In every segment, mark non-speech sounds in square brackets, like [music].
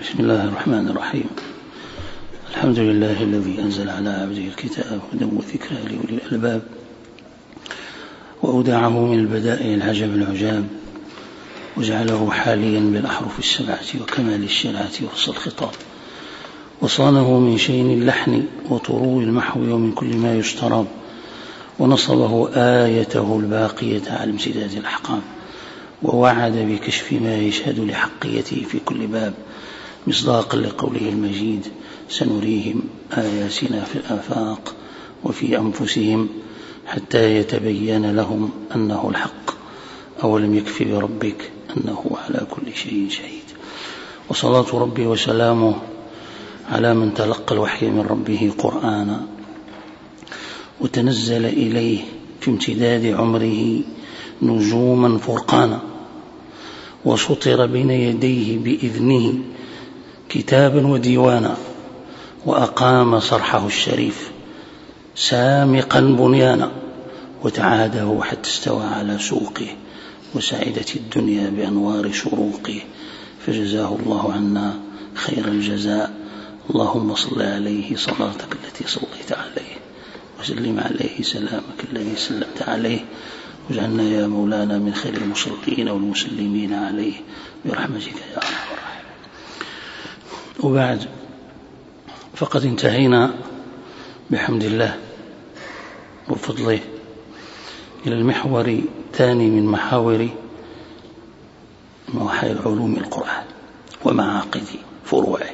بسم الله الرحمن الرحيم. الحمد لله الذي أنزل على عبده الكتاب هدى وذكرى لأولي الألباب وأودعه من البدائع العجب العجاب وجعله حاليا بالأحرف السبعة وكمال الشرعة وفصل الخطاب. وصانه من شين اللحن وطروء المحو ومن كل ما يستراب ونصبه آيته الباقية على امتداد الأحقام ووعد بكشف ما يشهد لحقيته في كل باب مصداقا لقوله المجيد سنريهم آياتنا في الآفاق وفي أنفسهم حتى يتبين لهم أنه الحق أولم يكفي بربك أنه على كل شيء شهيد. وصلاة ربي وسلامه على من تلقى الوحي من ربه قرآنا وتنزل إليه في امتداد عمره نجوما فرقانا وسطر بين يديه بإذنه كتابا وديوانا وأقام صرحه الشريف سامقا بنيانا وتعاده حتى استوى على سوقه وسعدت الدنيا بأنوار شروقه فجزاه الله عنا خير الجزاء اللهم صل عليه صلاتك التي صليت عليه وسلم عليه سلامك الذي سلمت عليه واجعلنا يا مولانا من خير المصلين والمسلمين عليه برحمتك يا أرحم الراحمين وبعد. فقد انتهينا. بحمد الله. وفضله. إلى المحور الثاني من محاور محاور علوم القرآن ومعاقد فروعه.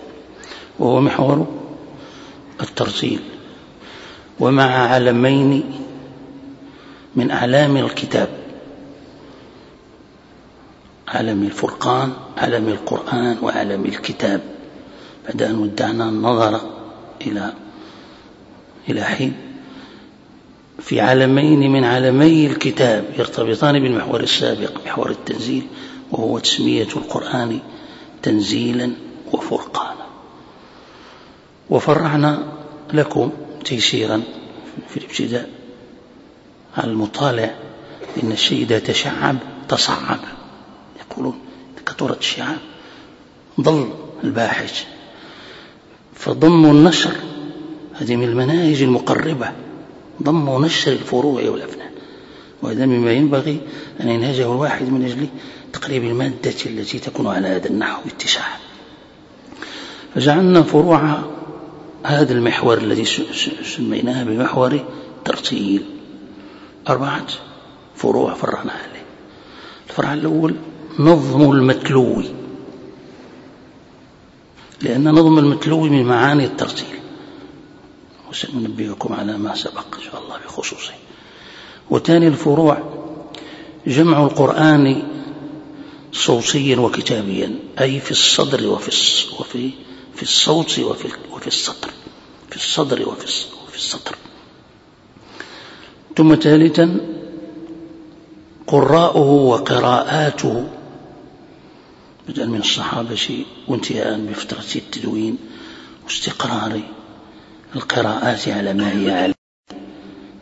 وهو محور الترتيل ومع علمين من أعلام الكتاب. علم الفرقان علم القرآن وعلم الكتاب. بعد أن ودعنا النظر إلى إلى حين. في علمين من علمي الكتاب يرتبطان بالمحور السابق محور التنزيل وهو تسمية القرآن تنزيلا وفرقانا. وفرعنا لكم تيسيرا في الابتداء على المطالع إن الشيء إذا تشعب تصعب. يقولون كثرة الشعاب ضل الباحث فضم النشر. هذه من المناهج المقربة. ضم ونشر الفروع والأفنان. وهذا مما ينبغي أن ينهجه الواحد من أجل تقريب المادة التي تكون على هذا النحو اتساع. فجعلنا فروع هذا المحور الذي سميناه بمحور ترتيل. أربعة فروع فرعنا عليه. الفرع الأول نظم المتلو. لأن نظم المتلو من معاني الترتيل. وسننبهكم على ما سبق إن شاء الله بخصوصه. وثاني الفروع جمع القرآن صوتيا وكتابيا أي في الصدر وفي وفي في الصوت وفي وفي السطر. في الصدر وفي وفي السطر. ثم ثالثا قراءه وقراءاته بدءا من الصحابة وانتهاء بفترة التدوين واستقرار القراءات على ما هي عليه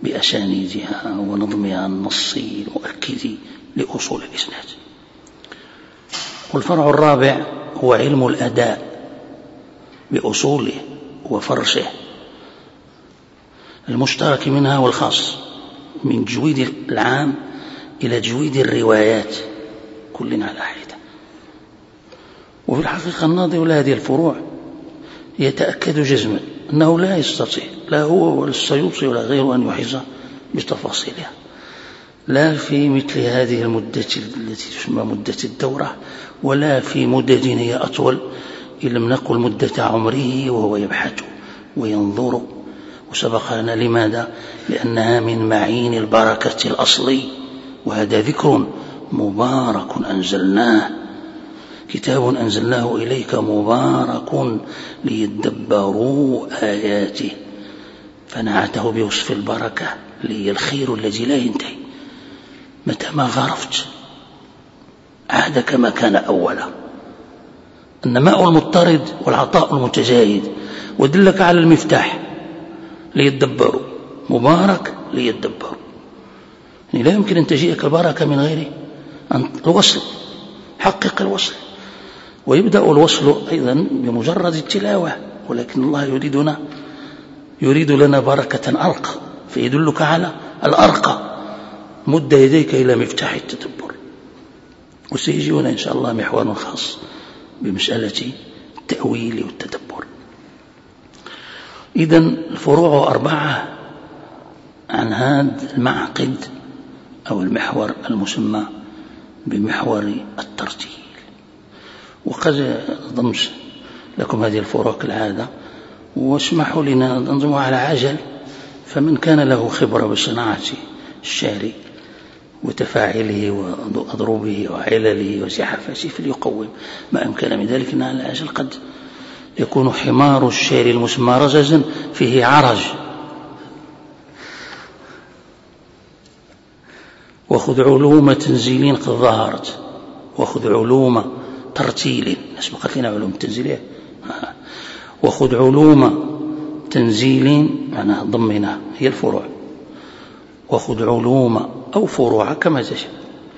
بأسانيدها ونظمها النصي المؤكد لأصول الإسناد. والفرع الرابع هو علم الأداء بأصوله وفرشه المشترك منها والخاص من جويد العام إلى جويد الروايات كل على حدة وفي الحقيقة الناظر لهذه الفروع يتأكد جزما أنه لا يستطيع لا هو ولا السيوطي ولا غيره أن يحيز بتفاصيلها. لا في مثل هذه المدة التي تسمى مدة الدورة ولا في مدة هي أطول إن لم نقل مدة عمره وهو يبحث وينظر. وسبق لنا لماذا؟ لأنها من معين البركة الأصلي وهذا ذكر مبارك أنزلناه. كتاب أنزلناه إليك مبارك ليدبروا آياته فنعته بوصف البركة لي الخير الذي لا ينتهي. متى ما غرفت عاد كما كان أولا. النماء المضطرد والعطاء المتزايد ودلك على المفتاح ليدبروا. مبارك ليدبروا. يعني لا يمكن أن تجيئك البركة من غير أن الوصل حقق الوصل. ويبدأ الوصل أيضا بمجرد التلاوة ولكن الله يريدنا يريد لنا بركة أرقى فيدلك على الأرقى. مد يديك إلى مفتاح التدبر. وسيجي هنا إن شاء الله محور خاص بمسألة التأويل والتدبر. إذا الفروع أربعة عن هذا المعقد أو المحور المسمى بمحور الترتيل وقد ضمس لكم هذه الفروع كالعادة واسمحوا لنا ننظم على عجل فمن كان له خبرة بصناعة الشعر وتفاعله وأضربه وعلله وزحفاته فليقوم. ما أمكن من ذلك إن على العجل قد يكون حمار الشعر المسمى رززا فيه عرج. وخذ علوم تنزيل قد ظهرت وخذ علوم ترتيل. سبقت لنا علوم تنزيلية [laughs] وخذ علوم تنزيل معناها ضمنا هي الفروع. وخذ علوم أو فروع كما تشاء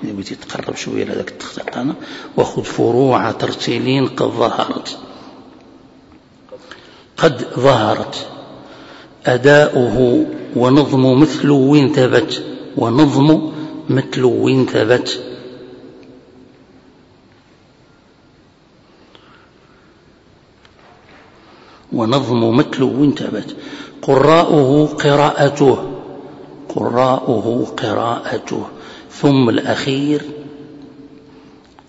إذا بديت تقرب شوية لهذاك التخطيط وخذ فروع ترتيل قد ظهرت. قد ظهرت. أداؤه ونظم مثل ثبت. ونظم مثل ثبت. ونظم متلو ثبت قراؤه قراءته. قراؤه قراءته. ثم الأخير.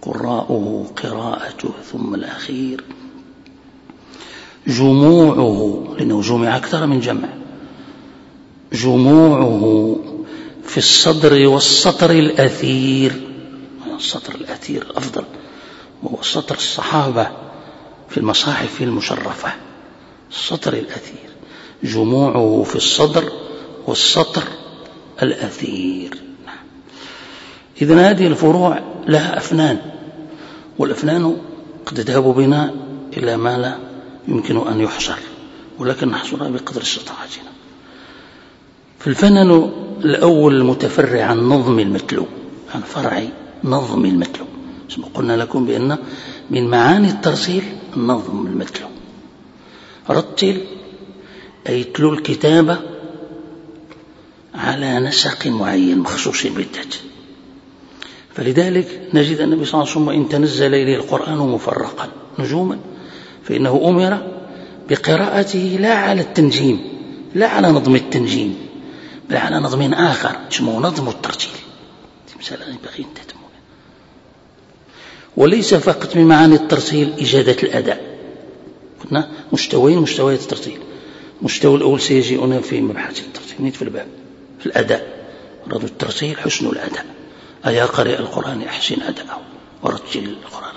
قراؤه قراءته. ثم الأخير. جموعه. لأنه جمع أكثر من جمع. جموعه في الصدر والسطر الأثير. السطر الأثير أفضل وهو سطر الصحابة في المصاحف المشرفة. السطر الأثير. جموعه في الصدر والسطر الأثير. نعم. إذن هذه الفروع لها أفنان والأفنان قد تذهب بنا إلى ما لا يمكن أن يحصر ولكن نحصرها بقدر استطاعتنا. فالفنن الأول المتفرع عن نظم المتلو عن فرع نظم المتلو. قلنا لكم بأن من معاني الترسيل النظم المتلو. رتل أي تلو الكتابة على نسق معين مخصوص بالذات. فلذلك نجد النبي صلى الله عليه وسلم إن تنزل إليه القرآن مفرقا نجوما فإنه أمر بقراءته لا على التنجيم لا على نظم التنجيم بل على نظم آخر اسمه نظم الترتيل. أن وليس فقط من معاني الترتيل إجادة الأداء. قلنا مستويين مستويات الترتيب. المستوى الأول سيجيئنا في مبحث الترتيب في الباب. في الأداء. رد الترتيل حسن الأداء. أيا قارئ القرآن أحسن أداءه. ورتل القرآن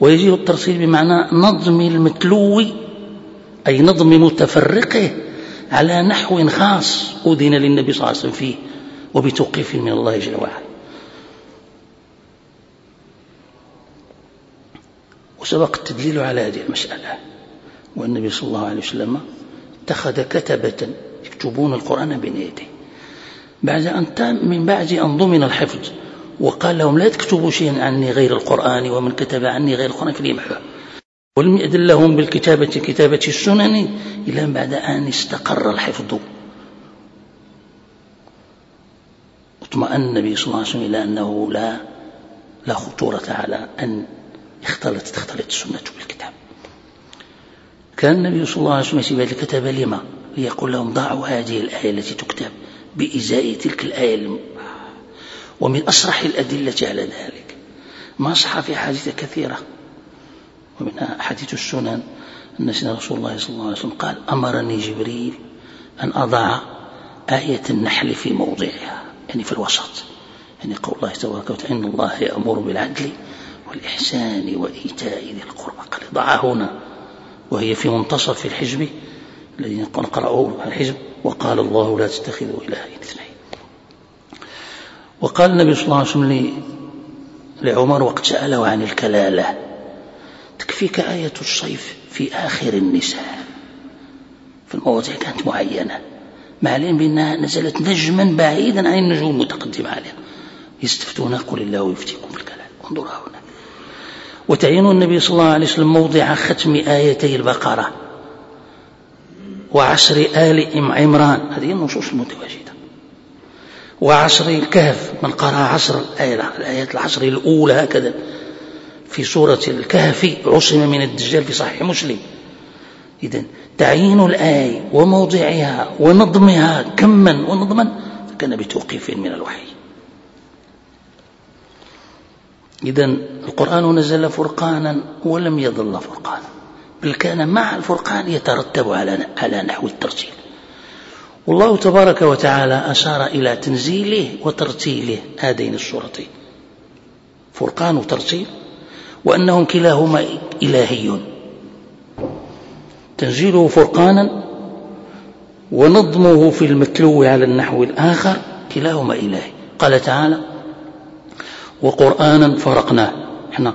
ويجي الترتيل بمعنى نظم المتلو أي نظم متفرقه على نحو خاص أذن للنبي صلى الله عليه وسلم فيه وبتوقيف من الله جل وعلا. وسبق التدليل على هذه المسألة. والنبي صلى الله عليه وسلم اتخذ كتبة يكتبون القرآن بين يديه. بعد أن من بعد أن ضمن الحفظ وقال لهم لا تكتبوا شيئا عني غير القرآن ومن كتب عني غير القرآن فليمحوه ولم يأذن لهم بالكتابة كتابة السنن إلا بعد أن استقر الحفظ. اطمأن النبي صلى الله عليه وسلم إلى أنه لا لا خطورة على أن اختلط تختلط السنة بالكتاب. كان النبي صلى الله عليه وسلم يسيب الكتاب لما؟ ليقول لهم ضعوا هذه الآية التي تكتب بإزاء تلك الآية ومن أصرح الأدلة على ذلك. ما صح في حديث كثيرة. ومن حديث السنن أن سيدنا رسول الله صلى الله عليه وسلم قال أمرني جبريل أن أضع آية النحل في موضعها يعني في الوسط. يعني قول الله تبارك وتعالى إن الله يأمر بالعدل والإحسان وإيتاء ذي القربى. قال ضعها هنا وهي في منتصف الحجب الذي نقرأه الحجب وقال الله لا تتخذوا إلهين إثنين. وقال النبي صلى الله عليه وسلم لعمر وقت سأله عن الكلالة تكفيك آية الصيف في آخر النساء. في المواضيع كانت معينة. مع العلم بأنها نزلت نجما بعيدا عن النجوم المتقدمة عليها يستفتونك قل الله يفتيكم في الكلام انظروا هنا. وتعيين النبي صلى الله عليه وسلم موضع ختم آيتي البقرة وعشر آل عمران. هذه النصوص المتواجدة وعشر الكهف من قرأ عشر الآيات العشر الأولى هكذا. في سورة الكهف عصم من الدجال في صحيح مسلم. إذا تعيين الآية وموضعها ونظمها كما ونظما كان بتوقيف من الوحي. إذا القرآن نزل فرقانا ولم يظل فرقانا بل كان مع الفرقان يترتب على على نحو الترتيل. والله تبارك وتعالى أشار إلى تنزيله وترتيله هذين السورتين فرقان وترتيل وأنهم كلاهما إلهي تنزيله فرقانا ونظمه في المتلو على النحو الآخر كلاهما إلهي. قال تعالى وقرآنا فرقناه. إحنا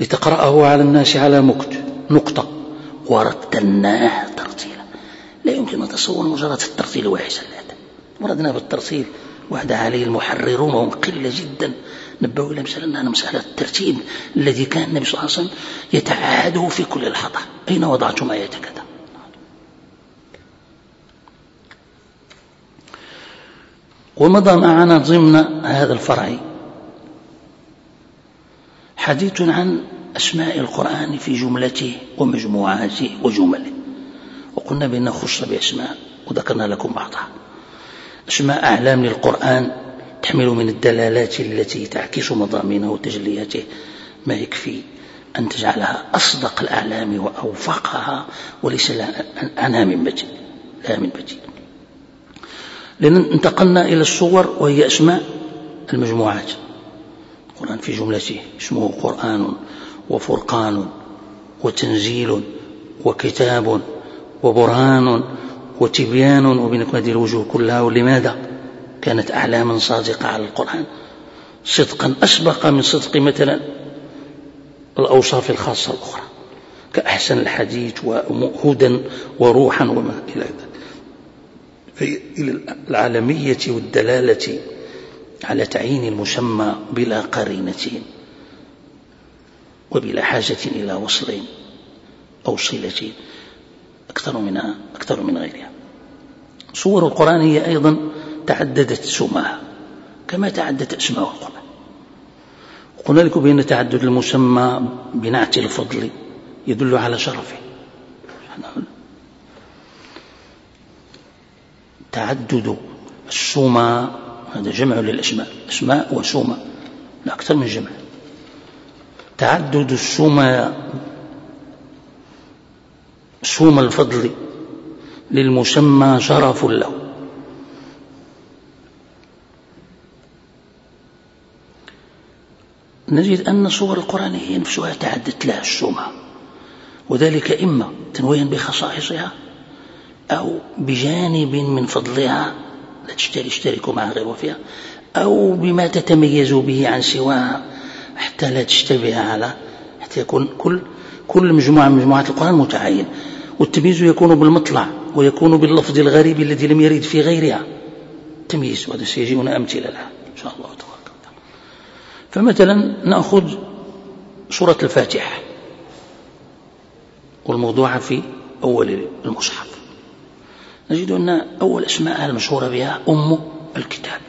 لتقرأه على الناس على مكت نقطة. ورتلناه ترتيلا. لا يمكن أن تصور مجرد الترتيل وحشا مرادنا بالترتيل. وعد عليه المحررون وهم قلة جدا. نبهوا إلى مسألة أنها مسألة الترتيب الذي كان النبي صلى الله عليه وسلم يتعاهده في كل لحظة. أين وضعتم آية كذا ومضى معنا ضمن هذا الفرع حديث عن أسماء القرآن في جملته ومجموعاته وجمله وقلنا بأنه خص بأسماء وذكرنا لكم بعضها أسماء أعلام للقرآن تحمل من الدلالات التي تعكس مضامينه وتجلياته ما يكفي أن تجعلها أصدق الأعلام وأوفقها وليس عنها من بديل لا من بديل لأن انتقلنا إلى الصور وهي أسماء المجموعات. القرآن في جملته اسمه قرآن وفرقان وتنزيل وكتاب وبرهان وتبيان وبنكمة الوجوه كلها ولماذا كانت أعلاما صادقة على القرآن؟ صدقا أسبق من صدق مثلا الأوصاف الخاصة الأخرى كأحسن الحديث وهدى وروحا وما إلى ذلك. إلى العالمية والدلالة على تعيين المسمى بلا قرينة وبلا حاجة إلى وصل أو صلة أكثر منها أكثر من غيرها. صور القرآن هي أيضا تعددت سماها كما تعددت أسماء القرآن. وقلنا لكم بأن تعدد المسمى بنعت الفضل يدل على شرفه. تعدد السمى هذا جمع للأسماء أسماء وسمى لا أكثر من جمع. تعدد السمى سوم الفضل للمسمى شرف له. نجد أن صور القرآن هي نفسها تعدت لها السمى وذلك إما تنويا بخصائصها أو بجانب من فضلها لا تشترك مع غير وفيها أو بما تتميز به عن سواها حتى لا تشتبه على حتى يكون كل كل مجموعة من مجموعات القرآن متعين. والتمييز يكون بالمطلع ويكون باللفظ الغريب الذي لم يرد في غيرها. تمييز وهذا سيجينا أمثلة لها إن شاء الله تبارك فمثلا نأخذ سورة الفاتحة والموضوع في أول المصحف. نجد أن أول أسماءها المشهورة بها أم الكتاب.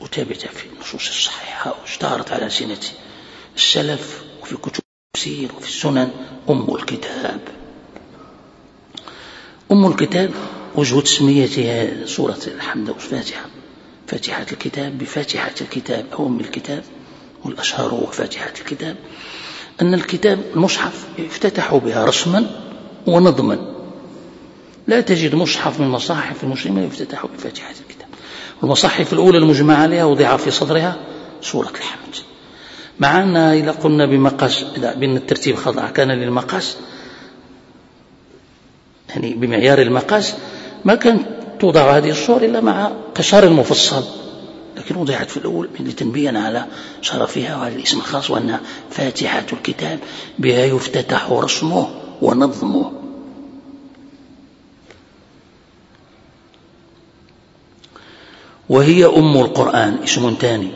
وثابتة في النصوص الصحيحة واشتهرت على ألسنة السلف وفي كتب التفسير وفي السنن أم الكتاب. أم الكتاب وجه تسميتها سورة الحمد والفاتحة. فاتحة الكتاب بفاتحة الكتاب أو أم الكتاب والأشهر هو فاتحة الكتاب. أن الكتاب المصحف يفتتح بها رسما ونظما. لا تجد مصحف من مصاحف المسلمين يفتتح بفاتحة الكتاب. المصاحف الأولى المجمع عليها وضع في صدرها سورة الحمد. مع أن إذا قلنا بمقاس بأن الترتيب خضع كان للمقاس يعني بمعيار المقاس ما كان توضع هذه الصور إلا مع قشار المفصل. لكن وضعت في الأول لتنبيا على شرفها وهذا الاسم الخاص وأنها فاتحة الكتاب بها يفتتح رسمه ونظمه. وهي أم القرآن اسم ثاني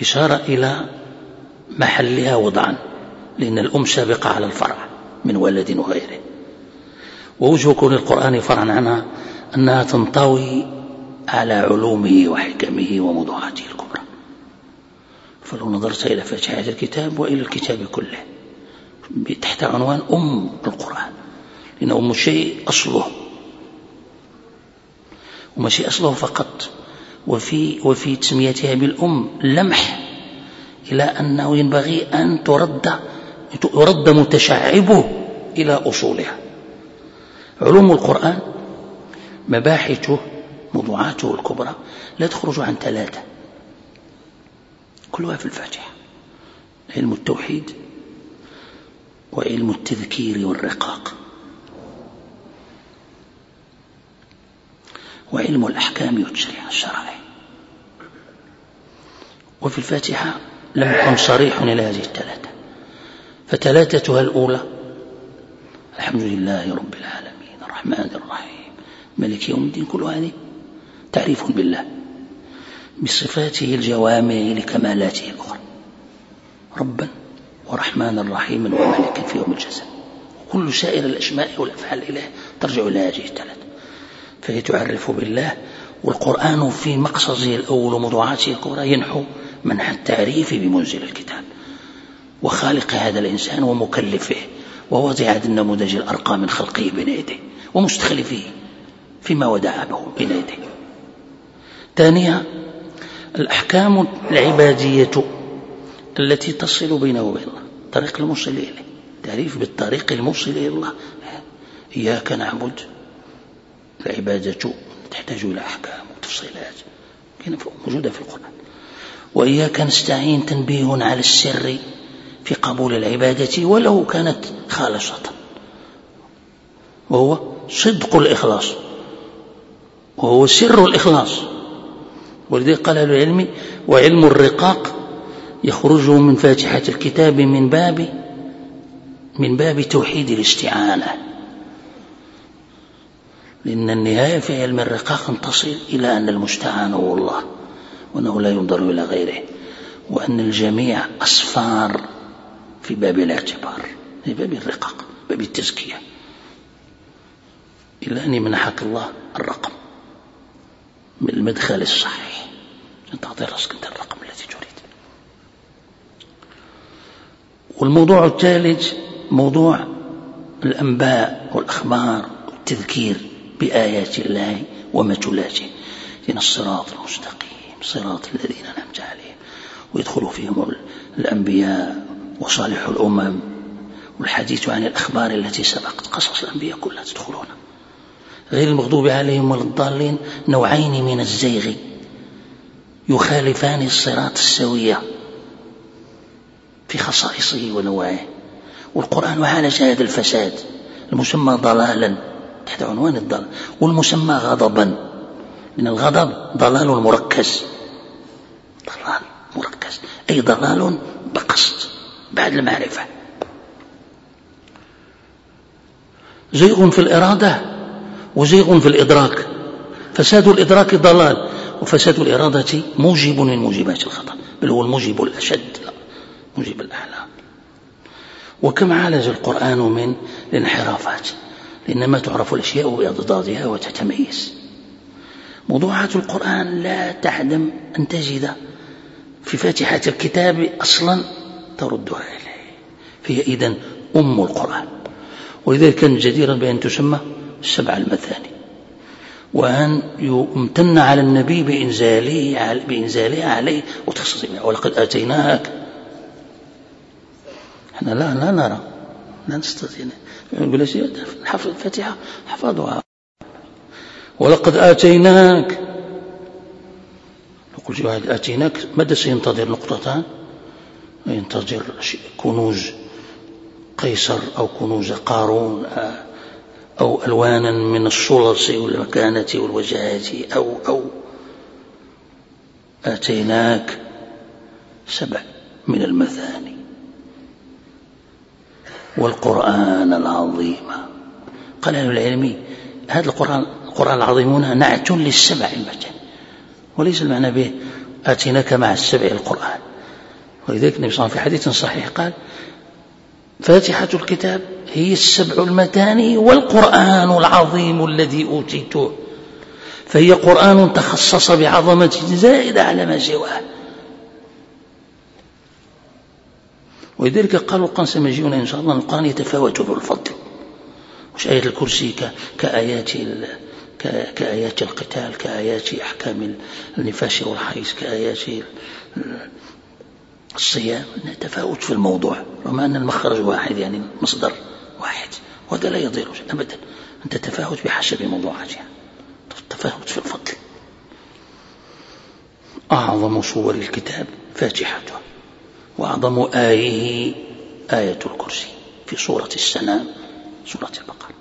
إشارة إلى محلها وضعا لأن الأم سابقة على الفرع من ولد وغيره. ووجه كون القرآن فرعا عنها أنها تنطوي على علومه وحكمه وموضوعاته الكبرى. فلو نظرت إلى فاتحة الكتاب وإلى الكتاب كله تحت عنوان أم القرآن. لأن أم الشيء أصله وماشي أصله فقط. وفي وفي تسميتها بالأم لمح إلى أنه ينبغي أن ترد يرد متشعبه إلى أصولها. علوم القرآن مباحثه موضوعاته الكبرى لا تخرج عن ثلاثة. كلها في الفاتحة علم التوحيد وعلم التذكير والرقاق. وعلم الأحكام والتشريع الشرعي وفي الفاتحة لم يكن صريح إلى هذه الثلاثة. فتلاتتها الأولى الحمد لله رب العالمين الرحمن الرحيم ملك يوم الدين كل هذه تعريف بالله. بصفاته الجوامع لكمالاته الأخرى. ربا ورحمن رحيم وملكا في يوم الجزاء. وكل سائر الأسماء والأفعال الإله ترجع إلى هذه الثلاثة. فهي تعرف بالله. والقرآن في مقصده الأول وموضوعاته الكبرى ينحو منح التعريف بمنزل الكتاب. وخالق هذا الإنسان ومكلفه ووضع النموذج الأرقى من خلقه بين يديه ومستخلفه فيما ودع به بين يديه. ثانيا الأحكام العبادية التي تصل بينه وبين الله طريق الموصل إليه تعريف بالطريق الموصل إلى الله. إياك نعبد العبادة تحتاج إلى أحكام وتفصيلات موجودة في القرآن. وإياك نستعين تنبيه على السر في قبول العبادة ولو كانت خالصة. وهو صدق الإخلاص. وهو سر الإخلاص. ولذلك قال العلم وعلم الرقاق يخرج من فاتحة الكتاب من باب من باب توحيد الاستعانة. لأن النهاية في علم الرقاق أن تصل إلى أن المستعان هو الله وأنه لا ينظر إلى غيره وأن الجميع أصفار في باب الاعتبار في باب الرقاق باب التزكية. إلا أن يمنحك الله الرقم من المدخل الصحيح. أن تعطي رأسك أنت الرقم الذي تريد. والموضوع الثالث موضوع الأنباء والأخبار والتذكير. بآيات الله ومجلاته إن الصراط المستقيم صراط الذين أنعمت عليهم. ويدخل فيهم الأنبياء وصالح الأمم. والحديث عن الأخبار التي سبقت قصص الأنبياء كلها تدخلون. غير المغضوب عليهم ولا الضالين نوعين من الزيغ يخالفان الصراط السوية في خصائصه ونوعه والقرآن عالج هذا الفساد المسمى ضلالا. تحت عنوان الضلال. والمسمى غضبا. لأن الغضب ضلال مركز. ضلال مركز. أي ضلال بقصد. بعد المعرفة. زيغ في الإرادة وزيغ في الإدراك. فساد الإدراك ضلال وفساد الإرادة موجب من موجبات الخطأ. بل هو الموجب الأشد موجب الأعلى. وكم عالج القرآن من الانحرافات؟ لأنما تعرف الأشياء بأضدادها وتتميز. موضوعات القرآن لا تعدم أن تجد في فاتحة الكتاب أصلا تردها إليه. فهي إذن أم القرآن. ولذلك كان جديرا بأن تسمى السبع المثاني. وأن يمتن على النبي بإنزاله بإنزالها عليه وتخصيصه. ولقد آتيناك. إحنا لا لا نرى. لا نستطيع. نقول حفظ الفاتحة حفظها. ولقد آتيناك. يقول شي واحد آتيناك. ماذا سينتظر نقطتان ينتظر كنوز قيصر أو كنوز قارون أو ألوانا من السلس والمكانة والوجاهة أو أو. آتيناك سبع من المثاني. والقرآن العظيم. قال أهل العلم هذا القرآن القرآن العظيم هنا نعت للسبع المثاني وليس المعنى به آتيناك مع السبع القرآن. ولذلك النبي صلى الله عليه وسلم في حديث صحيح قال فاتحة الكتاب هي السبع المتاني والقرآن العظيم الذي أوتيته. فهي قرآن تخصص بعظمة زائدة على ما سواه. ولذلك قالوا القرآن سمجيون إن شاء الله القرآن يتفاوت بالفضل مش آية الكرسي كآيات كآيات القتال كآيات أحكام النفاس والحيز كآيات الصيام تفاوت في الموضوع. رغم أن المخرج واحد يعني مصدر واحد. وهذا لا يضير أبدا. أنت تفاوت بحسب موضوعاتها تفاوت في الفضل. أعظم صور الكتاب فاتحته وأعظم آية آية الكرسي في سورة السنام سورة البقرة.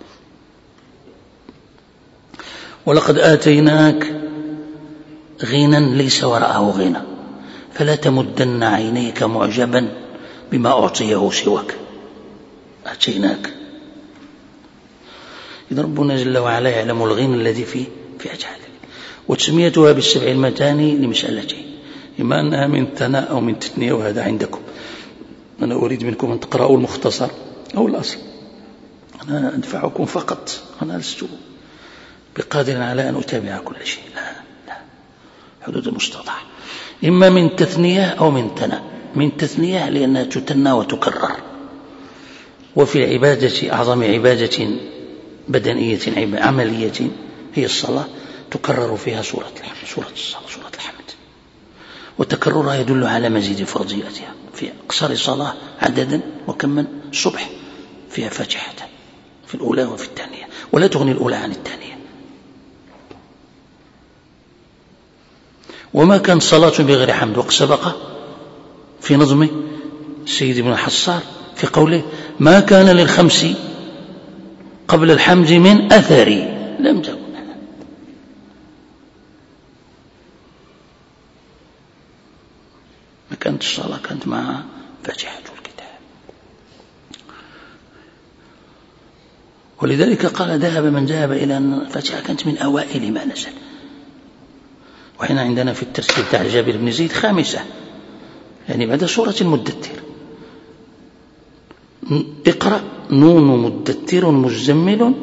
ولقد آتيناك غنى ليس وراءه غنى فلا تمدن عينيك معجبا بما أعطيه سواك. أتيناك. إذا ربنا جل وعلا يعلم الغنى الذي في في أجعاله وتسميتها بالسبع المتاني لمسألتين. إما أنها من الثناء أو من التثنية وهذا عندكم. أنا أريد منكم أن تقرأوا المختصر أو الأصل. أنا أدفعكم فقط. أنا لست بقادر على أن أتابع كل شيء. لا لا. حدود المستطاع. إما من تثنية أو من ثناء. من تثنية لأنها تثنى وتكرر. وفي العبادة أعظم عبادة بدنية عملية هي الصلاة تكرر فيها سورة الحمد سورة الصلاة. وتكررها يدل على مزيد فضيلتها في أقصر صلاة عددا وكما الصبح فيها فاتحة في الأولى وفي الثانية. ولا تغني الأولى عن الثانية. وما كان صلاة بغير حمد؟ وقد سبق في نظم سيد ابن الحصار في قوله ما كان للخمس قبل الحمد من أثري. لم تكن ما كانت الصلاة كانت معها فاتحة الكتاب. ولذلك قال ذهب من ذهب إلى أن الفاتحة كانت من أوائل ما نزل. وحين عندنا في الترتيب تاع جابر بن زيد خامسة. يعني بعد سورة المدثر. اقرأ نون مدثر مزمل؟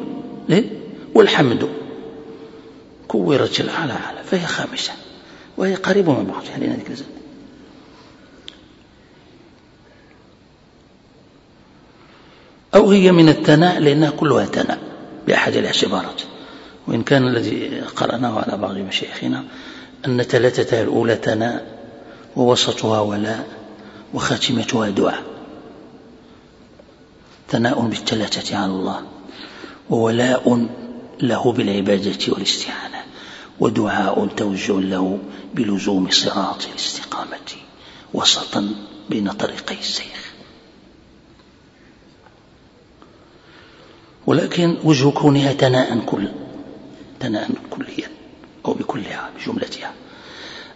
والحمد. كورت الأعلى على فهي خامسة. وهي قريبة من بعض. يعني ذلك الزمن أو هي من الثناء لأنها كلها ثناء بأحد الاعتبارات. وإن كان الذي قرأناه على بعض مشايخنا أن ثلاثة الأولى ثناء ووسطها ولاء وخاتمتها دعاء. ثناء بالثلاثة على الله وولاء له بالعبادة والاستعانة ودعاء توجه له بلزوم صراط الاستقامة وسطا بين طريقي السير ولكن وجه كونها ثناء كل ثناء كليا أو بكلها بجملتها.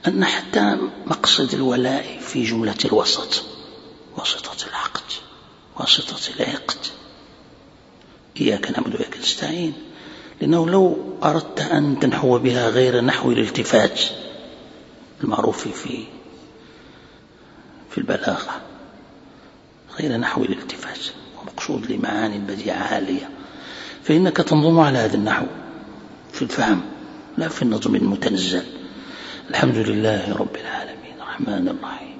أن حتى مقصد الولاء في جملة الوسط واسطة العقد واسطة العقد. إياك نعبد وإياك نستعين. لأنه لو أردت أن تنحو بها غير نحو الالتفات المعروف في في البلاغة غير نحو الالتفات ومقصود لمعاني البديعة عالية فإنك تنظم على هذا النحو في الفهم لا في النظم المتنزل. الحمد لله رب العالمين. الرحمن الرحيم.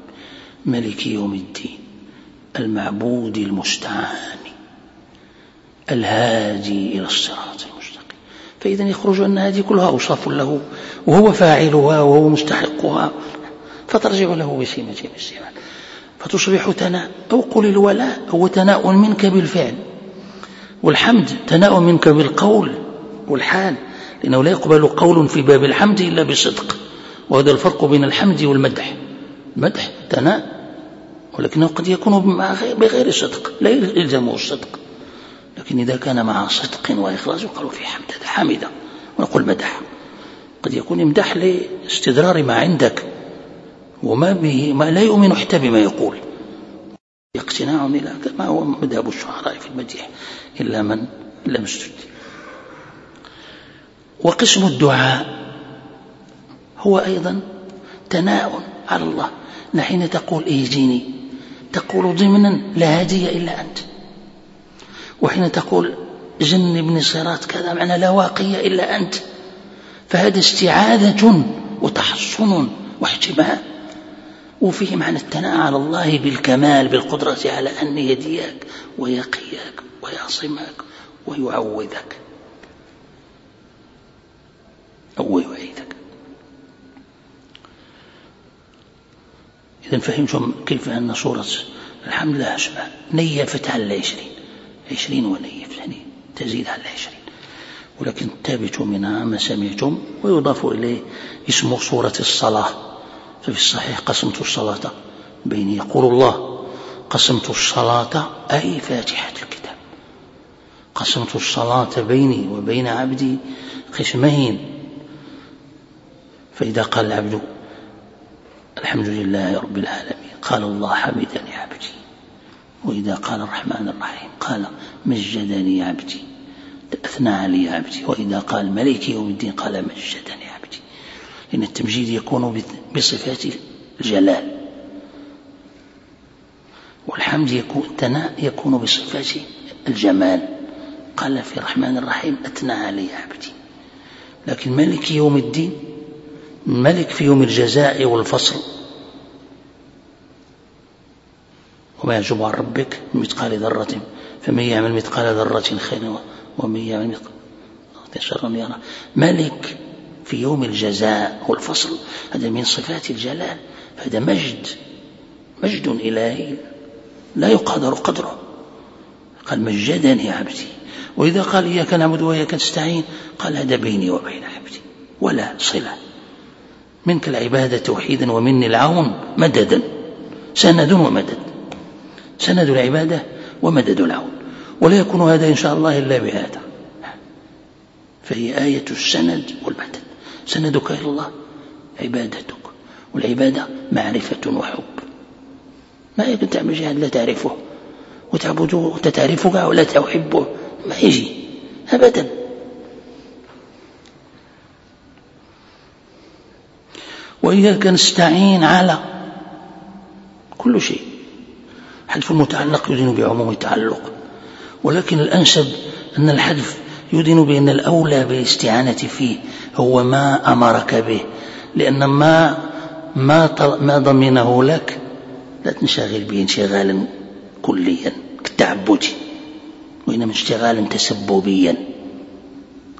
ملك يوم الدين. المعبود المستعان. الهادي إلى الصراط المستقيم. فإذا يخرج أن هذه كلها أوصاف له وهو فاعلها وهو مستحقها. فترجع له بسيمة من فتصبح ثناء أو قل الولاء هو ثناء منك بالفعل. والحمد ثناء منك بالقول والحال لأنه لا يقبل قول في باب الحمد إلا بصدق وهذا الفرق بين الحمد والمدح. المدح ثناء ولكنه قد يكون بغير صدق لا يلزمه الصدق. لكن إذا كان مع صدق وإخلاص يقال في حمد حمد ونقول مدح. قد يكون يمدح لاستدرار ما عندك وما به ما لا يؤمن حتى بما يقول. اقتناع إلى كما هو مذهب الشعراء في المديح إلا من لم يسجد. وقسم الدعاء هو أيضا ثناء على الله. حين تقول ايجيني تقول ضمنا لا هادي إلا أنت. وحين تقول جنبني صراط كذا معنى لا واقي إلا أنت. فهذا استعاذة وتحصن واحتماء. وفيه معنى الثناء على الله بالكمال بالقدرة على أن يهديك ويقيك ويعصمك ويعوذك أو يعيذك إذا فهمتم كيف أن سورة الحمد لله أشبه نيفت على العشرين عشرين ونيف يعني تزيد على العشرين. ولكن ثابتوا منها ما سمعتم ويضاف إليه اسم سورة الصلاة. ففي الصحيح قسمت الصلاة بيني يقول الله قسمت الصلاة أي فاتحة الكتاب. قسمت الصلاة بيني وبين عبدي قسمين. فإذا قال العبد الحمد لله رب العالمين قال الله حمدني عبدي. وإذا قال الرحمن الرحيم قال مجدني عبدي أثنى علي عبدي. وإذا قال ملك يوم الدين قال مجدني إن التمجيد يكون بصفات الجلال. والحمد يكون الثناء يكون بصفات الجمال. قال في الرحمن الرحيم أثنى علي عبدي. لكن ملك يوم الدين ملك في يوم الجزاء والفصل. وما يعجب عن ربك مثقال ذرة. فمن يعمل مثقال ذرة خيرا ومن يعمل مثقال شرا يرى. ملك في يوم الجزاء والفصل هذا من صفات الجلال. هذا مجد مجد إلهي. لا يقدر قدره. قال مجدني عبدي. وإذا قال إياك نعبد وإياك نستعين قال هذا بيني وبين عبدي. ولا صلة. منك العبادة توحيدا ومني العون مددا. سند ومدد. سند العبادة ومدد العون. ولا يكون هذا إن شاء الله إلا بهذا. فهي آية السند والمدد. سندك إلى الله عبادتك. والعبادة معرفة وحب. ما يمكن تعمل جهاد لا تعرفه. وتعبده وتتعرفه ولا تحبه. ما يجي. أبدا. وإياك نستعين على كل شيء. حذف المتعلق يدين بعموم التعلق. ولكن الأنسب أن الحذف يدين بأن الأولى بالاستعانة فيه هو ما أمرك به لأن ما ما ما ضمنه لك لا تنشغل به انشغالا كليا كالتعبد وإنما انشغالا تسببيا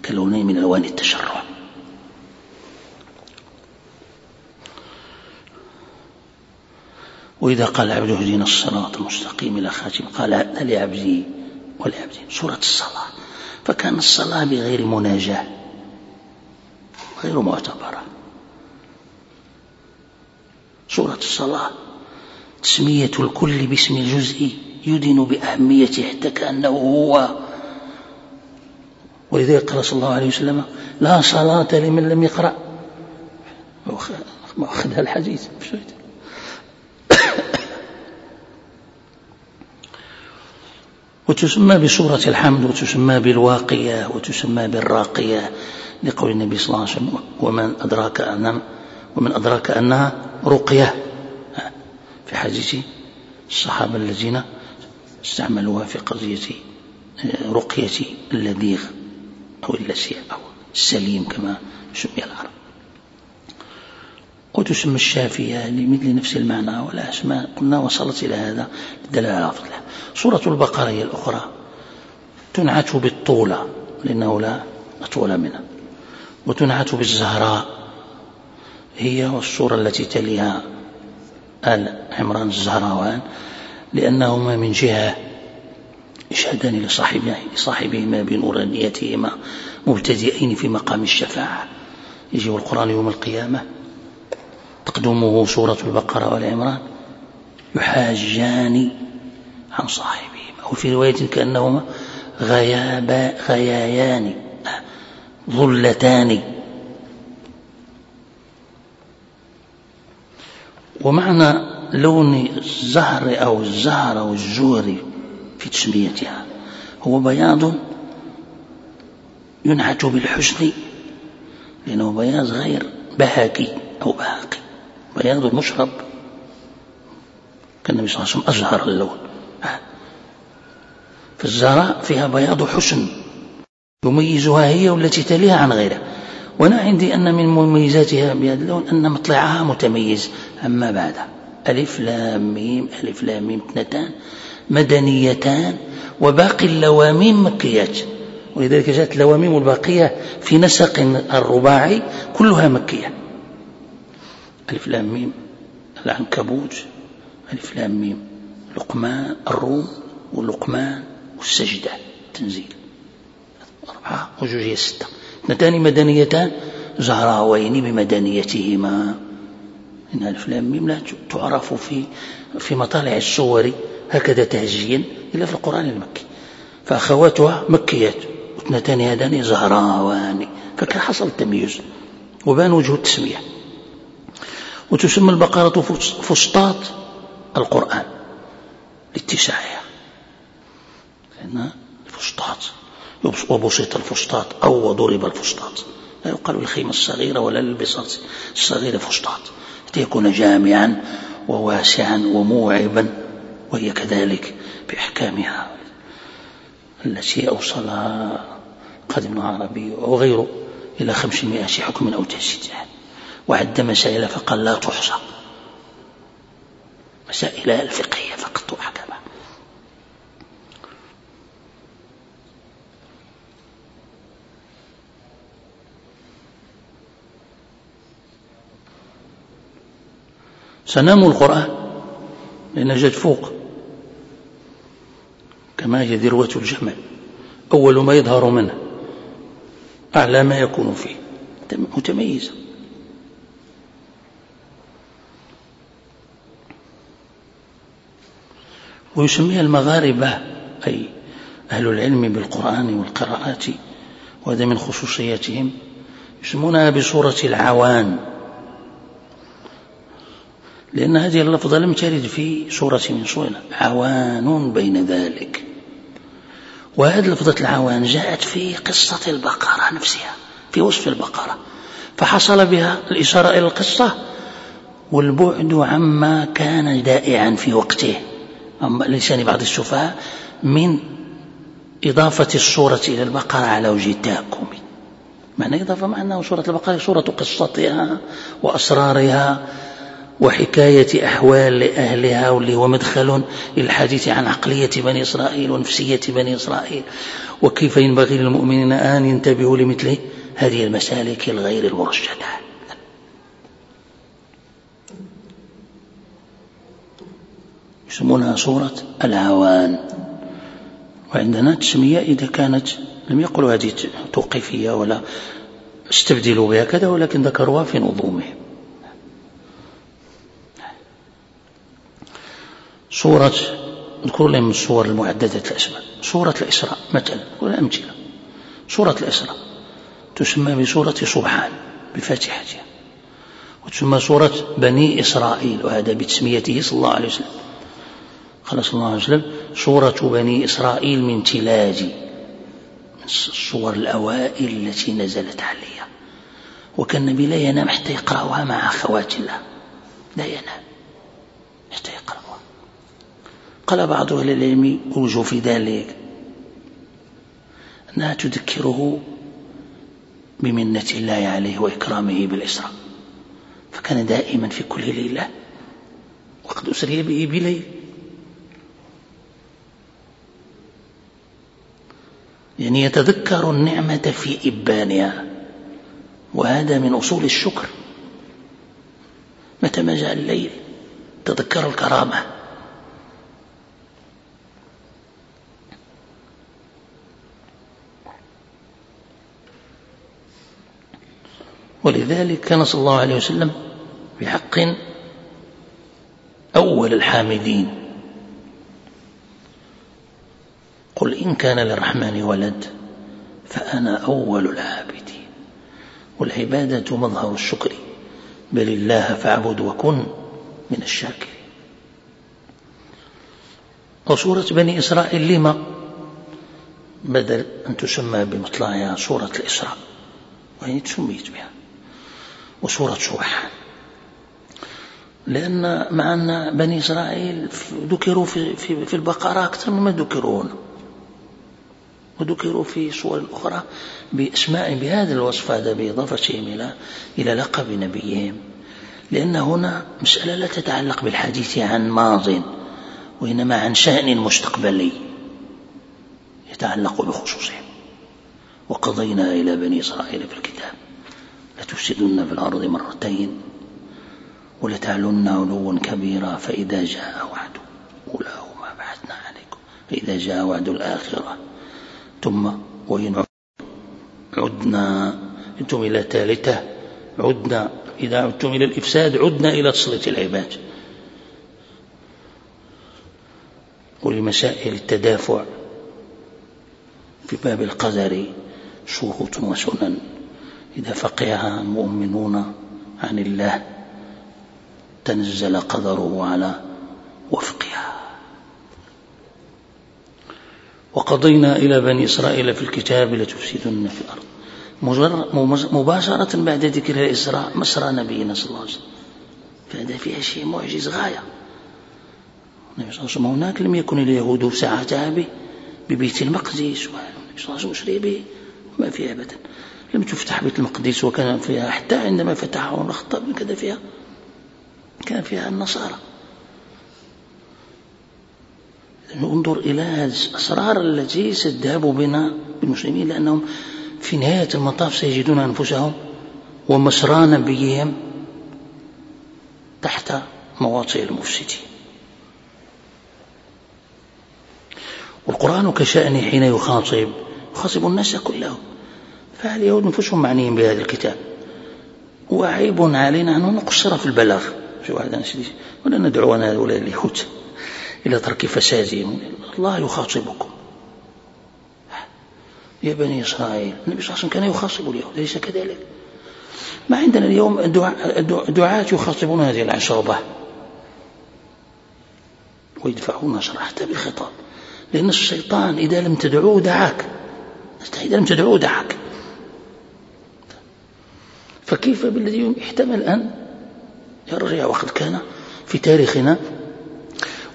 كلون من ألوان التشرع. وإذا قال عبد اهدنا الصراط المستقيم إلى خاتم قال لعبدي ولعبدي سورة الصلاة. فكان الصلاة بغير مناجاة غير معتبرة. سورة الصلاة تسمية الكل باسم الجزء يدن بأهميته حتى كأنه هو. ولذلك قال صلى الله عليه وسلم لا صلاة لمن لم يقرأ. أخذها الحديث. وتسمى بسورة الحمد وتسمى بالواقية وتسمى بالراقية لقول النبي صلى الله عليه وسلم ومن أدراك أن ومن أدراك أنها رقية. في حديث الصحابة الذين استعملوها في قضية رقية اللذيغ أو اللسيع أو السليم كما سمي العرب. وتسمى الشافية لمثل نفس المعنى ولا أسماء. قلنا وصلت إلى هذا للدلالة على فضلها. سورة البقرة هي الأخرى. تنعت بالطولة لأنه لا أطول منها. وتنعت بالزهراء هي والسورة التي تليها آل عمران الزهراوان لأنهما من جهة يشهدان لصاحبهما بنورانيتهما مبتدئين في مقام الشفاعة. يجي القرآن يوم القيامة. تقدمه سورة البقرة والعمران يحاجان عن صاحبهما وفي رواية كأنهما غيابا غيايان ظلتان. ومعنى لون الزهر أو الزهر أو الزهر في تسميتها هو بياض ينعت بالحسن لأنه بياض غير بهاكي أو بهاقي بياض المشرب. كان النبي صلى الله عليه وسلم أزهر اللون فالزهراء فيها بياض حسن. يميزها هي والتي تليها عن غيرها. وأنا عندي أن من مميزاتها بهذا اللون أن مطلعها متميز. أما بعد. ألف لام ميم ألف لام ميم اثنتان. مدنيتان. وباقي اللواميم مكيات. ولذلك جاءت اللواميم الباقية في نسق الرباعي كلها مكية. ألف لام ميم العنكبوت ألف لام ميم لقمان الروم ولقمان والسجدة تنزيل. أربعة وجوجية ستة. اثنتان مدنيتان زهراوين بمدنيتهما. إن ألف لام ميم لا تعرف في في مطالع الصور هكذا تهجيا إلا في القرآن المكي. فأخواتها مكيات. واثنتان هذان زهراوان. فكان حصل التمييز. وبان وجه التسمية. وتسمى البقرة فسطاط القرآن لاتساعها. لأن الفسطاط وبسط الفسطاط أو وضرب الفسطاط. لا يقال بالخيمة الصغيرة ولا للبساط الصغيرة فسطاط. ليكون جامعا وواسعا وموعبا وهي كذلك بأحكامها. التي أوصلها قدم عربي وغيره إلى خمسمائة حكم أو تسجيل وعد مسائل فقال لا تحصى. مسائل الفقهية فقط وحكمها سنام القرآن لأن جد فوق كما هي ذروة الجمل أول ما يظهر منه أعلى ما يكون فيه. متميزة. ويسميها المغاربة أي أهل العلم بالقرآن والقراءات وهذا من خصوصياتهم يسمونها بصورة العوان. لأن هذه اللفظة لم ترد في سورة من سورة عوان بين ذلك. وهذه لفظة العوان جاءت في قصة البقرة نفسها في وصف البقرة. فحصل بها الإشارة إلى القصة والبعد عما كان دائعا في وقته. لسان بعض السفهاء من إضافة السورة إلى البقرة على وجه التهكم معنى إضافة معناه سورة البقرة سورة قصتها وأسرارها وحكاية أحوال أهلها واللي هو مدخل للحديث عن عقلية بني إسرائيل ونفسية بني إسرائيل. وكيف ينبغي للمؤمنين أن ينتبهوا لمثل هذه المسالك الغير المرشدة يسمونها صورة الهوان. وعندنا تسمية إذا كانت لم يقولوا هذه توقيفية ولا استبدلوا بها كذا ولكن ذكروها في نظومهم. صورة نذكر لهم الصور المعددة الأسماء. صورة الإسراء مثلا والأمثلة صورة الإسراء تسمى بصورة سبحان بفاتحتها وتسمى صورة بني إسرائيل وهذا بتسميته صلى الله عليه وسلم. قال صلى الله عليه وسلم صورة بني إسرائيل من تلاج من الصور الأوائل التي نزلت عليها. وكان النبي لا ينام حتى يقرأها مع أخوات الله. لا ينام حتى يقرأها. قال بعض أهل العلم أوجه في ذلك أنها تذكره بمنة الله عليه وإكرامه بالإسراء. فكان دائما في كل ليلة وقد أسري به بليل. يعني يتذكر النعمة في إبانها وهذا من أصول الشكر. متى ما جاء الليل تذكر الكرامة. ولذلك كان صلى الله عليه وسلم بحق أول الحامدين. قل إن كان للرحمن ولد فأنا أول العابدين. والعبادة مظهر الشكر بل الله فاعبد وكن من الشاكرين. وسورة بني إسرائيل لما؟ بدل أن تسمى بمطلعها سورة الإسراء وهي سميت بها وسورة سبحان لأن مع أن بني إسرائيل ذكروا في, في, في البقرة أكثر مما ذكروا هنا. وذكروا في صور أخرى بأسماء بهذا الوصف هذا بإضافتهم إلى إلى لقب نبيهم. لأن هنا مسألة لا تتعلق بالحديث عن ماض وإنما عن شأن مستقبلي يتعلق بخصوصهم وقضينا إلى بني إسرائيل في الكتاب. لتفسدن في الأرض مرتين ولتعلن علوا كبيرا فإذا جاء وعد أولاهما بعثنا عليكم فإذا جاء وعد الآخرة ثم وإن عدنا أنتم إلى ثالثة عدنا إذا عدتم إلى الإفساد عدنا إلى تسليط العباد. ولمسائل التدافع في باب القدر شروط وسنن. إذا فقهها المؤمنون عن الله تنزل قدره على وفقها. وقضينا إلى بني إسرائيل في الكتاب لتفسدن في الأرض. مباشرة بعد ذكر الإسراء مسرى نبينا صلى الله عليه وسلم. فهذا فيها شيء معجز غاية. النبي صلى الله عليه وسلم هناك لم يكن اليهود ساعتها ببيت المقدس والنبي صلى الله عليه وسلم به ما فيها أبدا. لم تفتح بيت المقدس وكان فيها حتى عندما فتحه الخطاب كذا فيها كان فيها النصارى. انظر إلى الأسرار التي ستذهب بنا بالمسلمين لأنهم في نهاية المطاف سيجدون أنفسهم ومسرى نبيهم تحت مواطئ المفسدين. والقرآن كشأنه حين يخاطب يخاطب الناس كلهم. فاليهود نفسهم معنيين بهذا الكتاب؟ وعيب علينا أن نقصر في البلاغ. في واحد ولا ندعو هؤلاء اليهود. إلى ترك فسادهم. الله يخاطبكم. يا بني إسرائيل النبي صلى الله عليه وسلم كان يخاطب اليهود ليس كذلك؟ ما عندنا اليوم دعاة يخاطبون هذه العصابة. ويدفعون حتى بالخطاب. لأن الشيطان إذا لم تدعوه دعاك. إذا لم تدعوه دعاك. فكيف بالذي يحتمل أن يرجع وقد كان في تاريخنا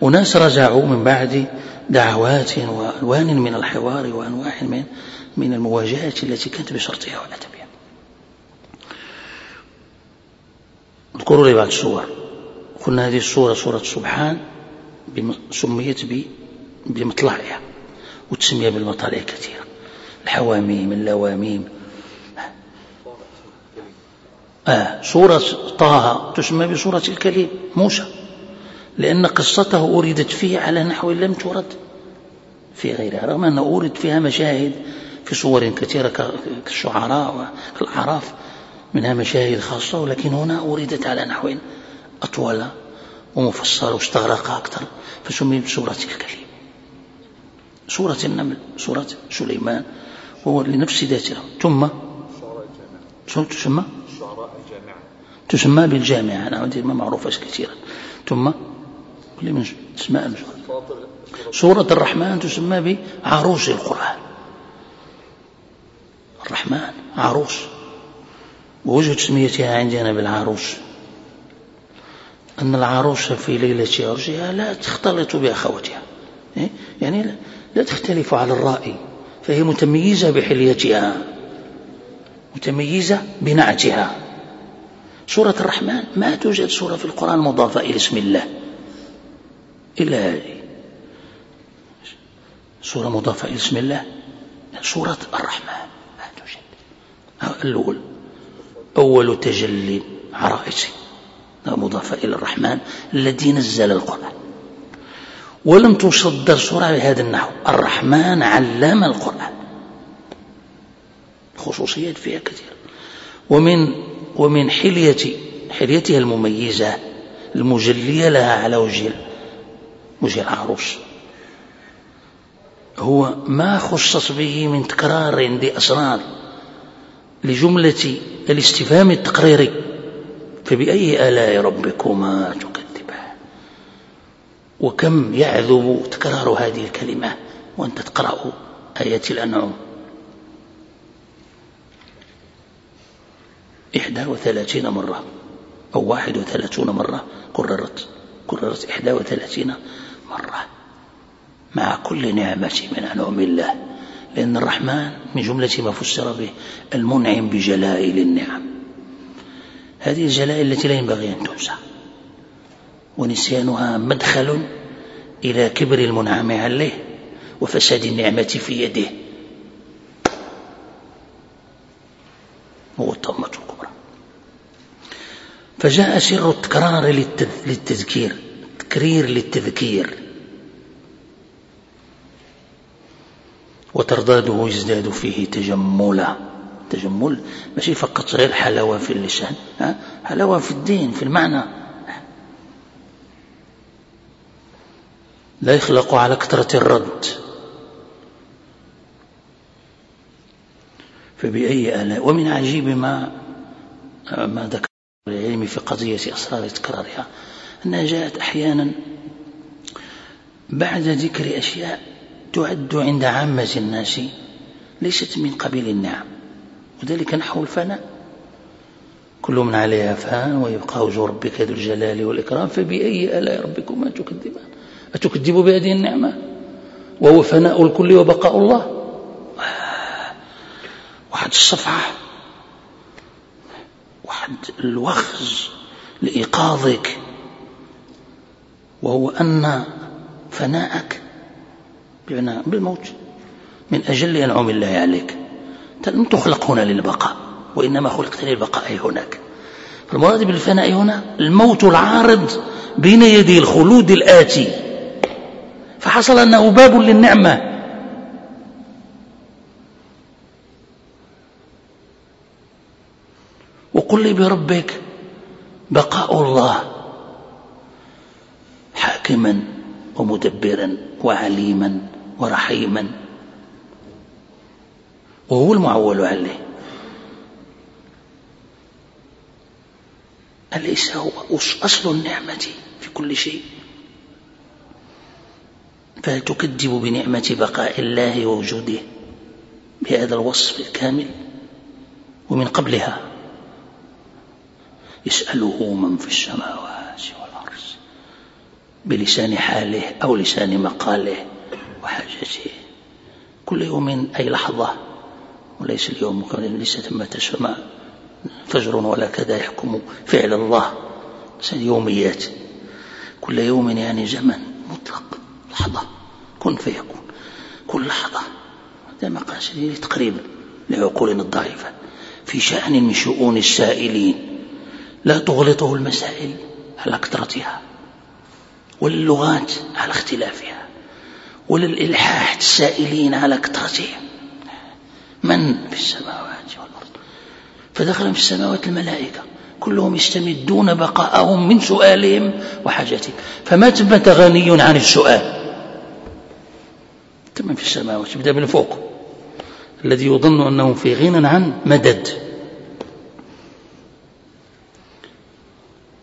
أناس رجعوا من بعد دعوات وألوان من الحوار وأنواع من من المواجهة التي كانت بشرطها وأدبها اذكروا لي بعض الصور. قلنا هذه الصورة صورة سبحان سميت بمطلعها وتسميها بالمطالع كثيرة الحواميم اللواميم. آه سورة طه تسمى بسورة الكليم موسى. لأن قصته أوردت فيه على نحو لم ترد في غيرها رغم أنه أورد فيها مشاهد في صور كثيرة كالشعراء والأعراف منها مشاهد خاصة ولكن هنا أوردت على نحو أطول ومفصل واستغرق أكثر. فسميت سورة الكليم سورة النمل سورة سليمان وهو لنفس ذاته ثم تسمى؟ تسمى بالجامعة. أنا ما معروفة كثيرا. ثم كل من اسماء سورة الرحمن تسمى بعروس القرآن. الرحمن عروس. ووجه تسميتها عندنا بالعروس. أن العروس في ليلة عرسها لا تختلط بأخواتها. إيه؟ يعني لا تختلف على الرأي. فهي متميزة بحليتها. متميزة بنعتها. سورة الرحمن ما توجد سورة في القرآن مضافة إلى اسم الله. إلا هذه. سورة مضافة إلى اسم الله سورة الرحمن. ما توجد الأول أول تجلي عرائسي مضافة إلى الرحمن الذي نزل القرآن. ولم تصدر سورة بهذا النحو. الرحمن علم القرآن. خصوصيات فيها كثيرة. ومن ومن حلية حليتها المميزة المجلية لها على وجه وجه العروس. هو ما خصص به من تكرار لأسرار لجملة الاستفهام التقريري. فبأي آلاء ربكما تكذبان؟ وكم يعذب تكرار هذه الكلمة وأنت تقرأ آيات الأنعام إحدى وثلاثين مرة أو واحد وثلاثون مرة كررت كررت إحدى وثلاثين مرة. مع كل نعمة من أنعم الله. لأن الرحمن من جملة ما فسر به المنعم بجلائل النعم. هذه الجلائل التي لا ينبغي أن تنسى. ونسيانها مدخل إلى كبر المنعم عليه وفساد النعمة في يده. هو الطمة الكبرى فجاء سر التكرار للتذكير. تكرير للتذكير. وترداده يزداد فيه تجملا. تجمل ماشي فقط غير حلاوة في اللسان؟ حلاوة في الدين في المعنى. لا يخلق على كثرة الرد. فبأي آلاء؟ ومن عجيب ما ما ذكر العلم في قضية أسرار تكرارها. أنها جاءت أحيانا بعد ذكر أشياء تعد عند عامة الناس ليست من قبيل النعم وذلك نحو الفناء. كل من عليها فان ويبقى وجه ربك ذو الجلال والإكرام فبأي آلاء ربكما تكذبان؟ أتكذب بهذه النعمة؟ وهو فناء الكل وبقاء الله؟ واحد الصفعة واحد الوخز لإيقاظك وهو أن فناءك بالموت من أجل أنعم الله عليك. لم تخلق هنا للبقاء وإنما خلقت للبقاء هناك. فالمراد بالفناء هنا الموت العارض بين يدي الخلود الآتي. فحصل أنه باب للنعمة. وقل لي بربك بقاء الله حاكما ومدبرا وعليما ورحيما. وهو المعول عليه. أليس هو أصل النعمة في كل شيء؟ فهل تكذب بنعمة بقاء الله ووجوده بهذا الوصف الكامل ومن قبلها؟ يسأله من في السماوات. بلسان حاله أو لسان مقاله وحاجته. كل يوم أي لحظة وليس اليوم ليس ثمة سماء فجر ولا كذا يحكم فعل الله. اليوميات كل يوم يعني زمن مطلق. لحظة كن فيكون. كل لحظة. هذا مقاصد تقريبا لعقولنا الضعيفة. في شأن من شؤون السائلين. لا تغلطه المسائل على كثرتها. واللغات على اختلافها وللإلحاح السائلين على كثرتهم من في السماوات والأرض؟ فدخل في السماوات الملائكة. كلهم يستمدون بقاءهم من سؤالهم وحاجتهم فما ثبت غني عن السؤال؟ من في السماوات يبدأ من فوق. الذي يظن أنه في غنى عن مدد.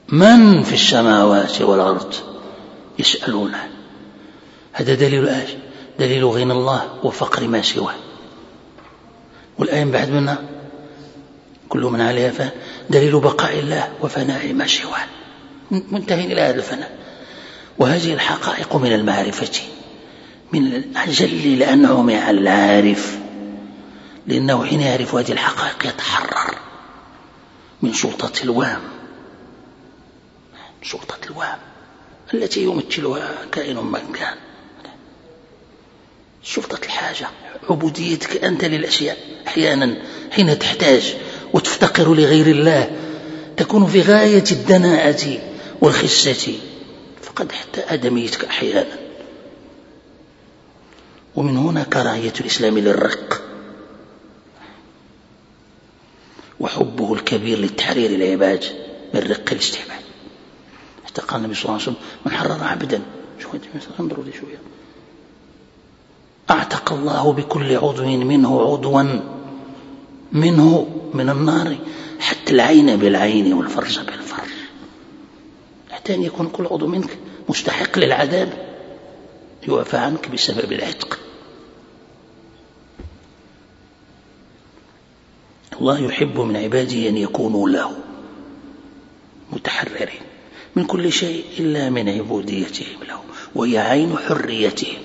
من في السماوات والأرض؟ يسألونه. هذا دليل آية دليل غنى الله وفقر ما سواه. والآية بعد منها كل من عليها فان دليل بقاء الله وفناء ما سواه. منتهي إلى هذا الفناء. وهذه الحقائق من المعرفة. من أجل الأنعم على العارف. لأنه حين يعرف هذه الحقائق يتحرر. من سلطة الوهم. سلطة الوهم. التي يمثلها كائن من كان. سلطة الحاجة عبوديتك أنت للأشياء. أحيانا حين تحتاج وتفتقر لغير الله تكون في غاية الدناءة والخسة فقد حتى آدميتك أحيانا. ومن هنا كراهية الإسلام للرق. وحبه الكبير للتحرير العباد من رق الاستعباد قال النبي صلى الله عليه وسلم من حرر عبدا. شوية انظروا لي شوية. أعتق الله بكل عضو منه عضوا منه من النار حتى العين بالعين والفرج بالفرج. حتى أن يكون كل عضو منك مستحق للعذاب يعفى عنك بسبب العتق. الله يحب من عباده أن يكونوا له من كل شيء إلا من عبوديتهم له وهي عين حريتهم.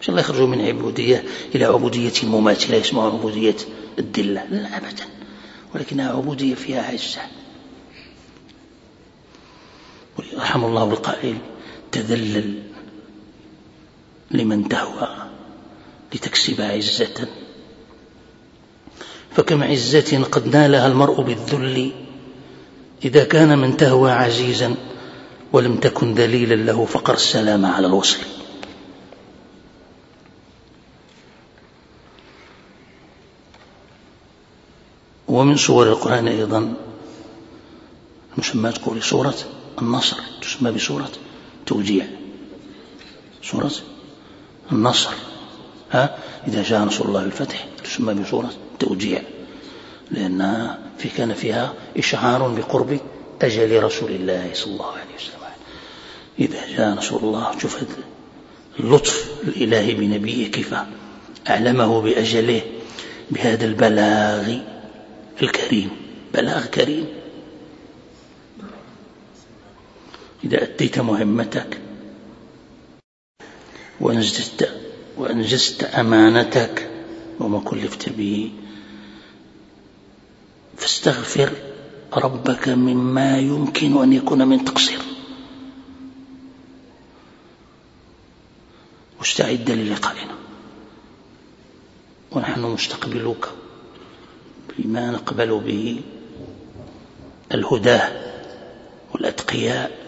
مش الله يخرجوا من عبودية إلى عبودية مماثلة اسمها عبودية الدلة لا أبدا. ولكنها عبودية فيها عزة. رحم الله القائل تذلل لمن تهوى لتكسب عزة. فكم عزة قد نالها المرء بالذل إذا كان من تهوى عزيزا ولم تكن دليلا له فقر السلام على الوصل. ومن صور القرآن أيضا المسمى تقول سورة النصر تسمى بسورة توجيع. سورة النصر ها؟ إذا جاء نصر الله الفتح تسمى بسورة توجيع. لأنها في كان فيها إشعار بقرب أجل رسول الله صلى الله عليه وسلم. إذا جاء نصر الله شوف اللطف الإلهي بنبيه كيف أعلمه بأجله بهذا البلاغ الكريم. بلاغ كريم. إذا أديت مهمتك وأنجزت, وأنجزت أمانتك وما كلفت به فاستغفر ربك مما يمكن أن يكون من تقصير. واستعد للقائنا. ونحن مستقبلوك بما نقبل به الهداه والأتقياء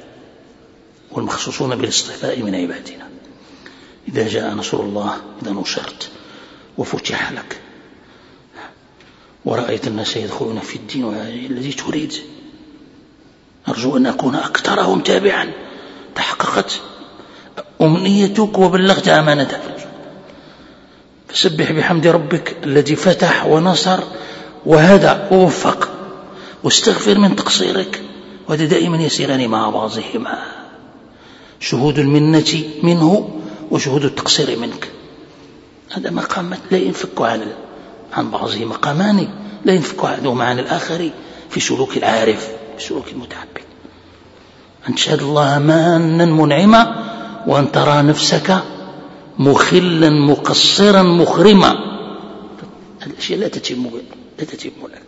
والمخصوصون بالاصطفاء من عبادنا. إذا جاء نصر الله إذا نصرت وفتح لك. ورأيت الناس يدخلون في الدين الذي تريد. أرجو أن أكون أكثرهم تابعا. تحققت أمنيتك وبلغت أمانتك. فسبح بحمد ربك الذي فتح ونصر وهدى ووفق. واستغفر من تقصيرك وهذا دائما يسيران مع بعضهما. شهود المنة منه وشهود التقصير منك. هذا مقام لا ينفك عن عن بعضه مقامان لا ينفك أحدهما عن الآخر في سلوك العارف في سلوك المتعبد. أن تشهد الله مانا منعما وأن ترى نفسك مخلا مقصرا مخرما. الأشياء لا تتم لا تتم لك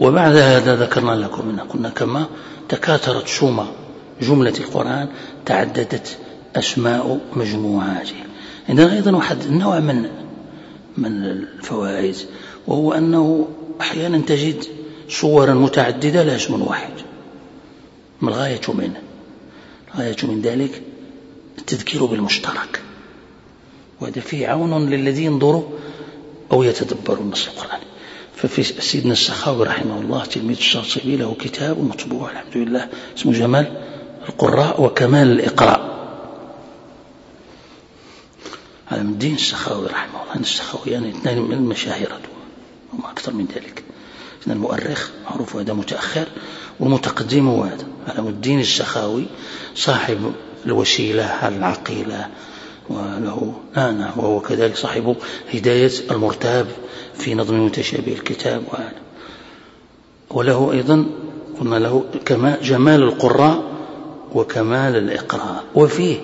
وبعد هذا ذكرنا لكم أن قلنا كما تكاثرت شومة جملة القرآن. تعددت أسماء مجموعاته. عندنا أيضا واحد النوع من من الفوائد وهو أنه أحيانا تجد صورا متعددة لا اسم واحد. ما الغاية منه الغاية من ذلك التذكير بالمشترك. وهذا فيه عون للذين ينظروا أو يتدبروا النص القرآني ففي سيدنا السخاوي رحمه الله تلميذ الشاطبي له كتاب مطبوع الحمد لله اسمه جمال القراء وكمال الإقراء. على الدين السخاوي رحمه الله. السخاوي يعني اثنين من المشاهير وما أكثر من ذلك. إن المؤرخ معروف هذا متأخر والمتقدم هو هذا. علم الدين السخاوي صاحب الوسيلة العقيلة وله نعم وهو كذلك صاحب هداية المرتاب في نظم متشابه الكتاب وله أيضا قلنا له كما جمال القراء وكمال الإقراء وفيه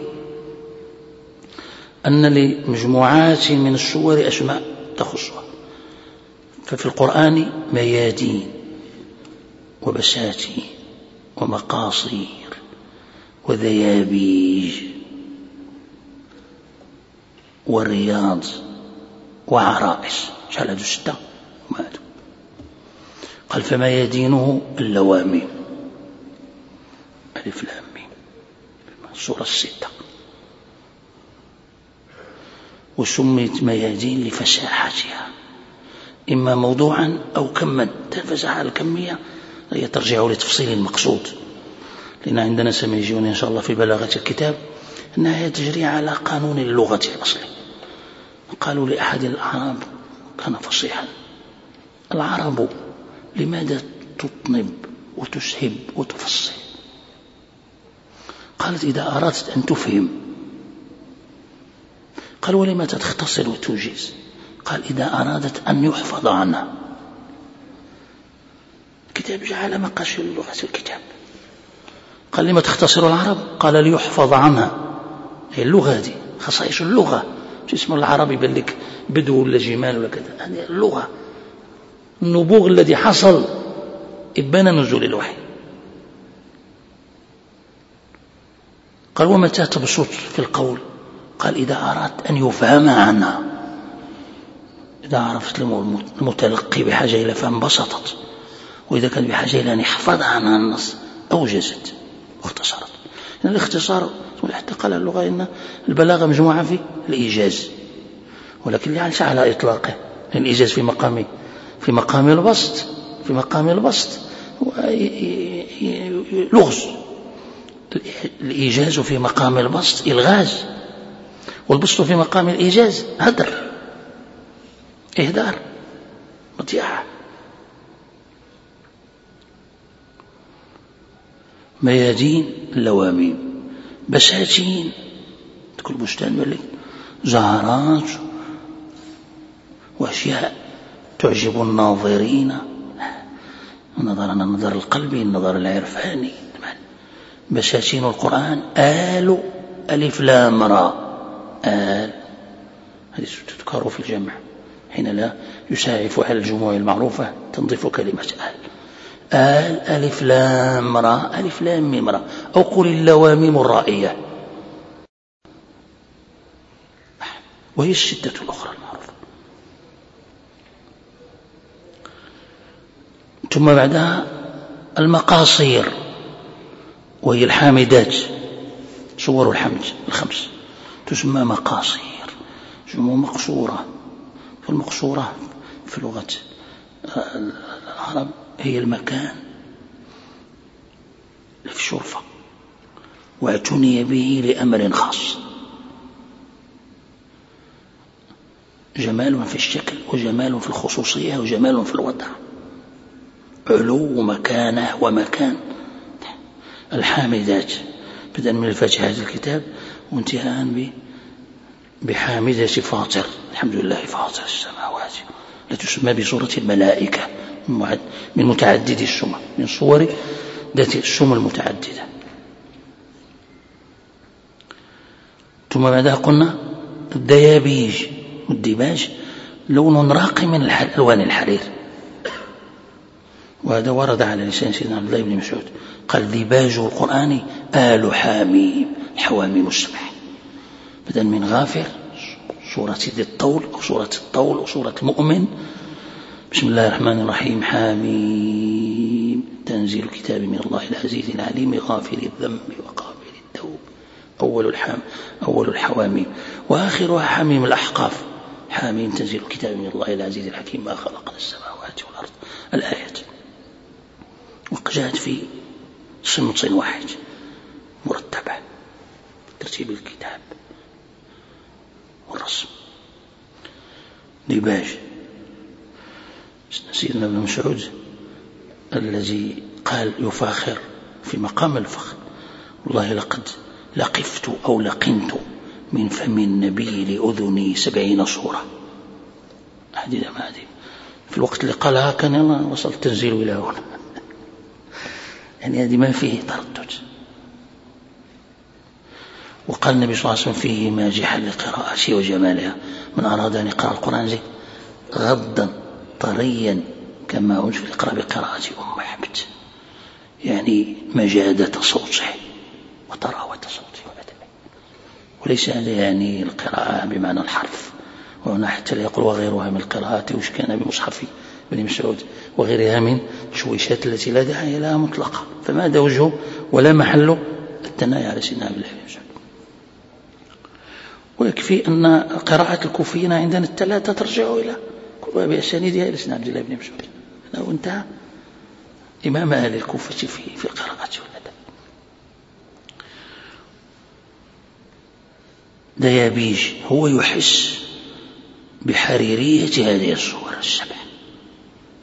أن لمجموعات من الصور أسماء تخصها ففي القرآن ميادين وبساتين ومقاصير وذيابيج ورياض وعرائس. شحال هادو ستة قال فما يدينه اللواميم ألف لام. السورة الستة. وسميت ميادين لفساحتها. إما موضوعا أو كما الفساحة الكمية هي ترجع لتفصيل المقصود. لأن عندنا سميجون إن شاء الله في بلاغة الكتاب أنها تجري على قانون اللغة الأصلي. قالوا لأحد الأعراب كان فصيحا العرب لماذا تطنب وتسهب وتفصل؟ قالت إذا أردت أن تفهم. قال ولماذا تختصر وتوجز قال إذا أرادت أن يحفظ عنها. الكتاب جعل ما قالش اللغة الكتاب. قال لما تختصر العرب؟ قال ليحفظ عنها. هي اللغة هذه خصائص اللغة. شو اسمه العربي يبان لك؟ بدو ولا جمال ولا كذا. هذه اللغة. النبوغ الذي حصل إبان نزول الوحي. قال ومتى تبسط في القول؟ قال إذا أردت أن يفهم عنها إذا عرفت المتلقي بحاجة إلى فهم بسطت. وإذا كان بحاجة إلى أن يحفظ عنها النص أوجزت واختصرت. يعني الاختصار حتى قال اللغة إن البلاغة مجموعة في الإيجاز. ولكن ليس على إطلاقه. الإيجاز في مقام في مقام البسط في مقام البسط. لغز. الإيجاز في مقام البسط إلغاز والبسط في مقام الإيجاز هدر إهدار مضيعة ميادين اللواميم بساتين كل بستان ولا زهرات وأشياء تعجب الناظرين. النظر النظر القلبي النظر العرفاني. بساتين القرآن. آل ألف لام را. آل. هذه تذكر في الجمع. حين لا يساعف على الجموع المعروفة تنظف كلمة آل. آل ألف لام را. ألف لام ميم أو قل اللواميم الرائية. وهي الشدة الأخرى المعروفة. ثم بعدها المقاصير. وهي الحامدات صور الحمد الخمس. تسمى مقاصير. جموع مقصورة؟ فالمقصورة في لغة العرب هي المكان. في الشرفة واعتني به لأمر خاص. جمال في الشكل وجمال في الخصوصية وجمال في الوضع. علو مكانه ومكان. الحامدات. بدءا من الفاتحة الكتاب وانتهاء بحامدة فاطر. الحمد لله فاطر السماوات. لا تسمى بسورة الملائكة من متعدد السمى من سور ذات السمى المتعددة. ثم بعدها قلنا؟ الديابيج والديباج لون راقي من ألوان الحرير. وهذا ورد على لسان سيدنا عبد الله بن مسعود. قال ديباج القرآن آل حاميم حواميم السبع بدل من غافر سورة ذي الطول أو سورة الطول أو سورة المؤمن. بسم الله الرحمن الرحيم حاميم تنزيل الكتاب من الله العزيز العليم غافر الذنب وقابل التوب. أول الحام أول الحواميم. وآخرها حميم الأحقاف. حاميم تنزيل الكتاب من الله العزيز الحكيم. ما خلقنا السماوات والأرض. الآيات وجاءت في صمت واحد مرتبة. ترتيب الكتاب والرسم. ديباج. سيدنا ابن مسعود الذي قال يفاخر في مقام الفخر. والله لقد لقفت أو لقنت من فم النبي لأذني سبعين صورة. هذه ما هذه في الوقت اللي قالها كان وصل التنزيل إلى هنا. يعني هذه ما فيه تردد. وقال النبي صلى الله عليه وسلم فيه ماجحا لقراءته وجمالها. من أراد أن يقرأ القرآن زي غضا طريا كما أنزل يقرأ بقراءة أم عبد يعني مجادة صوته وطراوة صوته وأدبه. وليس هذا يعني القراءة بمعنى الحرف. وهنا حتى لا يقول وغيرها من القراءات وش كان بمصحف بن مسعود وغيرها من التشويشات التي لا داعي لها مطلقة. فماذا وجهه ولا محل الثناء على سيدنا عبد الله بن مسعود؟ ويكفي أن قراءة الكوفيين عندنا الثلاثة ترجع إلى كلها بأسانيدها إلى سيدنا عبد الله بن مسعود. أنه انتهى إمام أهل الكوفة في في والأدب ديابيج هو يحس بحريرية هذه السور السبع.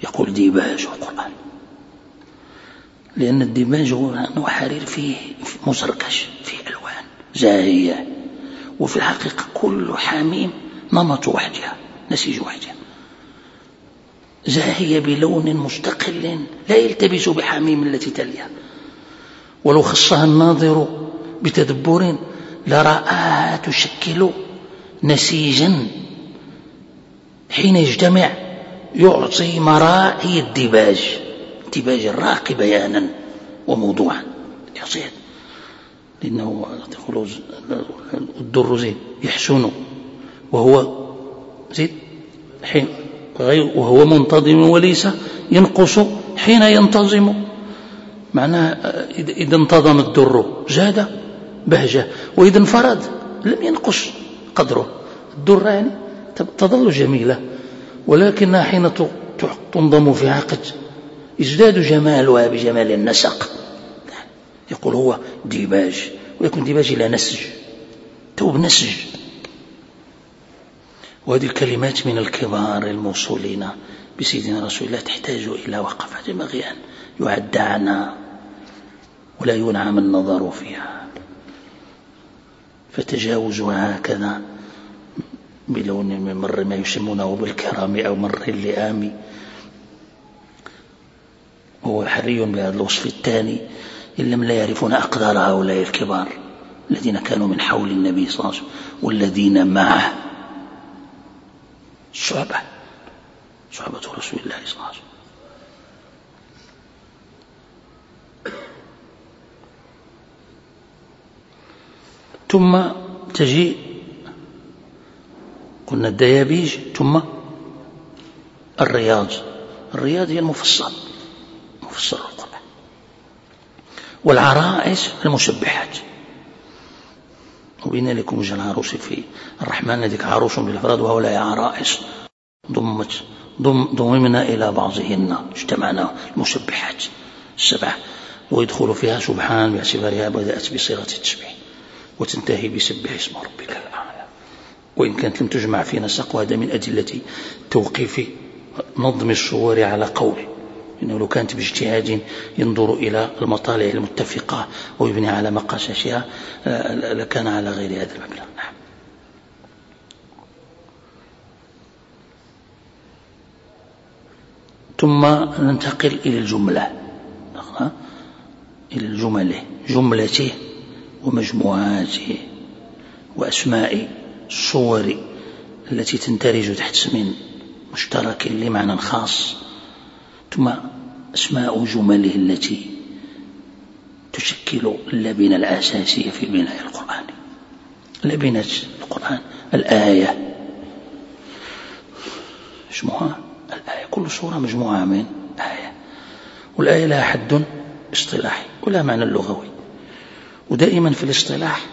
يقول ديباج القرآن. لأن الديباج هو أنه حرير فيه مزركش فيه ألوان زاهية. وفي الحقيقة كل حاميم نمط وحدها نسيج وحده زاهية بلون مستقل لا يلتبس بحاميم التي تليها. ولو خصها الناظر بتدبر لرآها تشكل نسيجا. حين يجتمع يعطي مرائي الدباج الدباج الراقي بيانا وموضوعا. يعطيه لأنه الدر زين يحسن وهو زيد حين وهو منتظم وليس ينقص حين ينتظم. معناه إذا انتظم الدر زاد بهجة وإذا انفرد لم ينقص قدره. الدر يعني تظل جميلة. ولكنها حين تنضم في عقد يزداد جمالها بجمال النسق. يقول هو ديباج ويكون ديباج إلى نسج ثوب نسج. وهذه الكلمات من الكبار الموصولين بسيدنا رسول الله تحتاج إلى وقفة ينبغي أن يعد عنها ولا ينعم النظر فيها. فتجاوزها هكذا. بلون من مر ما يسمونه بالكرام أو مر اللئام. هو حري بهذا الوصف الثاني إن لم لا يعرفون أقدار هؤلاء الكبار الذين كانوا من حول النبي صلى الله عليه وسلم والذين معه. صعبة صعبة رسول الله صلى الله عليه وسلم. ثم تجي قلنا الديابيج ثم الرياض. الرياض هي المفصل مفصل القرآن والعرائس المسبحات وبين لكم وجه العروس في الرحمن هذيك عروس بالافراد وهؤلاء عرائس ضمت ضم ضممنا إلى بعضهن اجتمعنا المسبحات السبعه ويدخل فيها سبحان باعتبارها بدات بصيغه التسبيح. وتنتهي بسبح اسم ربك الأعلى. وإن كانت لم تجمع في نسق وهذا من ادله توقيف نظم الصور على قول. إنه لو كانت باجتهاد ينظر إلى المطالع المتفقة ويبني على مقاساتها آه، لكان على غير هذا المبلغ. نعم. ثم ننتقل إلى الجملة. إلى الجمل جملته ومجموعاته وأسماء. الصور التي تندرج تحت اسم مشترك لمعنى خاص. ثم أسماء جمله التي تشكل اللبنة الأساسية في البناء القرآني لبنة القرآن الآية. اسمها الآية. كل صورة مجموعة من آية. والآية لها حد اصطلاحي ولا معنى اللغوي ودائما في الاصطلاح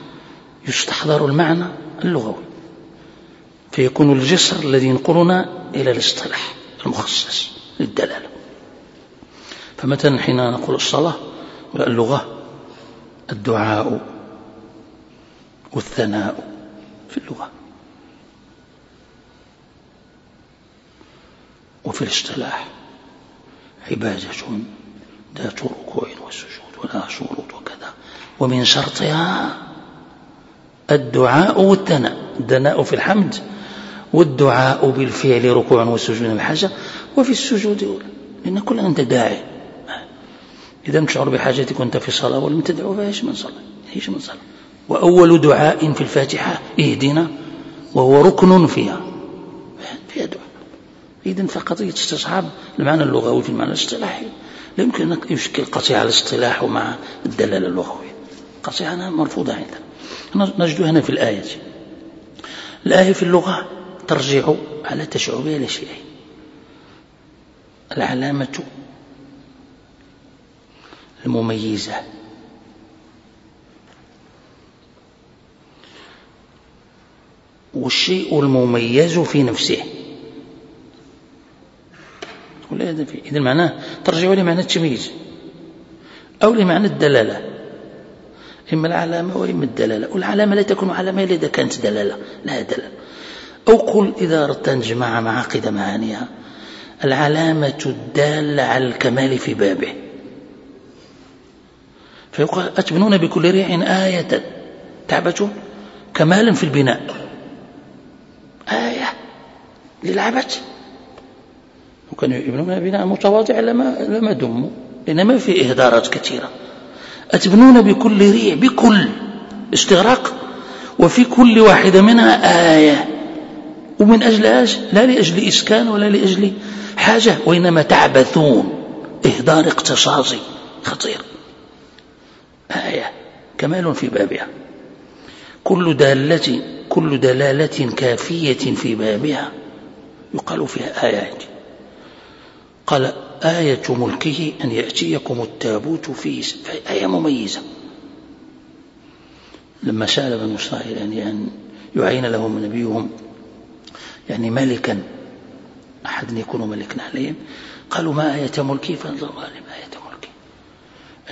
يستحضر المعنى اللغوي. فيكون الجسر الذي ينقلنا إلى الاصطلاح المخصص للدلالة. فمثلا حين نقول الصلاة؟ اللغة الدعاء والثناء في اللغة وفي الاصطلاح عبادة ذات ركوع وسجود ولا شروط وكذا. ومن شرطها الدعاء والثناء. الدناء في الحمد والدعاء بالفعل ركوع وسجود الحاجة وفي السجود لأن كل أنت داعي. إذا تشعر بحاجتك وأنت في صلاة ولم تدعو فايش من صلاة إيش من صلاة. وأول دعاء في الفاتحة اهدنا وهو ركن فيها. فيها دعاء. إذا فقضية استصحاب المعنى اللغوي في المعنى الاصطلاحي. لا يمكن أن يشكل قطيعة الاصطلاح مع الدلالة اللغوية. قطيعة مرفوضة عندنا. نجد هنا في الآية. الآية في اللغة. ترجع على تشعبها لشيئين العلامة المميزة. والشيء المميز في نفسه. إذا معناه ترجع لمعنى التمييز. أو لمعنى الدلالة. إما العلامة وإما الدلالة. والعلامة لا تكون علامة إلا إذا كانت دلالة. لا دلالة. أو قل إذا أردت أن تجمع معاقد معانيها. العلامة الدالة على الكمال في بابه. فيقال أتبنون بكل ريع آية. تعبثون كمالا في البناء. آية للعبث. وكانوا يبنون بناء متواضع لما لما دموا لأن ما في إهدارات كثيرة. أتبنون بكل ريع بكل استغراق وفي كل واحدة منها آية. ومن أجل إيش؟ لا لأجل إسكان ولا لأجل حاجة وإنما تعبثون. إهدار اقتصادي خطير. آية. كمال في بابها. كل دالة كل دلالة كافية في بابها. يقال فيها آيات قال آية ملكه أن يأتيكم التابوت فيه. آية مميزة. لما سأل بنو إسرائيل أن يعين لهم نبيهم يعني ملكا. أحد يكون ملكا عليهم. قالوا ما آية ملكي؟ الله ما آية ملكي.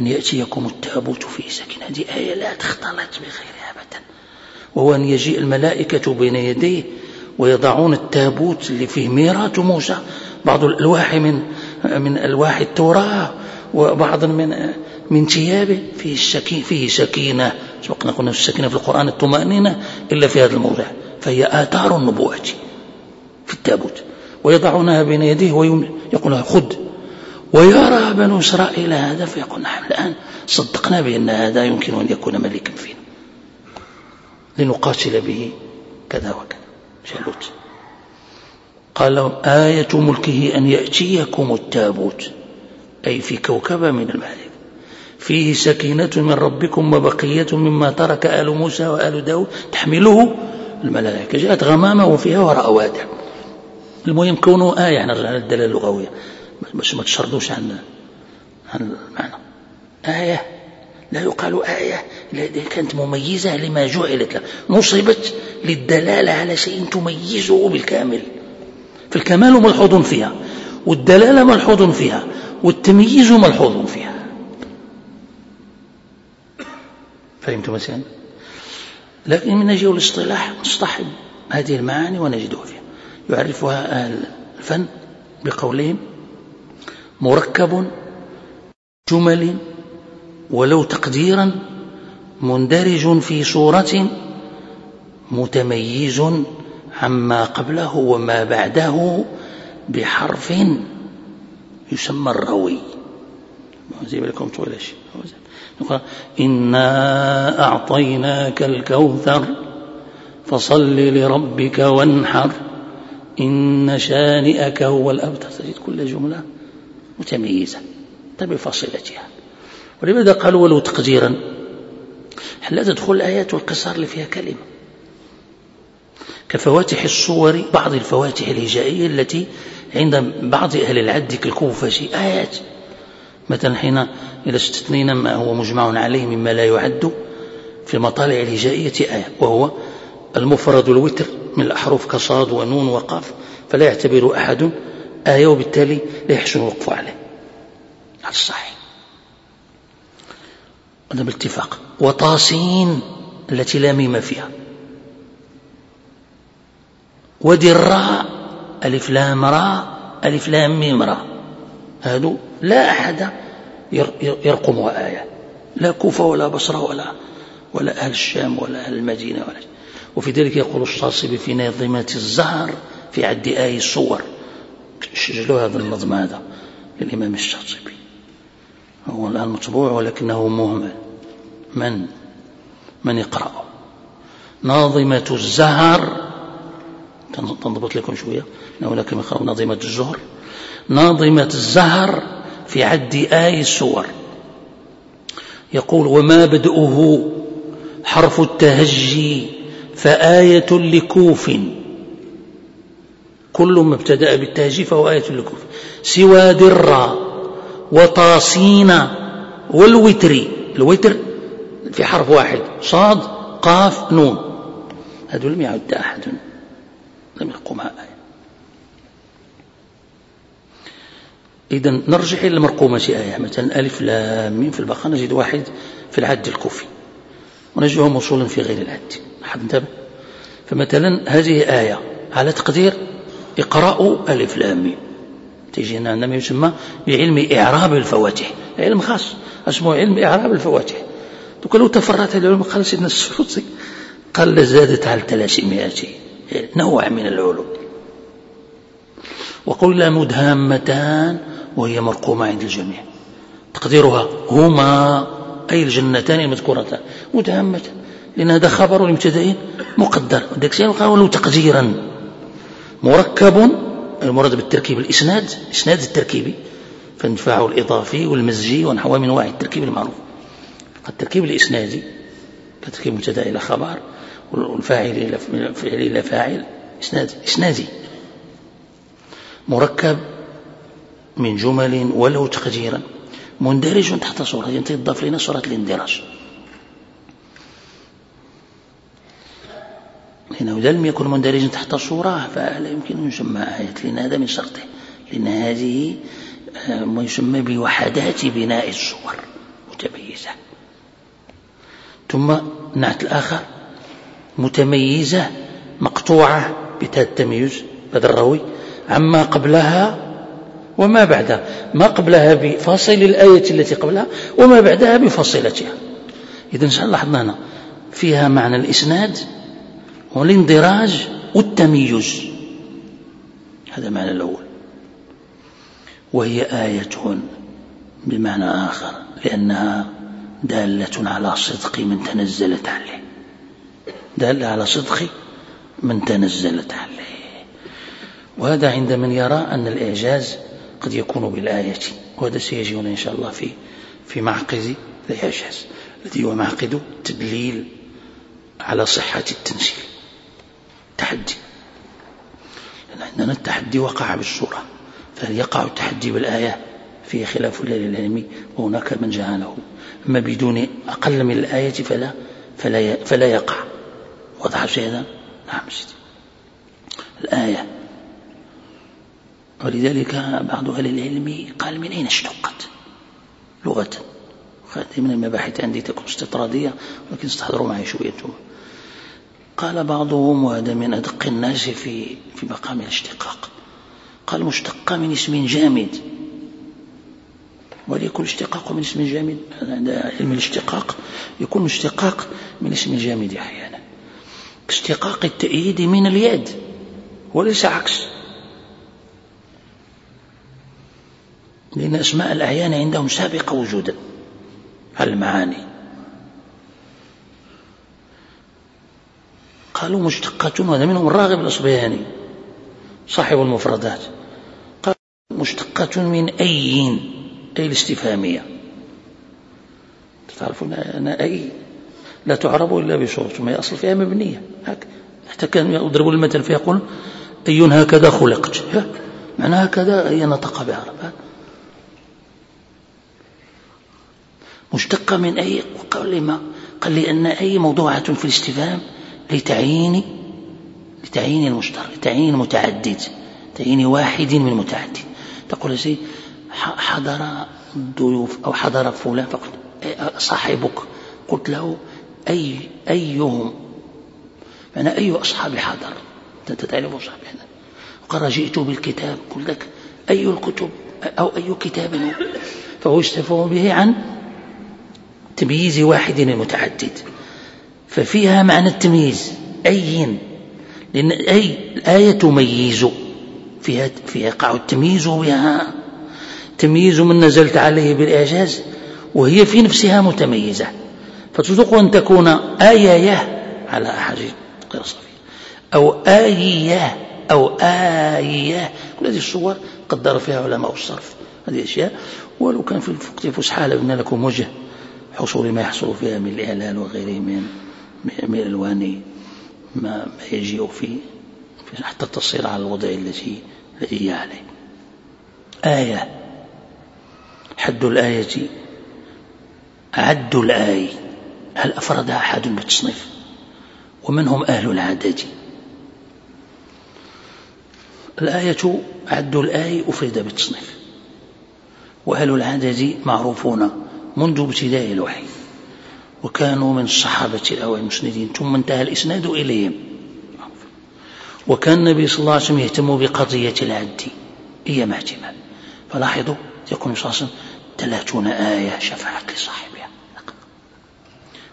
أن يأتيكم التابوت فيه سكينة هذه آية لا تختلط بغيرها أبدا. وهو أن يجيء الملائكة بين يديه ويضعون التابوت اللي فيه ميراث موسى. بعض الألواح من من ألواح التوراة وبعض من من ثيابه. فيه السكين فيه سكينة. سبقنا قلنا السكينة في القرآن الطمأنينة إلا في هذا الموضع. فهي آثار النبوة. في التابوت ويضعونها بين يديه ويقول خذ. ويرى بنو إسرائيل هذا فيقول نحن الآن صدقنا بأن هذا يمكن أن يكون ملكا فينا. لنقاتل به كذا وكذا. جالوت. قال لهم آية ملكه أن يأتيكم التابوت أي في كوكبة من الملائكة فيه سكينة من ربكم وبقية مما ترك آل موسى وآل داود تحمله الملائكة. جاءت غمامة وفيها وراء وادع. المهم كونه آية نرجع للدلالة اللغوية بس ما تشردوش عن عن المعنى. آية. لا يقال آية. كانت مميزة لما جعلت له نصبت للدلالة على شيء تميزه بالكامل. فالكمال ملحوظ فيها والدلالة ملحوظ فيها والتمييز ملحوظ فيها. فهمت مثلا؟ لكن من نجي الاصطلاح نصطحب هذه المعاني ونجدها فيها. يعرفها أهل الفن بقولهم مركب جمل ولو تقديرا مندرج في صورة متميز عما قبله وما بعده بحرف يسمى الروي. زي لكم طويل شيء إنا أعطيناك الكوثر فصل لربك وانحر. إن شانئك هو الأبتر. تجد كل جملة متميزة بفاصلتها ولماذا قالوا ولو تقديرا؟ لا تدخل الآيات والقصار اللي فيها كلمة؟ كفواتح الصور بعض الفواتح الهجائية التي عند بعض أهل العد كالكوفة آيات. مثلا حين إذا استثنينا ما هو مجمع عليه مما لا يعد في المطالع الهجائية آية وهو المفرد الوتر. من الأحرف كصاد ونون وقاف فلا يعتبر أحد آية وبالتالي لا يحسن الوقف عليه. هذا الصحيح. هذا بالاتفاق. وطاسين التي لا ميم فيها. ودراء ألف لام راء ألف لام ميم راء. هذا لا أحد يرقمها آية. لا كوفة ولا بصرة ولا ولا أهل الشام ولا أهل المدينة ولا وفي ذلك يقول الشاطبي في ناظمة الزهر في عد آي الصور سجلوا هذا النظم هذا للإمام الشاطبي هو الآن مطبوع ولكنه مهمل. من؟ من يقرأه؟ ناظمة الزهر. تنضبط لكم شوية. لكم يقرأوا ناظمة الزهر. ناظمة الزهر في عد آي السور يقول وما بدؤه حرف التهجي فآية لكوف. كل ما ابتدأ بالتهجي فهو آية لكوف. سوى درا وطاسين والوتر. الوتر في حرف واحد. صاد قاف نون. هذا لم يعد أحد. لم يقومها آية إذا نرجع إلى مرقومة آية. مثلا ألف لام في البقرة نجد واحد في العد الكوفي. ونجده موصولا في غير العد. انتبه. فمثلا هذه آية على تقدير اقرأوا ألف لام ميم. تجينا عندما يسمى بعلم إعراب الفواتح. علم خاص اسمه علم إعراب الفواتح. لو تفرعت العلوم قال سيدنا السيوطي قال زادت على 300 نوع من العلوم. وقل مدهامتان وهي مرقومة عند الجميع. تقديرها هما أي الجنتان المذكورتان. مدهامتان. لأن هذا خبر المبتدئين مقدر. وداك الشيء قالوا تقديرا. مركب المراد بالتركيب الإسناد إسناد التركيبي فندفعه الإضافي والمزجي ونحو من واحد التركيب المعروف. التركيب الإسنادي كتركيب مبتدا إلى خبر والفاعل إلى فعل إلى فاعل إسناد إسنادي. مركب من جمل ولو تقديرا. مندرج تحت صورة تضاف لنا صورة الإندراج. لأنه إذا لم يكن مندرجا تحت صورة فلا يمكن أن يسمى آية لأن هذا من شرطه. لأن هذه آه، ما يسمى بوحدات بناء الصور متميزة. ثم النعت الآخر متميزة مقطوعة بتاء التمييز هذا الراوي. عما قبلها وما بعدها. ما قبلها بفاصل الآية التي قبلها وما بعدها بفاصلتها. إذا لاحظنا هنا فيها معنى الإسناد والاندراج والتميز. هذا المعنى الأول. وهي آية بمعنى آخر لأنها دالة على صدق من تنزلت عليه. دالة على صدق من تنزلت عليه. وهذا عند من يرى أن الإعجاز قد يكون بالآية وهذا سيجينا إن شاء الله في في معقد الإعجاز الذي هو معقد التدليل على صحة التنزيل. تحدي لأن عندنا التحدي وقع بالسورة فهل يقع التحدي بالآية فيه خلاف للعلم وهناك من جعله أما بدون أقل من الآية فلا فلا فلا يقع. وضح هذا؟ نعم سيدي. الآية. ولذلك بعض أهل العلم قال من أين اشتقت؟ لغة. هذه من المباحث عندي تكون استطرادية ولكن استحضروا معي شوية قال بعضهم وهذا من أدق الناس في في مقام الاشتقاق. قال مشتقة من اسم جامد. وليكن اشتقاق من اسم جامد عند علم الاشتقاق يكون اشتقاق من اسم جامد أحيانا. اشتقاق التأييد من اليد وليس عكس. لأن أسماء الأعيان عندهم سابقة وجودا. المعاني. قالوا مشتقة وهذا منهم الراغب الأصبياني صاحب المفردات. قال مشتقة من أي أي الاستفهامية؟ تعرفون أنا أي؟ لا تعرب إلا بشروط ما أصل فيها مبنية. حتى كان يضرب المثل فيقول أي هكذا خلقت. معنى هكذا هي نطق بعرب مشتقة من أي؟ وقال لما قال لأن أي موضوعة في الاستفهام لتعيين لتعيين المشترك لتعيين المتعدد تعيين واحد من متعدد تقول زي حضر الضيوف أو حضر فلان فقلت صاحبك؟ قلت له أي أيهم؟ أنا أي أصحاب حضر أنت تعرف أصحاب قال جئت بالكتاب. قلت لك أي الكتب؟ أو أي كتاب؟ فهو يستفهم به عن تمييز واحد المتعدد. ففيها معنى التمييز. أي لأن أي الآية تميز. فيها فيها يقع التمييز بها تمييز من نزلت عليه بالإعجاز وهي في نفسها متميزة. فتصدق أن تكون آية على أحد غير صفية. أو آية أو آية. كل هذه الصور قدر فيها علماء الصرف. هذه الأشياء ولو كان في الفقه فسحة لبنا لكم وجه حصول ما يحصل فيها من الإعلان وغيره من من ألوان ما, يجيء في حتى تصير على الوضع الذي الذي هي عليه. آية. حد الآية. عد الآية هل أفردها أحد بالتصنيف؟ ومن هم أهل العدد؟ الآية. عد الآية أفرد بالتصنيف. وأهل العدد معروفون منذ ابتداء الوحي. وكانوا من الصحابة الأوائل المسندين ثم انتهى الإسناد إليهم. وكان النبي صلى الله عليه وسلم يهتم بقضية العد. أيام اهتمام فلاحظوا يكون صلى الله عليه وسلم ثلاثون آية شفعت لصاحبها.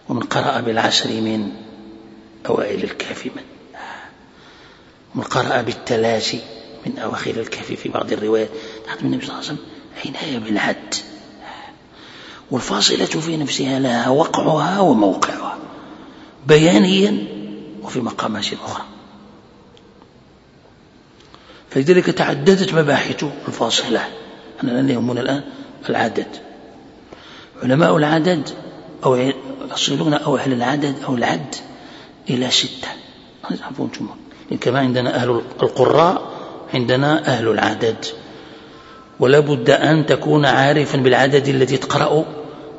ومن قرأ بالعسر من أوائل الكاف من ومن قرأ بالثلاث من أواخر الكهف في بعض الروايات. من النبي صلى الله عليه وسلم عناية بالعد. والفاصلة في نفسها لها وقعها وموقعها. بيانيا وفي مقامات أخرى. فلذلك تعددت مباحث الفاصلة. أنا لن يهمنا الآن العدد. علماء العدد أو يصلون أو أهل العدد أو العد إلى ستة. كما عندنا أهل القراء عندنا أهل العدد. ولا بد أن تكون عارفا بالعدد الذي تقرأ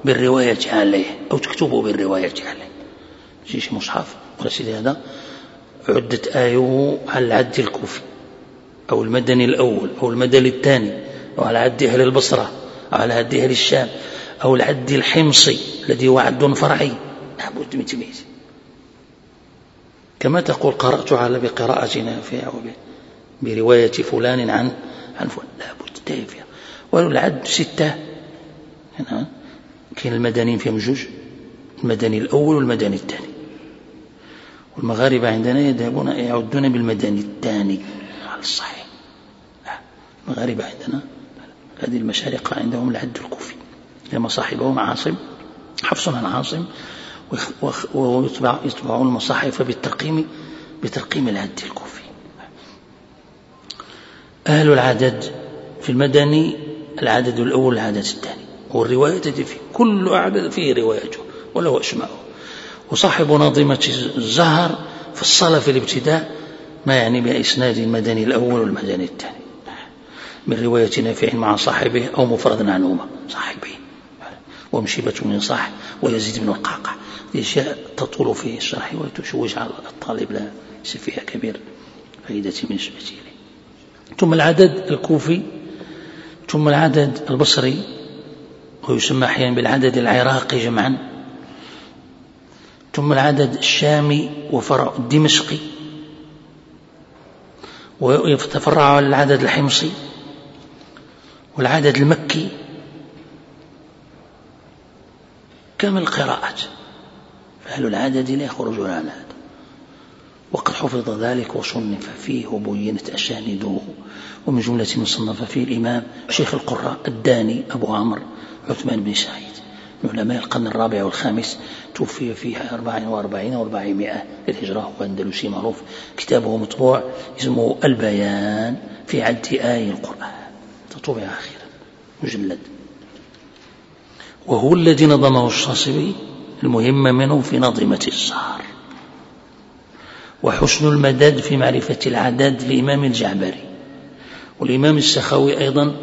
بالرواية عليه أو تكتبه بالرواية عليه شي مصحف. قال سيدي هذا عدت آيه على العد الكوفي أو المدني الأول أو المدني الثاني أو على عد أهل البصرة أو على عد أهل الشام أو العد الحمصي الذي هو عد فرعي. لابد من تمييز. كما تقول قرأت على بقراءة نافع برواية فلان عن عن فلان. لابد تافية ولو العد ستة. كاين المدنيين فيهم جوج. المدني الأول والمدني الثاني. والمغاربة عندنا يذهبون يعدون بالمدني الثاني. على الصحيح المغاربة عندنا. هذه المشارقة عندهم العد الكوفي. لما صاحبهم عاصم. حفص عن عاصم ويطبعون المصاحف بالترقيم بترقيم العد الكوفي. أهل العدد. في المدني العدد الأول العدد الثاني. والرواية في كل عدد فيه روايته وله أسماءه. وصاحب ناظمة الزهر فصل في الابتداء ما يعني بإسناد المدني الأول والمدني الثاني. من رواية نافع مع صاحبه أو مفرد عنهما صاحبه. ومشيبة من صاح ويزيد بن القعقع أشياء تطول في الشرح وتشوش على الطالب لا فيها كبير فائدة بالنسبة ثم العدد الكوفي ثم العدد البصري ويسمى أحيانا بالعدد العراقي جمعا. ثم العدد الشامي وفرع الدمشقي. ويتفرع العدد الحمصي والعدد المكي. كم القراءات؟ فأهل العدد لا يخرجون عن هذا. وقد حفظ ذلك وصنف فيه وبينت أسانيده ومن جملة من صنف فيه الإمام شيخ القراء الداني أبو عمرو عثمان بن سعيد. من علماء القرن الرابع والخامس توفي فيها 44 و400 للهجرة هو أندلسي معروف. كتابه مطبوع اسمه البيان في عد آي القرآن. تطبع أخيرا. مجلد وهو الذي نظمه الشاصبي المهم منه في نظمة الزهر وحسن المدد في معرفة العدد لإمام الجعبري. والإمام السخاوي أيضا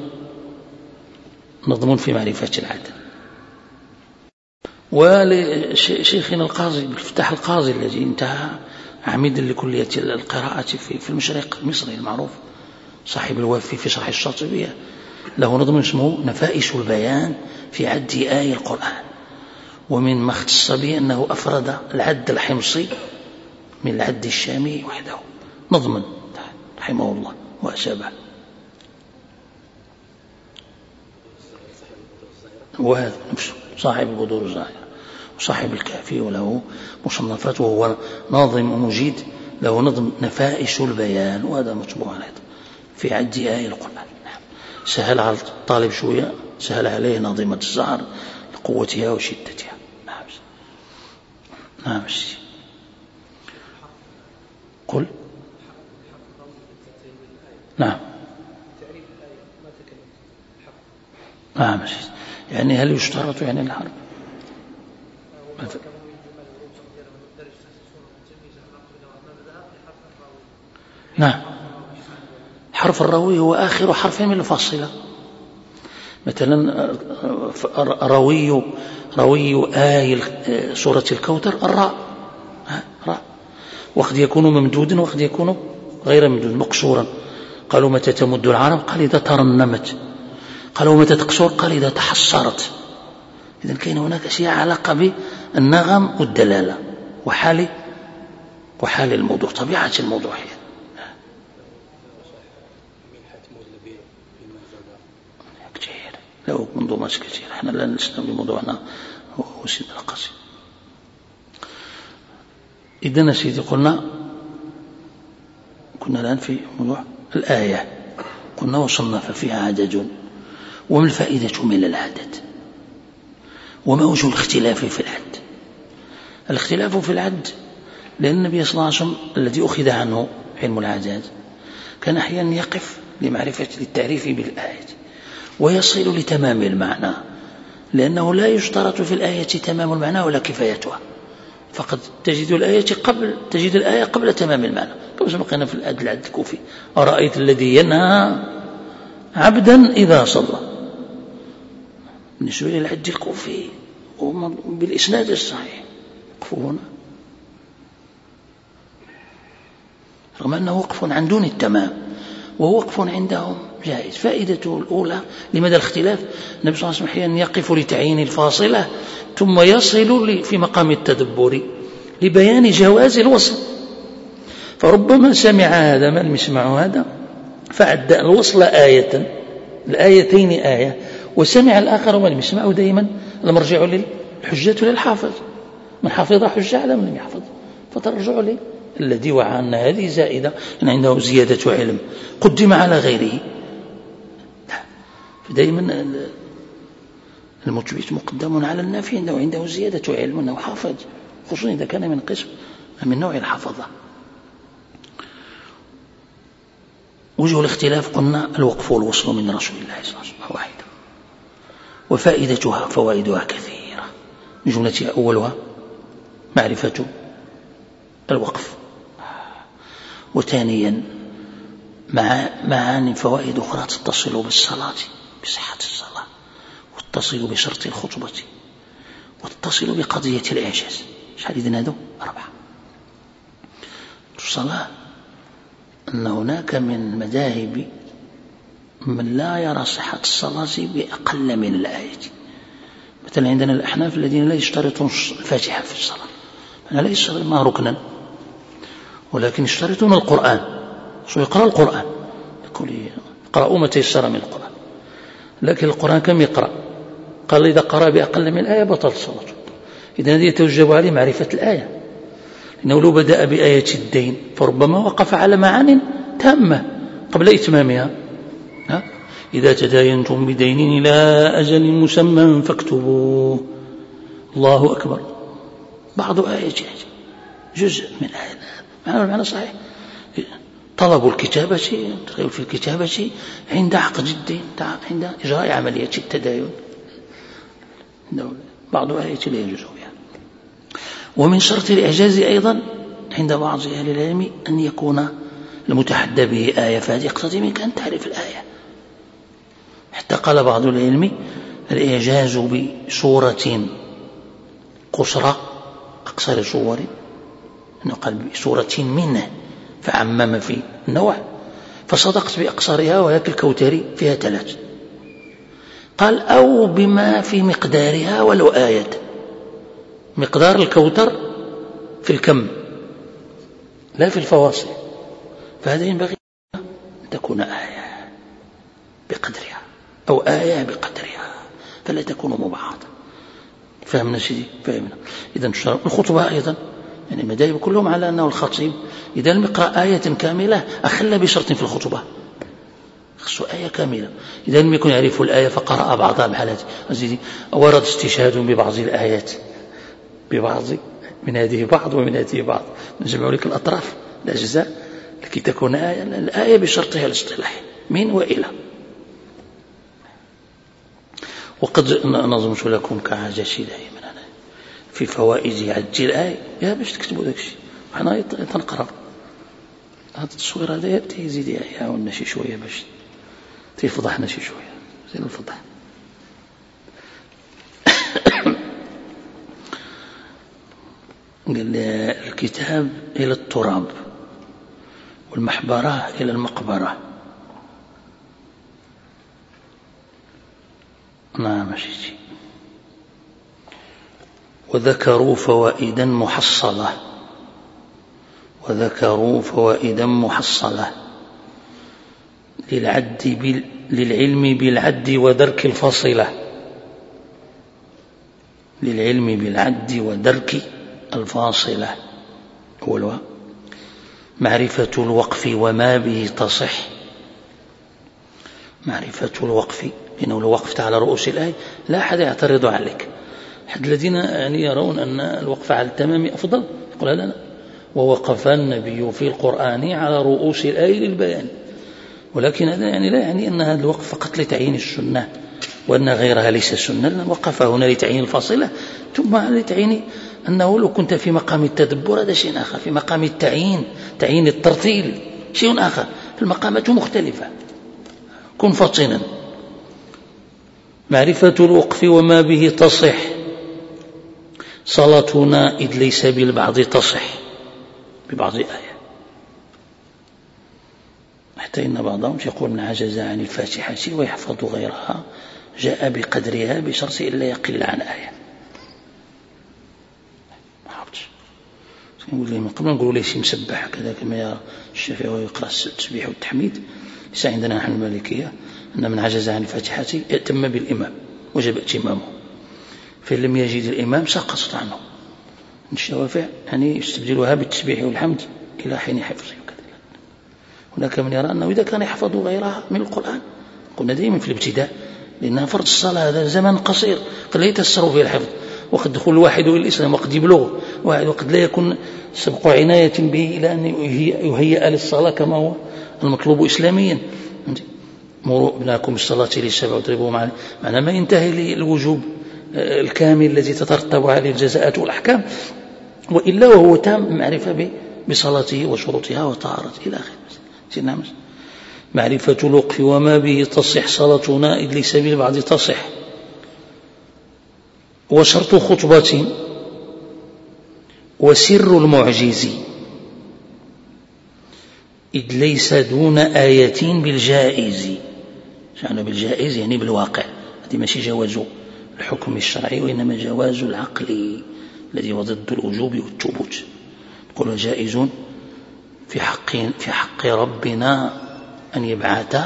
نظم في معرفة العدد ولشيخنا القاضي بالفتاح القاضي الذي انتهى عميدا لكلية القراءة في المشرق المصري المعروف صاحب الوافي في شرح الشاطبية. له نظم اسمه نفائس البيان في عد آي القرآن. ومن ما اختص به أنه أفرد العد الحمصي من العد الشامي وحده. نظما رحمه الله وأسابه. وهذا نفسه صاحب البدور الظاهرة وصاحب الكافي وله مصنفات وهو ناظم ومجيد له نظم نفائس البيان وهذا مطبوع أيضا في عد آي القرآن. سهل على الطالب شوية سهل عليه نظيمة الزهر لقوتها وشدتها. نعم. نعم قل. نعم. نعم يعني هل يشترط يعني الحرب؟ نعم. حرف الروي هو آخر حرف من الفاصلة. مثلا روي روي آي سورة الكوثر الراء. راء. وقد يكون ممدودا وقد يكون غير ممدود مقصورا. قالوا متى تمد العرب؟ قال إذا ترنمت. قالوا متى تقصر؟ قال إذا تحصرت. إذا كاين هناك شيء علاقة بالنغم والدلالة. وحال وحال الموضوع طبيعة الموضوع هي. كثير له منظومات كثيرة إحنا لا نستخدم بموضوعنا هو سيد القصيد إذا سيدي قلنا كنا الآن في موضوع الآية. قلنا وصنف فيها عدد وما الفائدة من العدد وما وجه الاختلاف في العد؟ الاختلاف في العد لأن النبي صلى الله عليه وسلم الذي أخذ عنه علم العدد كان أحيانا يقف لمعرفة التعريف بالآية ويصل لتمام المعنى لأنه لا يشترط في الآية تمام المعنى ولا كفايتها. فقد تجد الآية قبل تجد الآية قبل تمام المعنى. كما سبقنا في العد العد الكوفي. أرأيت الذي ينهى عبدا إذا صلى؟ بالنسبة للعد الكوفي. بالإسناد الصحيح. وقفوا هنا. رغم أنه وقف عن دون التمام. وهو وقف عندهم. جائز. فائدته الأولى لماذا الاختلاف. النبي صلى الله عليه وسلم أحيانا يقف لتعيين الفاصلة ثم يصل في مقام التدبر لبيان جواز الوصل. فربما سمع هذا. من يسمع هذا؟ فعد الوصل آية. الآيتين آية. وسمع الآخر ولم يسمعه دائما المرجع للحجة للحافظ. من حفظ حجة على من لم يحفظ. فترجع لي. الذي وعى أن هذه زائدة أن عنده زيادة علم. قدم على غيره. دائما المثبت مقدم على النافي عنده عنده زيادة علم أنه حافظ. خصوصا إذا كان من قسم من نوع الحفظة. وجه الاختلاف قلنا الوقف والوصل من رسول الله صلى الله عليه وسلم. واحدة وفائدتها فوائدها كثيرة. من جملتها أولها معرفة الوقف. وثانيا مع معاني فوائد أخرى تتصل بالصلاة بصحة الصلاة واتصل بشرط الخطبة واتصل بقضية الإعجاز. شحال إذن هذو؟ أربعة. الصلاة أن هناك من مذاهب من لا يرى صحة الصلاة بأقل من الآية مثلا عندنا الأحناف الذين لا يشترطون الفاتحة في الصلاة. أنا يشترط ما ركنا ولكن يشترطون القرآن. يقرأ القرآن؟ يقول اقرأوا ما تيسر من القرآن. لكن القرآن كم يقرأ؟ قال إذا قرأ بأقل من آية بطل صلاته إذا هذه يتوجب عليه معرفة الآية. إنه لو بدأ بآية الدين فربما وقف على معان تامة قبل إتمامها. ها؟ إذا تداينتم بدين إلى أجل مسمى فاكتبوه. الله أكبر. بعض آيات جزء من آية. معنى صحيح. طلب الكتابة في الكتابة عند عقد الدين عند إجراء عملية التداين. بعض آيات لا يجوز بها ومن شرط الإعجاز أيضا عند بعض أهل العلم أن يكون المتحدى به آية فهذه يقتضي منك أن تعرف الآية. حتى قال بعض العلم الإعجاز بصورة قصرى أقصر صور أنه قال بصورة منه فعمم في النوع فصدقت بأقصارها وهي الكوثري فيها ثلاث. قال أو بما في مقدارها ولو آية. مقدار الكوثر في الكم لا في الفواصل. فهذا ينبغي أن تكون آية بقدرها. أو آية بقدرها فلا تكون مبعضة فهمنا سيدي؟ فهمنا. إذا الخطبة أيضا يعني المذاهب كلهم على أنه الخطيب. إذا لم يقرأ آية كاملة أخل بشرط في الخطبة. خصو آية كاملة. إذا لم يكن يعرف الآية فقرأ بعضها بحالات أزيدي ورد استشهاد ببعض الآيات. ببعض من هذه بعض ومن هذه بعض. نجمع لك الأطراف الأجزاء لكي تكون آية الآية بشرطها الاصطلاحي من وإلى. وقد نظمت لكم كعادتي دائما في فوائد عج الآية يا باش تكتبوا داك الشيء. حنا تنقرا هذا التصوير هذا تيزيد يعاوننا شي شوية باش تيفضحنا شي شوية. زين الفضح. [coughs] قال الكتاب إلى التراب والمحبرة إلى المقبرة. نعم ماشي وذكروا فوائدا محصلة. وذكروا فوائدا محصلة. للعد بال للعلم بالعد ودرك الفاصلة للعلم بالعد ودرك الفاصلة. أولها معرفة الوقف وما به تصح. معرفة الوقف لأنه لو وقفت على رؤوس الآية لا أحد يعترض عليك. أحد الذين يعني يرون أن الوقف على التمام أفضل. يقول لا لا ووقف النبي في القرآن على رؤوس الآية للبيان. ولكن هذا يعني لا يعني أن هذا الوقف فقط لتعيين السنة وأن غيرها ليس سنة وقف هنا لتعيين الفاصلة ثم لتعيين أنه لو كنت في مقام التدبر هذا شيء آخر. في مقام التعيين تعيين الترتيل شيء آخر. فالمقامات مختلفة. كن فطنا معرفة الوقف وما به تصح. صلاتنا إذ ليس بالبعض تصح. ببعض آية. حتى إن بعضهم يقول من عجز عن الفاتحة ويحفظ غيرها جاء بقدرها بشرط إلا يقل عن آية. نقول لهم قبل نقولوا ليش مسبح كذا كما الشافعي ويقرأ التسبيح والتحميد ليس عندنا نحن المالكية. أن من عجز عن الفاتحة ائتم بالإمام وجب ائتمامه. فإن لم يجد الإمام سقطت عنه الشوافع يعني يستبدلها بالتسبيح والحمد إلى حين حفظه هناك من يرى أنه إذا كان يحفظ غيرها من القرآن قلنا دائما في الابتداء لأنها فرض الصلاة هذا زمن قصير. قد لا يتسر فيه الحفظ. وقد دخل الواحد إلى الإسلام وقد يبلغ وقد لا يكون سبق عناية به إلى أن يهيئ للصلاة كما هو المطلوب إسلاميا. مروا ابناكم الصلاة للسبع واضربوا معنا. معنى ما ينتهي للوجوب آه، الكامل الذي تترتب عليه الجزاءات والأحكام وإلا وهو تام معرفة بصلاته وشروطها وطهارته إلى آخره. معرفة الوقف وما به تصح صلاتنا إذ لسبيل بعض تصح. وشرط خطبة وسر المعجز. إذ ليس دون آية بالجائز. شأنه بالجائز يعني بالواقع. هذه ماشي جواز الحكم الشرعي وإنما جواز العقل الذي هو ضد الوجوب والثبوت. نقول جائز في حق في حق ربنا أن يبعث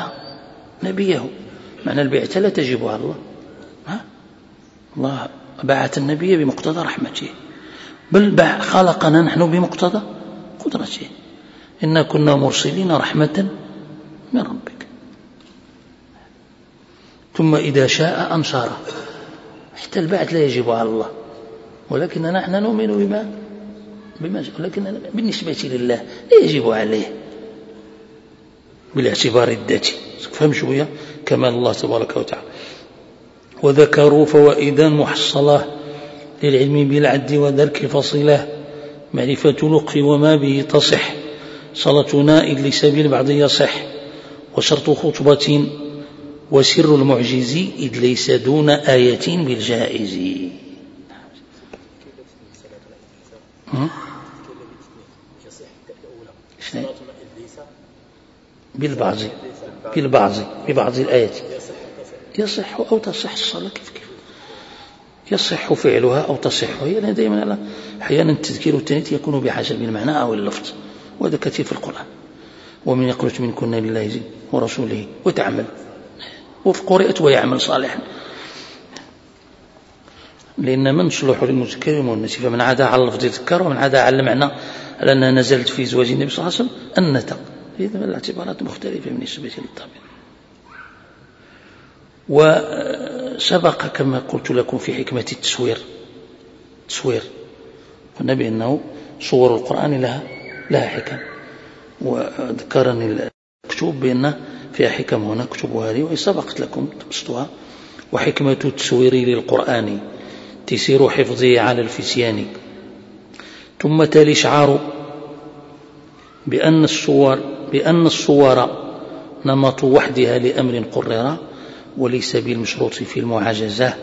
نبيه. معنى البعثة لا تجب على الله. ها؟ الله بعث النبي بمقتضى رحمته. بل خلقنا نحن بمقتضى قدرته. إنا كنا مرسلين رحمة من ربك. ثم إذا شاء أنشره حتى البعث لا يجب على الله. ولكننا نحن نؤمن بما بما ولكن بالنسبة لله لا يجب عليه. بالاعتبار الذاتي. فهم شوية كمال الله تبارك وتعالى. وذكروا فوائدا محصلة للعلم بالعد ودرك الفصيلة معرفة لقف وما به تصح. صلاتنا إذ لسبيل بعض يصح. وشرط خطبة وسر المعجز إذ ليس دون آية بالجائز. بالبعض بالبعض ببعض الآيات. يصح أو تصح الصلاة؟ كيف كيف؟ يصح فعلها أو تصح. هي دائما أحيانا التذكير والتنيت يكون بحسب المعنى أو اللفظ وهذا كثير في القرآن. ومن يقنت منكن لله ورسوله وتعمل. وفي قرئت ويعمل صالحا. لأن من صلح للمذكر والمؤنث فمن عدا على اللفظ يذكر ومن عدا على المعنى لأنها نزلت في زواج النبي صلى الله عليه وسلم النتا إذا الاعتبارات مختلفة بالنسبة للطابع وسبق كما قلت لكم في حكمة التسوير. تسوير. قلنا بأنه صور القرآن لها لها حكم. وذكرني المكتوب بأن فيها حكم هنا اكتبوا هذه وإن سبقت لكم تبسطها وحكمة التسوير للقرآن تسير حفظه على الفتيان ثم تالي شعار بأن الصور بأن الصور نمط وحدها لأمر قرر وليس بالمشروط في المعاجزة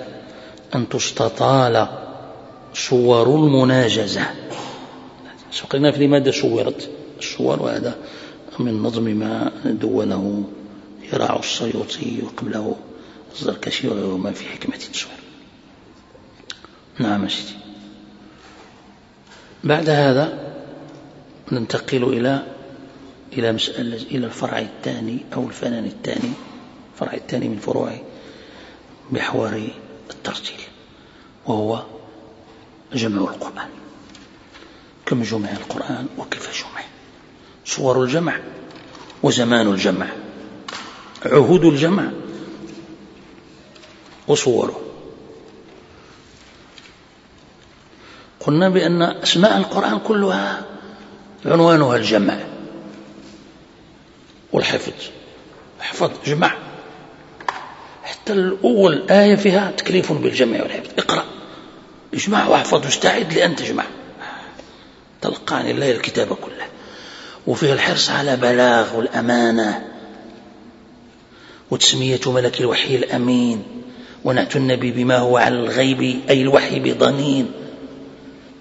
أن تستطال صور المناجزة. سقنا في لماذا صورت؟ الصور وهذا من نظم ما دونه. يراع السيوطي وقبله الزركشي وغيرهما في حكمة التصوير نعم سيدي. بعد هذا ننتقل إلى إلى مسألة إلى الفرع الثاني أو الفنان الثاني الفرع الثاني من فروع محور الترتيل وهو جمع القرآن. كم جمع القرآن وكيف جمع؟ صور الجمع وزمان الجمع. عهود الجمع وصوره. قلنا بأن أسماء القرآن كلها عنوانها الجمع والحفظ. احفظ جمع حتى الأول آية فيها تكليف بالجمع والحفظ. اقرأ. اجمع واحفظ. واستعد لأن تجمع. تلقى عن الله الكتاب كله. وفيها الحرص على بلاغ والأمانة وتسمية ملك الوحي الأمين. ونعت النبي بما هو على الغيب أي الوحي بضنين.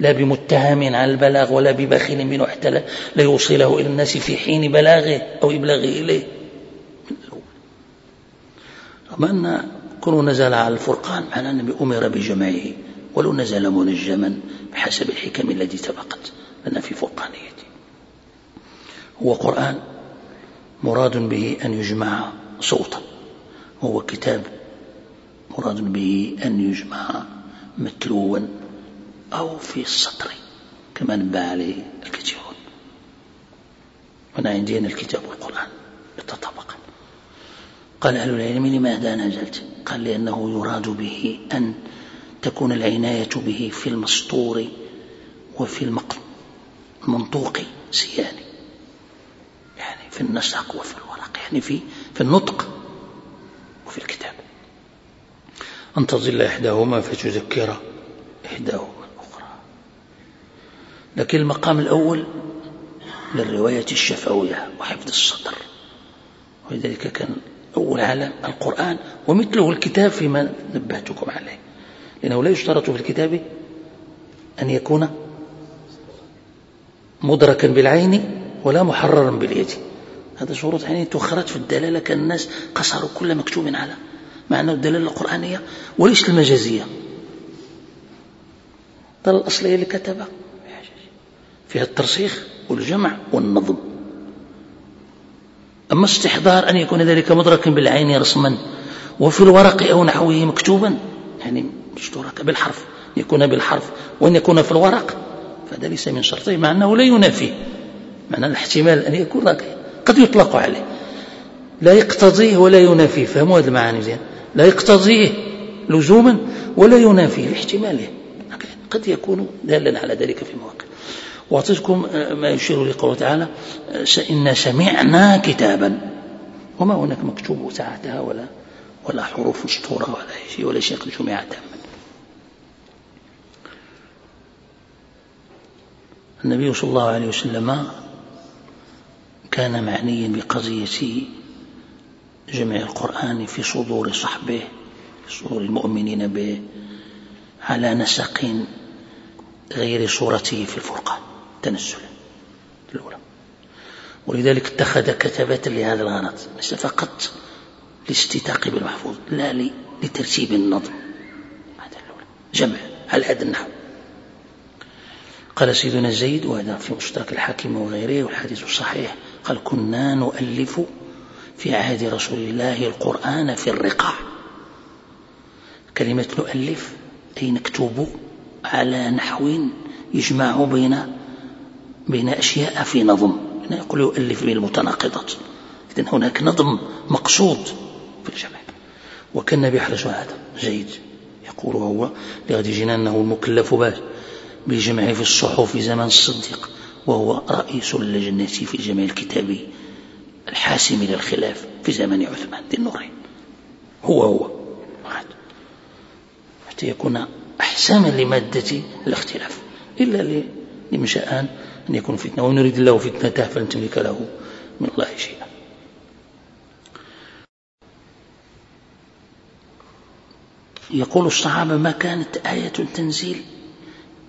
لا بمتهم على البلاغ ولا ببخيل منه حتى لا, لا يوصله إلى الناس في حين بلاغه أو إبلاغه إليه. من الأول رغم أن كونه نزل على الفرقان معنى النبي أمر بجمعه ولو نزل منجما بحسب الحكم التي سبقت لنا في فرقانيته. هو قرآن مراد به أن يجمع صوتا. وهو كتاب مراد به أن يجمع متلوا أو في السطر كما نبه عليه الكثيرون هنا عندنا الكتاب والقرآن يتطابقا قال أهل العلم لماذا نزلت؟ قال لأنه يراد به أن تكون العناية به في المسطور وفي المنطوق سيان يعني في النسق وفي الورق يعني في في النطق وفي الكتاب. أن تظل إحداهما فتذكر إحداهما لكن المقام الأول للرواية الشفوية وحفظ الصدر. ولذلك كان أول علم القرآن ومثله الكتاب فيما نبهتكم عليه. لأنه لا يشترط في الكتاب أن يكون مدركا بالعين ولا محررا باليد. هذا شروط يعني تخرج في الدلالة كان الناس قصروا كل مكتوب على مع أنه الدلالة القرآنية وليس المجازية. الأصلية اللي كتبها فيها الترسيخ والجمع والنظم. أما استحضار أن يكون ذلك مدركا بالعين رسما وفي الورق أو نحوه مكتوبا يعني مشترك بالحرف يكون بالحرف وأن يكون في الورق فهذا ليس من شرطه مع أنه لا ينافي. معنى الاحتمال أن يكون قد يطلق عليه. لا يقتضيه ولا ينافيه. فهموا هذه المعاني زين لا يقتضيه لزوما ولا ينافيه لاحتماله. قد يكون دالا على ذلك في مواقع وأعطيتكم ما يشير لقوله تعالى إنا سمعنا كتابا. وما هناك مكتوب ساعتها ولا ولا حروف مسطورة ولا شيء ولا شيء قد جمع تاما النبي صلى الله عليه وسلم كان معنيا بقضية جمع القرآن في صدور صحبه في صدور المؤمنين به على نسق غير صورته في الفرقان التنزل الأولى. ولذلك اتخذ كتبات لهذا الغرض ليس فقط لاستتاق بالمحفوظ لا لترتيب النظم. هذا الأولى. جمع على هذا النحو؟ قال سيدنا زيد وهذا في مشترك الحاكم وغيره والحديث الصحيح قال كنا نؤلف في عهد رسول الله القرآن في الرقاع كلمة نؤلف أي نكتب على نحو يجمع بين بين أشياء في نظم. يقول يؤلف بين المتناقضات إذن هناك نظم مقصود في الجمع. وكان النبي يحرص هذا. جيد يقول هو لغد جنانه المكلف به. في الصحف في زمن الصديق. وهو رئيس اللجنة في الجمع الكتابي الحاسم للخلاف في زمن عثمان ذي النورين هو هو. حتى يكون أحساما لمادة الاختلاف. إلا لمن شاء أن يكون فتنة وإن يريد الله فتنته فلن تملك له من الله شيئا. يقول الصحابة ما كانت آية تنزيل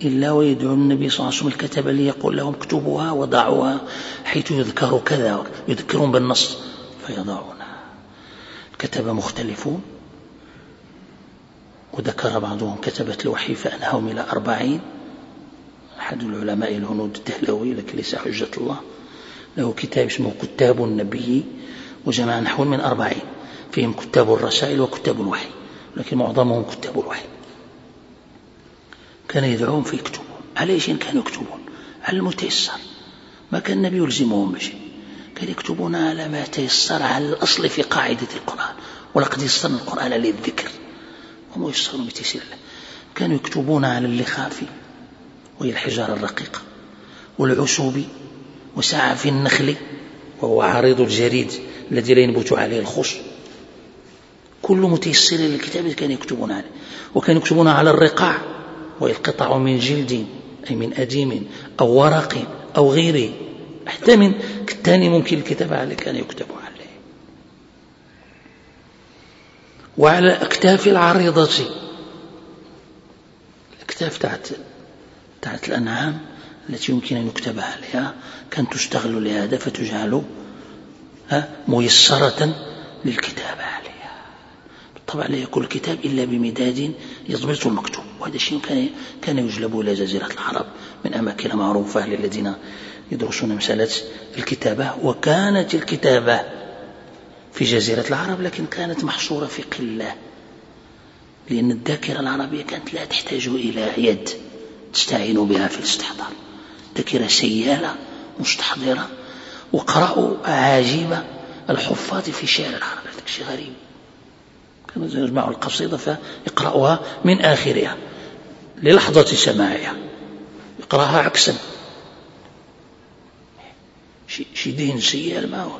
إلا ويدعو النبي صلى الله عليه وسلم الكتب ليقول لهم اكتبوها وضعوها حيث يذكر كذا يذكرون بالنص فيضعونها. الكتبة مختلفون. وذكر بعضهم كتبة الوحي فأنههم إلى أربعين. أحد العلماء الهنود الدهلوي لكن ليس حجة الله. له كتاب اسمه كتاب النبي وجمع نحو من أربعين. فيهم كتاب الرسائل وكتاب الوحي لكن معظمهم كتاب الوحي. كان يدعوهم في يكتبون. على إيش كانوا يكتبون؟ على المتيسر. ما كان النبي يلزمهم بشيء. كانوا يكتبون على ما تيسر على الأصل في قاعدة القرآن. ولقد يسرنا القرآن للذكر. وما يسر بتيسير الله. كانوا يكتبون على اللخاف وهي الحجارة الرقيقة والعشب وسعف النخل وهو عريض الجريد الذي لا ينبت عليه الخص كل متيسر للكتاب كانوا يكتبون عليه. وكانوا يكتبون على الرقاع. وهي القطع من جلد أي من أديم أو ورق أو غيره. حتى من كتاني ممكن الكتابة عليه كان يكتب عليه. وعلى أكتاف العريضة. الأكتاف تاعت تاعت الأنعام التي يمكن أن يكتب عليها كانت تشتغل لهذا فتجعل ميسرة للكتابة. طبعا لا يكون الكتاب إلا بمداد يضبط المكتوب وهذا الشيء كان كان يجلب إلى جزيرة العرب من أماكن معروفة للذين يدرسون مسألة الكتابة وكانت الكتابة في جزيرة العرب لكن كانت محصورة في قلة لأن الذاكرة العربية كانت لا تحتاج إلى يد تستعين بها في الاستحضار. ذاكرة سيالة مستحضرة وقرأوا عاجيب الحفاظ في شعر العرب. هذا شيء غريب. يجمعوا القصيدة فيقرأوها من آخرها للحظة سماعها. يقرأها عكسا. شي دين سيال ما هو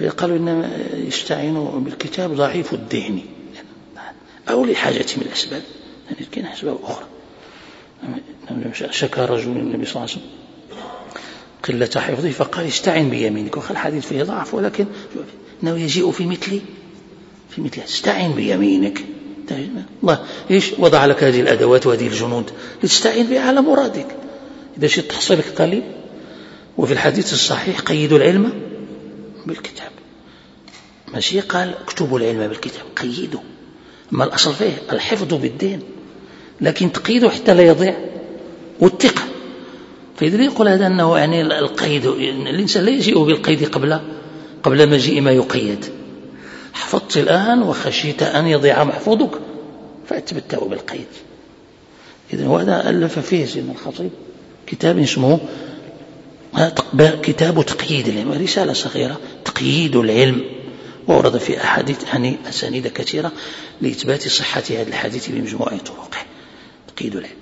فقالوا إنما يستعينوا بالكتاب ضعيف الدهن أو لحاجة من الأسباب. يعني كاين أسباب أخرى. شكى رجل النبي صلى الله عليه وسلم. قلة حفظه فقال استعن بيمينك. وخل الحديث فيه ضعف ولكن إنه يجيء في مثل في مثل استعن بيمينك. الله إيش وضع لك هذه الأدوات وهذه الجنود؟ لتستعين بها على مرادك. إذا شئت تحصلك قليل. وفي الحديث الصحيح قيدوا العلم بالكتاب. ماشي؟ قال اكتبوا العلم بالكتاب. قيدوا. ما الأصل فيه؟ الحفظ بالدين. لكن تقيده حتى لا يضيع. والثقة. فإذا يقول هذا أنه يعني القيد الإنسان لا يجيء بالقيد قبل قبل مجيء ما يقيد. حفظت الآن وخشيت أن يضيع محفوظك. فأتبته بالقيد. إذا وهذا ألف فيه سيدنا الخطيب. كتاب اسمه كتاب تقييد العلم رسالة صغيرة تقييد العلم. وورد في أحاديث يعني أسانيد كثيرة لإثبات صحة هذا الحديث بمجموع طرقه. تقييد العلم.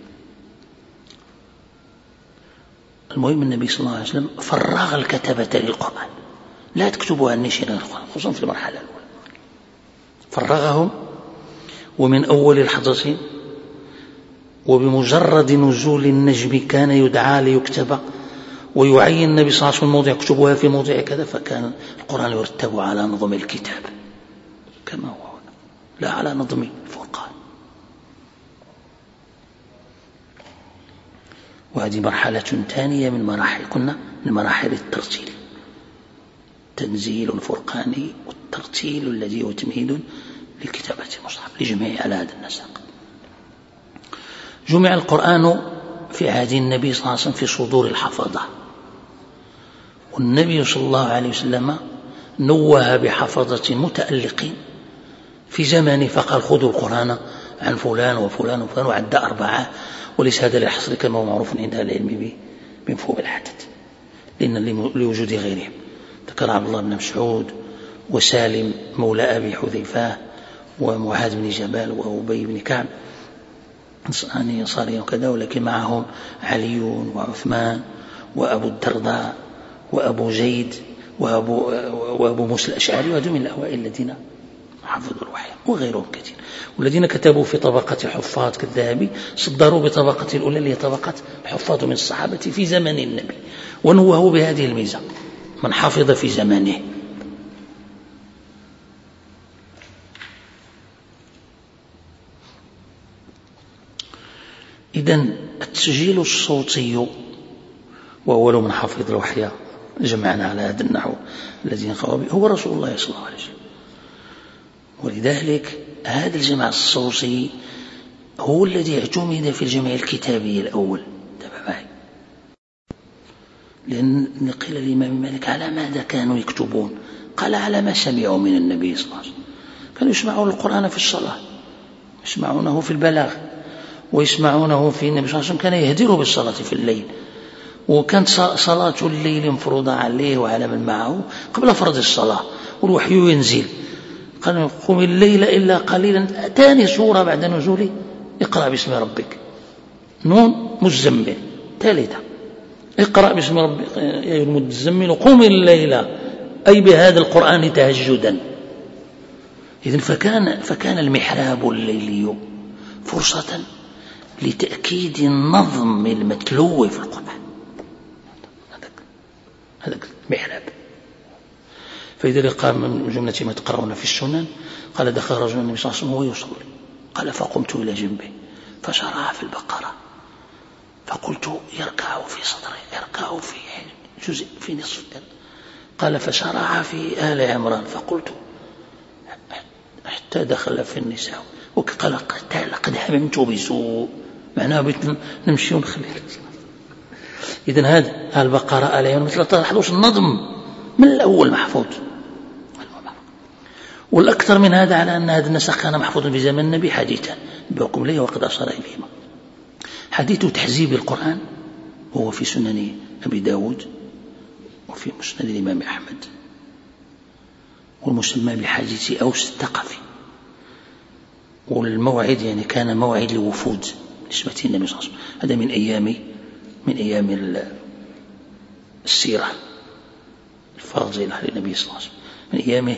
المهم النبي صلى الله عليه وسلم فرغ الكتبة للقرآن. لا تكتبوها النشر للقرآن خصوصا في المرحلة الأولى. فرغهم ومن أول لحظة وبمجرد نزول النجم كان يدعى ليكتب ويعين النبي صلى الله عليه وسلم موضع كتبها في موضع كذا فكان القرآن يرتب على نظم الكتاب كما هو هنا لا على نظم الفرقان. وهذه مرحلة ثانية من مراحل قلنا من مراحل الترتيل. تنزيل الفرقان والترتيل الذي هو تمهيد لكتابة المصحف لجميع على هذا النسق جمع القرآن في عهد النبي صلى الله عليه وسلم في صدور الحفظة. والنبي صلى الله عليه وسلم نوه بحفظة متألقين في زمانه فقال خذوا القرآن عن فلان وفلان وفلان وعد أربعة وليس هذا لحصر كما هو معروف عند العلم بمفهوم العدد لأن لوجود غيرهم. ذكر عبد الله بن مسعود وسالم مولى أبي حذيفة ومعاذ بن جبال وأبي بن كعب يعني صارين وكذا ولكن معهم علي وعثمان وأبو الدرداء وأبو زيد وأبو, وأبو موسى الأشعري وهذا من الأوائل الذين حفظوا الوحي وغيرهم كثير. والذين كتبوا في طبقة حفاظ كالذهبي صدروا بطبقة الأولى اللي هي طبقة الحفاظ من الصحابة في زمن النبي ونوهوا بهذه الميزة من حفظ في زمانه إذا التسجيل الصوتي وأول من حفظ الوحي. جمعنا على هذا النحو الذي به. هو رسول الله صلى الله عليه وسلم. ولذلك هذا الجمع الصوصي هو الذي اعتمد في الجمع الكتابي الأول. تابع معي. لأن قيل الإمام مالك على ماذا كانوا يكتبون؟ قال على ما سمعوا من النبي صلى الله عليه وسلم. كانوا يسمعون القرآن في الصلاة يسمعونه في البلاغ. ويسمعونه في النبي صلى الله عليه وسلم كان يهدر بالصلاة في الليل. وكانت صلاة الليل مفروضة عليه وعلى من معه قبل فرض الصلاة والوحي ينزل. قال قم الليل إلا قليلا. ثاني سورة بعد نزول اقرأ باسم ربك. نون مزمل ثالثة. اقرأ باسم ربك يا المزمل قم الليل. أي بهذا القرآن تهجدا. إذن فكان, فكان المحراب الليلي فرصة لتأكيد النظم المتلو في القرآن. هذا المحراب. فإذا قام من جملة ما تقرؤون في السنن قال دخل رجل النبي صلى الله عليه وسلم وهو يصلي. قال فقمت إلى جنبه فشرع في البقرة. فقلت يركع في صدره يركع في جزء في نصف. قال فشرع في آل عمران. فقلت حتى دخل في النساء. وقال لقد هممت بسوء. معناه نمشي ونخلي إذا هذا البقرة آل عمران تلاحظوش النظم من الأول محفوظ. والأكثر من هذا على أن هذا النسخ كان محفوظا في زمن النبي حديثا بحكم ليه وقد أشار إليهما حديث تحزيب القرآن وهو في سنن أبي داود وفي مسند الإمام أحمد والمسمى بحديث أوس الثقفي. والموعد يعني كان موعد الوفود. بالنسبة للنبي صلى الله عليه وسلم. هذا من أيام من أيام السيرة الفاضلة للنبي صلى الله عليه وسلم. من أيامه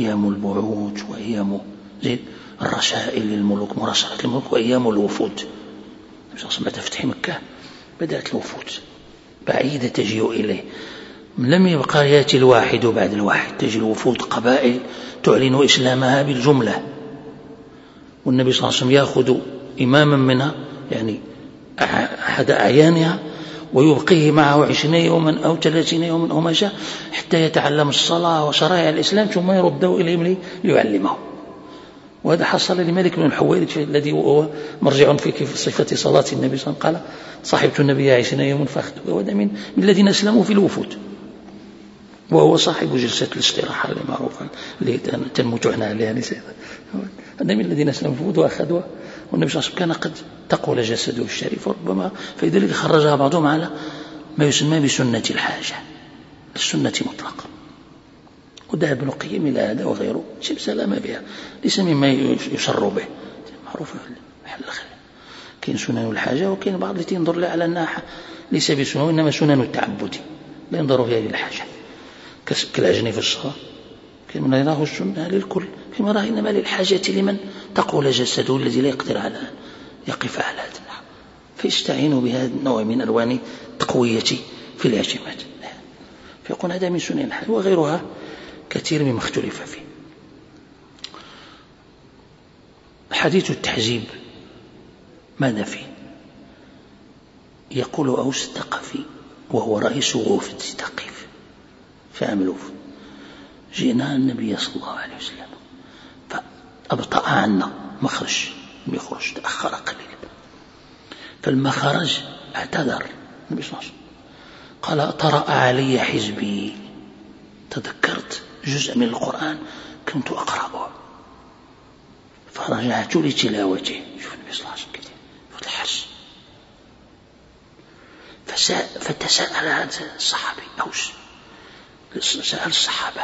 أيام البعوث وأيام زين الرسائل للملوك مراسلة الملوك وأيام الوفود. النبي صلى الله عليه وسلم بعد فتح مكة بدأت الوفود. بعيدة تجيء إليه. لم يبقى يأتي الواحد بعد الواحد. تجي الوفود قبائل تعلن إسلامها بالجملة. والنبي صلى الله عليه وسلم يأخذ إماما منها يعني أحد أعيانها ويبقيه معه عشرين يوما أو ثلاثين يوما أو ما شاء حتى يتعلم الصلاة وشرائع الإسلام ثم يرده إليهم ليعلمه. وهذا حصل لمالك بن الحويرث الذي هو مرجع في صفة صلاة النبي صلى الله عليه وسلم. قال صاحبت النبي عشرين يوما فأخذته وهذا من الذين أسلموا في الوفود. وهو صاحب جلسة الاستراحة المعروفة اللي تنمتعنا عليها هذا من الذين أسلموا في الوفود وأخذوها والنبي صلى الله عليه وسلم كان قد تقول جسده الشريف وربما فلذلك خرجها بعضهم على ما يسمى بسنة الحاجة السنة مطلقة. ودعا ابن القيم إلى هذا وغيره شيء سلام بها ليس مما يشر به معروف محل الخير كاين سنن الحاجة وكاين بعض التي ينظر لها على أنها ليس بسنن وإنما سنن التعبد لا ينظر فيها للحاجة كالعجن في الصلاة كاين من يراه السنة للكل. راه إنما للحاجة لمن تقول جسده الذي لا يقدر على يقف على هذا فيستعين بهذا النوع من ألوان التقوية في الهجمات فيقول هذا من سنن الحال وغيرها كثير مما اختلف فيه. حديث التحزيب ماذا فيه؟ يقول أوس الثقفي وهو رئيس وفد ثقيف في عام الوفد جئنا النبي صلى الله عليه وسلم. فأبطأ عنا مخرج يخرج تأخر قليلا فلما خرج اعتذر النبي صلى الله عليه وسلم قال طرأ علي حزبي. تذكرت جزء من القرآن كنت أقرأه. فرجعت لتلاوته شوف النبي صلى الله عليه وسلم في الحرس فتساءل هذا الصحابي أوس سأل الصحابة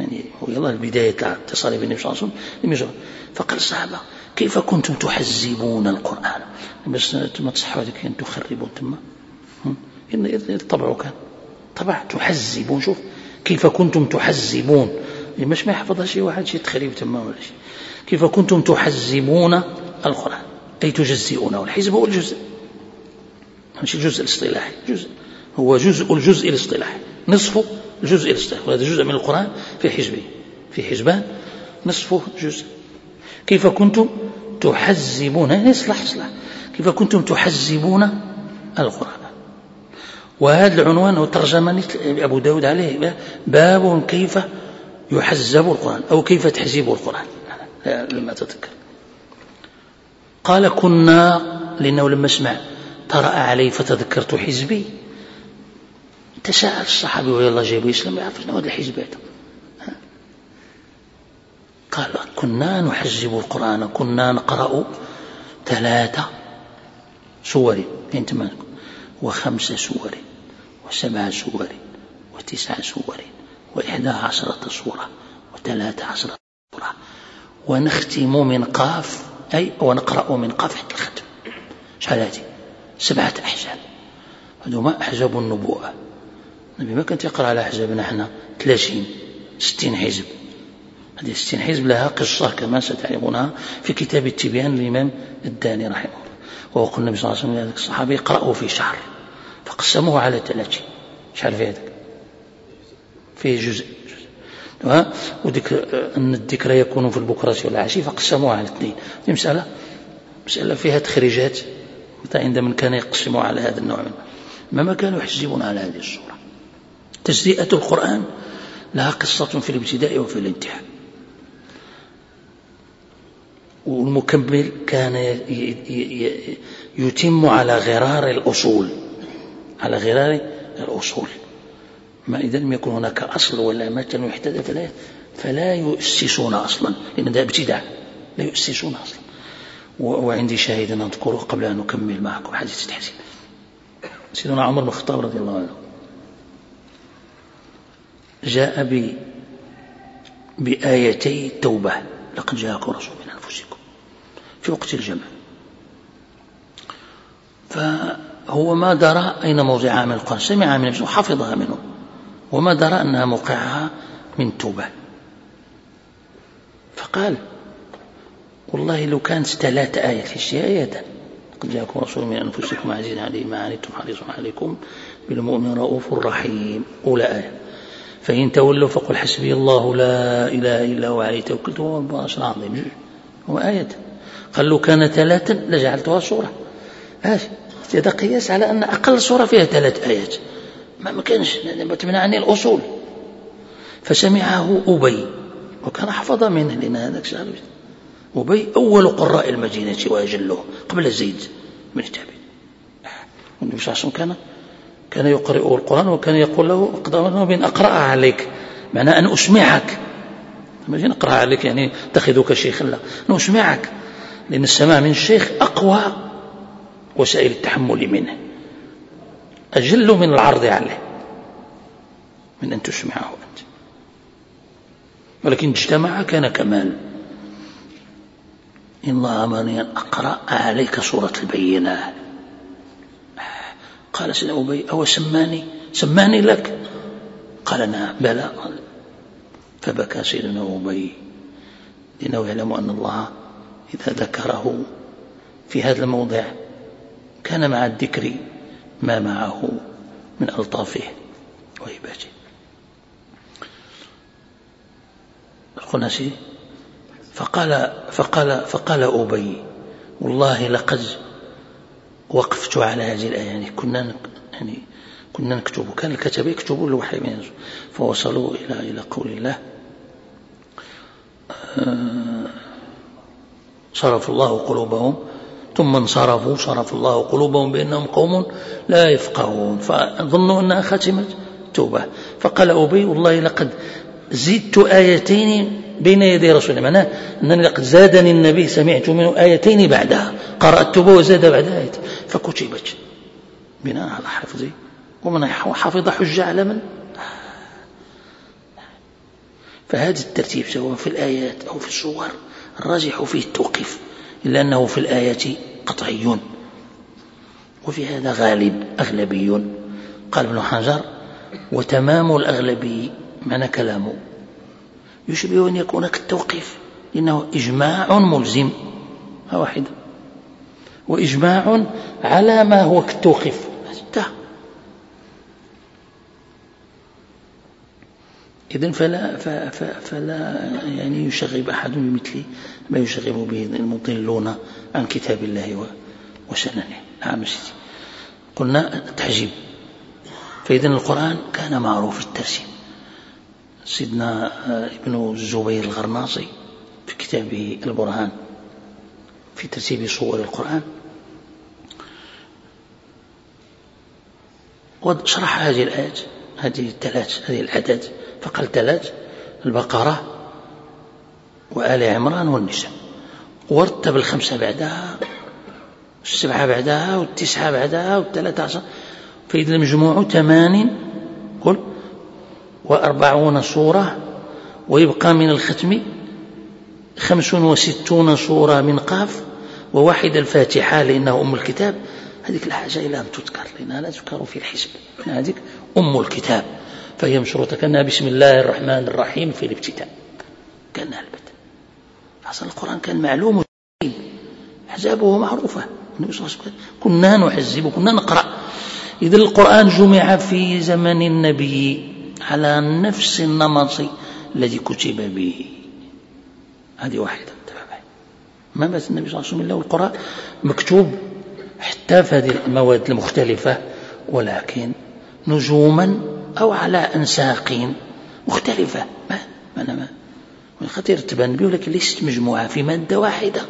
يعني هو يلا البداية اتصال بالنبي صلى الله عليه وسلم فقال الصحابة كيف كنتم تحزبون القرآن؟ بس ما تصحوا هذيك أن تخربون تما الطبع كان طبع تحزبون. شوف كيف كنتم تحزبون؟ مش ما يحفظها شي واحد شي تخريب تما ولا شيء كيف كنتم تحزبون القرآن؟ أي تجزئونه الحزب هو الجزء. مش الجزء الاصطلاحي. جزء. هو جزء الجزء الاصطلاحي. نصفه الجزء الاصطلاحي وهذا جزء من القرآن في حزبه. في حزبان نصفه جزء. كيف كنتم تحزبون؟ اصلح اصلح كيف كنتم تحزبون القرآن؟ وهذا العنوان هو ترجمة أبو داود عليه باب كيف يحزب القرآن أو كيف تحزب القرآن. لما تذكر. قال كنا لأنه لما اسمع طرأ علي فتذكرت حزبي. تساءل الصحابي ويلا الله جايبه يسلم يعرف شنو هذا الحزب هذا. قال كنا نحزب القرآن كنا نقرأ ثلاثة سور أنت وخمس سور وسبع سور وتسع سور وإحدى عشرة سورة وثلاث عشرة سورة. ونختم من قاف أي ونقرأ من قاف حتى الختم. شحال هذه سبعة أحزاب. هذوما أحزاب النبوءة النبي ما كان يقرأ على أحزابنا إحنا 30 60 حزب. هذه 60 حزب لها قصة كما ستعلمونها في كتاب التبيان للإمام الداني رحمه الله. وهو قال النبي صلى الله عليه وسلم الصحابي اقرأوا في شهر فقسموه على 30 شحال في هذاك فيه جزء وذكر أن الذكر يكون في البكرة والعشي فقسموها على اثنين. هذه مسألة مسألة فيها تخريجات متى عند من كان يقسم على هذا النوع من ما كانوا يحزبون على هذه الصورة. تجزئة القرآن لها قصة في الابتداء وفي الانتهاء. والمكمل كان يتم على غرار الأصول على غرار الأصول. ما إذا لم يكن هناك أصل ولا متن يحتذى فلا فلا يؤسسون أصلا لأن هذا ابتداع لا يؤسسون أصلا. وعندي شاهد أذكره قبل أن أكمل معكم حديث التحسين. سيدنا عمر بن الخطاب رضي الله عنه. جاء ب بآيتي التوبة لقد جاءكم رسول من أنفسكم في وقت الجمع. فهو ما درى أين موضعها من القرآن سمعها من نفسه وحفظها منه وما درى أنها موقعها من توبة. فقال والله لو كانت ثلاث آيات في آيات قد جاءكم رسول من أنفسكم عزيز عليه ما عنتم حريص عليكم بالمؤمن رؤوف رحيم. أولى آية. فإن تولوا فقل حسبي الله لا إله إلا هو عليه توكلت وهو رب العرش العظيم. هو آية. قال لو كان ثلاثا لجعلتها سورة. هذا قياس على أن أقل سورة فيها ثلاث آيات. ما كانش تمنع عني الأصول. فسمعه أبي. وكان حفظ منه لأن هذاك أبي أول قراء المدينة وأجله قبل زيد بن ثابت النبي صلى الله عليه وسلم كان كان يقرئه القرآن وكان يقول له أقدر بين أقرأ عليك. معنى أن أسمعك. ما أقرأ عليك يعني اتخذك شيخا. لا أن أسمعك لأن السماع من الشيخ أقوى وسائل التحمل منه. أجل من العرض عليه من أن تسمعه أنت. ولكن اجتمع كان كمال. إن الله أمرني أن أقرأ عليك سورة البينة قال سيدنا أبي أو سماني سماني لك؟ قال نعم بلى. فبكى سيدنا أبي لأنه يعلم أن الله إذا ذكره في هذا الموضع كان مع الذكر ما معه من ألطافه وهباته قلنا فقال فقال فقال أبي والله لقد وقفت على هذه الآية يعني كنا يعني كنا نكتب. كان الكتبة يكتبون الوحي من فوصلوا إلى إلى قول الله. آه، صرف الله قلوبهم ثم انصرفوا صرف الله قلوبهم بأنهم قوم لا يفقهون. فظنوا أنها ختمت توبة. فقال أبي والله لقد زدت آيتين بين يدي رسول الله. معناه أنني لقد زادني النبي سمعت منه آيتين بعدها. قرأت توبة وزاد بعد آية فكتبت بناء على حفظي. ومن حفظ حجة على من؟ فهذا الترتيب سواء في الآيات أو في الصور الراجح فيه التوقيف. إلا أنه في الآية قطعي وفي هذا غالب أغلبي قال ابن حجر وتمام الأغلبي معنى كلامه. يشبه أن يكون كالتوقيف إنه إجماع ملزم. واحد. وإجماع على ما هو كالتوقيف. انتهى. إذن فلا, فلا يعني يشغب أحد بمثل ما يشغب به المضلون عن كتاب الله وسننه نعم سيدي. قلنا التعجيب فإذا القرآن كان معروف الترسيم سيدنا ابن الزبير الغرناصي في كتابه البرهان في ترتيب صور القرآن. وشرح هذه الآيات هذه الثلاث هذه العدد فقال ثلاث البقرة وآل عمران والنساء. ورتب الخمسة بعدها والسبعة بعدها والتسعة بعدها والثلاثة عشر فإذا المجموع ثمان وأربعون صورة ويبقى من الختم خمس وستون صورة من قاف وواحد الفاتحة لأنه أم الكتاب. هذيك الحاجة إلى أن تذكر لأنها لا تذكر في الحزب هذيك أم الكتاب. فهي مشروطة كأنها بسم الله الرحمن الرحيم في الابتداء. كأنها البدء. أصلا القرآن كان معلوم أحزابه معروفة. النبي صلى الله عليه وسلم كنا نحزب وكنا نقرأ. إذا القرآن جمع في زمن النبي على نفس النمط الذي كتب به. هذه واحدة ما بس النبي صلى الله عليه وسلم له القرآن مكتوب حتى في هذه المواد المختلفة ولكن نجوما أو على أنساق مختلفة. ما؟ ما ما. من خطير به ولكن ليست مجموعة في مادة واحدة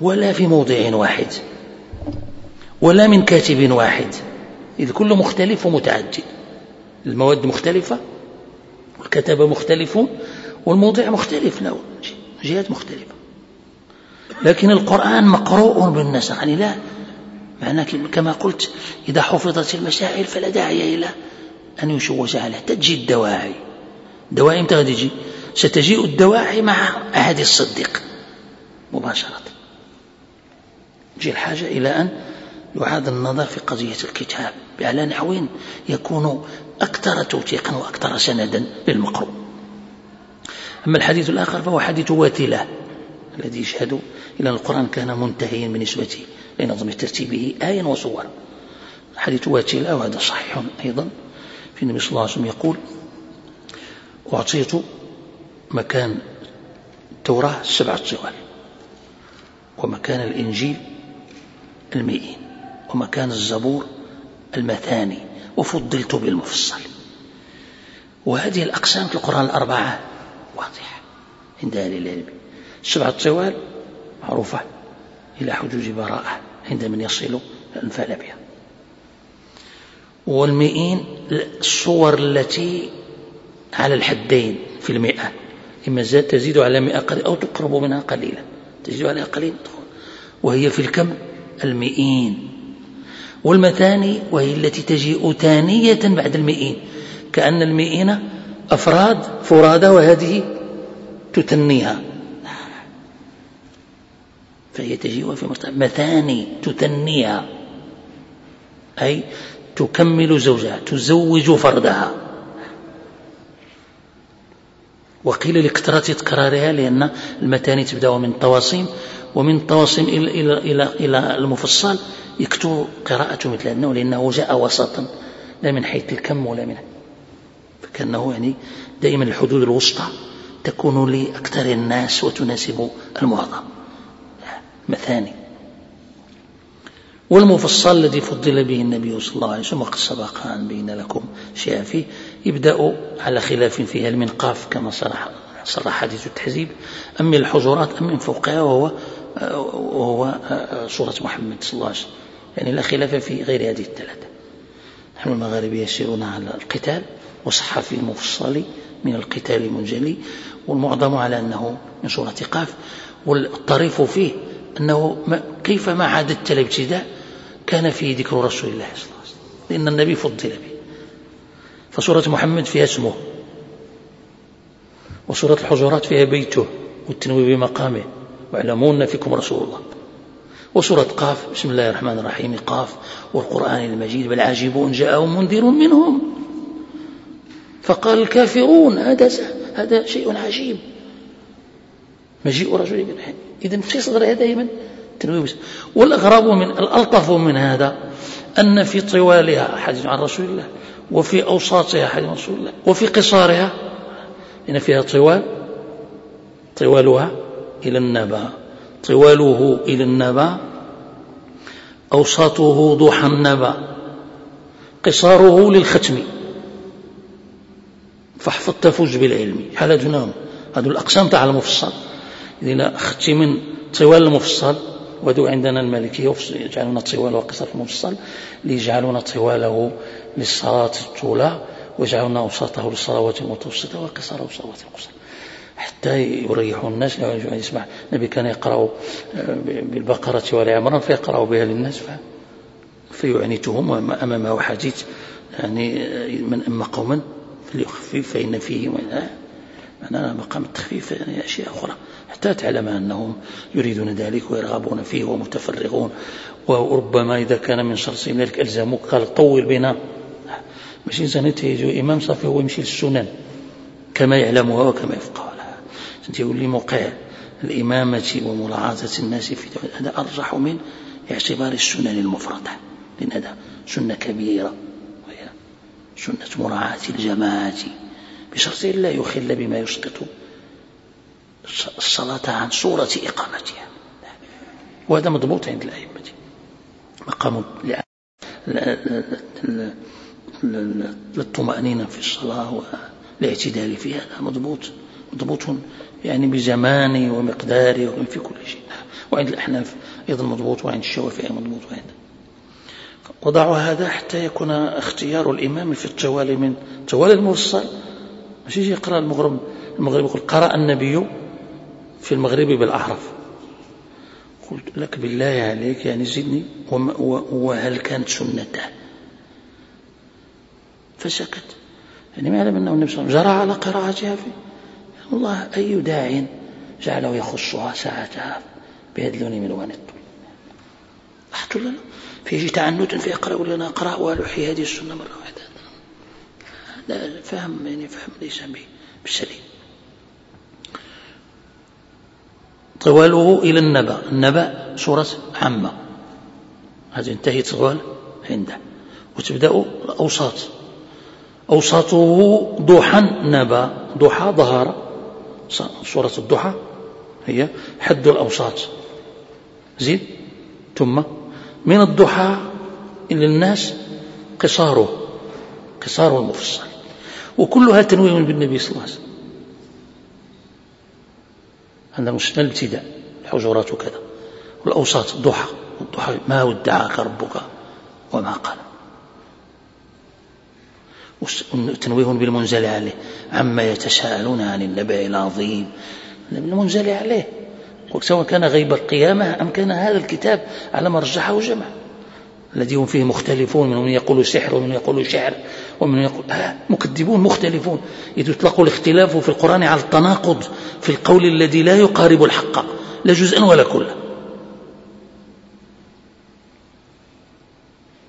ولا في موضع واحد ولا من كاتب واحد. إذ كله مختلف ومتعدد. المواد مختلفة والكتابة مختلفون والموضع مختلف له جهات مختلفة. لكن القرآن مقروء بالنسخ يعني لا معناه كما قلت إذا حفظت المسائل فلا داعي إلى أن يشوش عليها تجي الدواعي. دواعي متى غادي تجي ستجيء الدواعي مع أحد الصديق مباشرة. تجي الحاجة إلى أن يعاد النظر في قضية الكتاب. على نحو يكون أكثر توثيقا وأكثر سندا للمقروء. أما الحديث الآخر فهو حديث واتلة الذي يشهد إلى أن القرآن كان منتهيا بالنسبة لنظم ترتيبه آية وصورا حديث واتلة وهذا صحيح أيضا. في النبي صلى الله عليه وسلم يقول أعطيت مكان التوراة سبعة طوال ومكان الإنجيل المئين ومكان الزبور المثاني وفضلت بالمفصل. وهذه الأقسام في القرآن الأربعة واضحة عند أهل العلم. سبعة طوال معروفة إلى حدود براءة عند من يصل الأنفال بها. والمئين الصور التي على الحدين في المئة. إما زاد تزيد على مئة قليل أو تقرب منها قليلا. تزيد عليها قليلا وهي في الكم المئين. والمثاني وهي التي تجيء ثانية بعد المئين. كأن المئين أفراد فرادى وهذه تثنيها. فهي تجيء في مرتبة مثاني تثنيها. أي تكمل زوجها تزوج فردها. وقيل لكثرة تكرارها لأن المتاني تبدأ من طواصيم ومن الطواصم إلى, إلى, إلى, إلى المفصل يكتب قراءته مثل أنه لأنه جاء وسطا لا من حيث الكم ولا من فكأنه يعني دائما الحدود الوسطى تكون لأكثر الناس وتناسب المعظم مثاني. والمفصل الذي فضل به النبي صلى الله عليه وسلم وقد سبق أن بين لكم شيئا فيه يبدأ على خلاف فيها المنقاف كما صرح صرح حديث التحزيب أم من الحجرات أم من فوقها وهو وهو صورة محمد صلى الله عليه وسلم. يعني لا خلاف في غير هذه الثلاثة. نحن المغاربة يسيرون على القتال وصح في المفصل من القتال المنجلي والمعظم على أنه من سورة قاف. والطريف فيه أنه كيف ما عادت الابتداء كان فيه ذكر رسول الله صلى الله عليه وسلم لأن النبي فضل به. فسورة محمد فيها اسمه وسورة الحجرات فيها بيته والتنوي بمقامه. واعلموا أن فيكم رسول الله. وسورة قاف بسم الله الرحمن الرحيم قاف والقرآن المجيد بل عجبوا أن جاءهم منذر منهم. فقال الكافرون هذا هذا شيء عجيب. مجيء رجل إذا في صدرها دائما تنويه والأغرب من الألطف من هذا أن في طوالها حديث عن رسول الله وفي أوساطها حديث عن رسول الله وفي قصارها إن فيها طوال طوالها إلى النبا. طواله إلى النبا أوساطه ضحى النبا قصاره للختم. فاحفظ تفوز بالعلم. هذا جنان هذه الأقسام تاع المفصل. إذا أخذت من طوال المفصل ودو عندنا المالكية يجعلون طوال وقصر المفصل ليجعلون طواله للصلاة الطولة ويجعلون أوساطه للصلوات المتوسطة وقصره للصلوات القصر حتى يريحوا الناس يسمع. النبي كان يقرأ آه، بالبقرة والعمران فيقرأ بها للناس فيعنتهم وأمامه حديث يعني من أما قوما فليخفف فإن فيه معنى مقام التخفيف يعني أشياء أخرى. حتى تعلم أنهم يريدون ذلك ويرغبون فيه ومتفرغون. وربما إذا كان من شرطهم ذلك ألزموك قال طول بنا. ماشي إنسان يجي إمام صافي هو يمشي للسنن كما يعلمها وكما يفقهها. يقول لي موقع الإمامة وملاحظة الناس في هذا أرجح من اعتبار السنن المفردة لأن هذا سنة كبيرة. وهي سنة مراعاة الجماعة. بشرط لا يخل بما يسقط الصلاة عن صورة إقامتها. وهذا مضبوط عند الأئمة. مقام للطمأنينة في الصلاة والاعتدال فيها. هذا مضبوط مضبوط يعني بزمانه ومقداره وفي كل شيء. وعند الأحناف أيضا مضبوط وعند الشوافعي مضبوط وعند. وضعوا هذا حتى يكون اختيار الإمام في التوالي من توالي المرسل ماشي يجي يقرأ المغرب المغرب يقول قرأ النبي في المغرب بالأحرف قلت لك بالله عليك يعني زدني وهل كانت سنته؟ فسكت. يعني ما يعلم أنه النبي صلى الله عليه وسلم جرى على قراءتها في والله أي داع جعله يخصها ساعتها بيدلوني من وان الطول قلت له فيجي تعنت فيقرأ لنا. قرأ ولحي هذه السنة مرة واحدة. لا فهم يعني فهم ليس بالسليم. طواله إلى النبأ. النبأ سورة عامة هذه انتهت طوال عنده. وتبدأ الأوساط. أوساطه ضحى نبا ضحى ظهر. سورة الضحى هي حد الأوساط. زيد ثم من الضحى إلى الناس قصاره قصاره المفصل. وكلها تنويه بالنبي صلى الله عليه وسلم. هذا مستند الابتداء الحجرات وكذا. والأوساط الضحى. الضحى ما ودعك ربك وما قال. تنويه بالمنزل عليه عما يتساءلون عن النبأ العظيم. المنزل عليه. سواء كان غيب القيامة أم كان هذا الكتاب على ما رجحه جمع. الذي هم فيه مختلفون من يقول سحر ومن يقول شعر ومن يقول آه مكذبون مختلفون. إذ يطلق الاختلاف في القرآن على التناقض في القول الذي لا يقارب الحق لا جزءا ولا كلا.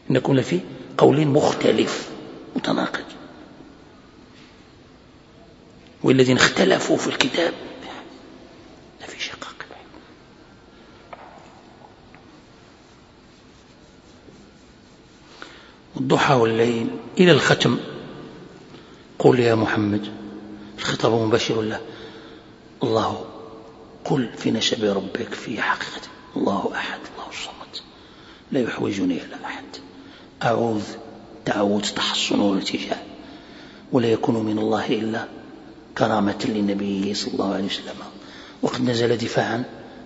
نكون لفي قول مختلف. متناقض. والذين اختلفوا في الكتاب في شقاق الضحى والليل إلى الختم. قل يا محمد الخطاب مباشر له. الله قل في نسب ربك في حقيقة. الله أحد الله الصمد لا يحوجني إلى أحد. أعوذ تعوذ تحصن والتجاء ولا يكون من الله إلا كرامة لنبيه صلى الله عليه وسلم. وقد نزل دفاعا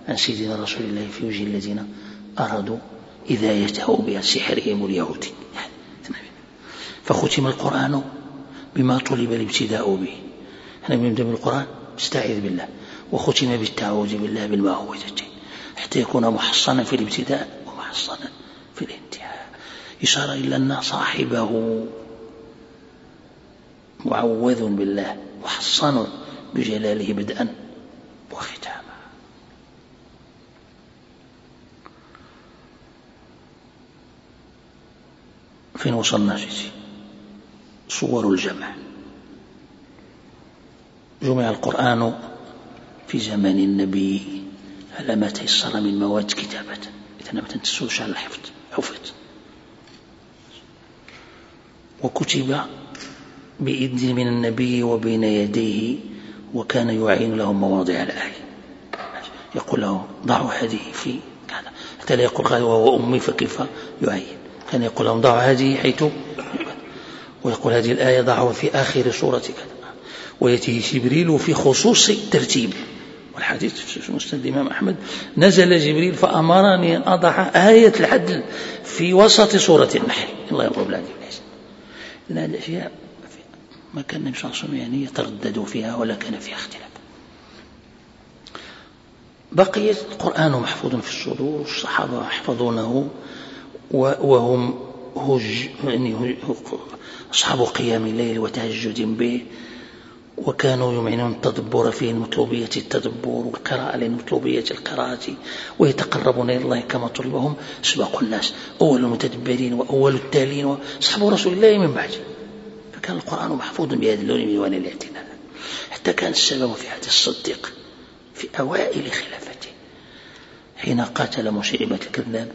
عن سيدنا رسول الله في وجه الذين أرادوا إذايته بسحرهم اليهودي فختم القرآن بما طلب الابتداء به. إحنا بنبدأ بالقرآن نستعيذ بالله. وختم بالتعوذ بالله بالمعوذتين حتى يكون محصنا في الابتداء ومحصنا في الانتهاء. إشارة إلى أن صاحبه معوذ بالله محصن بجلاله بدءا وختاما. فين وصلنا جيتي صور الجمع. جمع القرآن في زمن النبي على ما تيسر من مواد كتابة. إذا ما تنسوش على الحفظ حفظ. وكتب بإذن من النبي وبين يديه وكان يعين لهم مواضع الآية. يقول لهم ضعوا هذه في حتى لا يقول قال وهو أمي فكيف يعين؟ كان يقول لهم ضعوا هذه حيث ويقول هذه الآية ضعوا في آخر سورة كذا. ويأتيه جبريل في خصوص الترتيب. والحديث في مسند الإمام أحمد نزل جبريل فأمرني أن أضع آية العدل في وسط سورة النحل. الله يرضى بالله إذن هذه الأشياء ما كان النبي صلى الله عليه وسلم يعني يتردد فيها ولا كان فيها اختلاف. بقي القرآن محفوظ في الصدور والصحابة يحفظونه وهم هج يعني أصحاب قيام الليل وتهجد به. وكانوا يمعنون التدبر في مطلوبية التدبر والقراءة لمطلوبية القراءة ويتقربون إلى الله كما طلبهم سبق الناس أول المتدبرين وأول التالين وأصحاب رسول الله من بعد. فكان القرآن محفوظ بهذا اللون من ألوان الاعتناء. حتى كان السبب في هذا الصديق في أوائل خلافته. حين قاتل مسيلمة الكذاب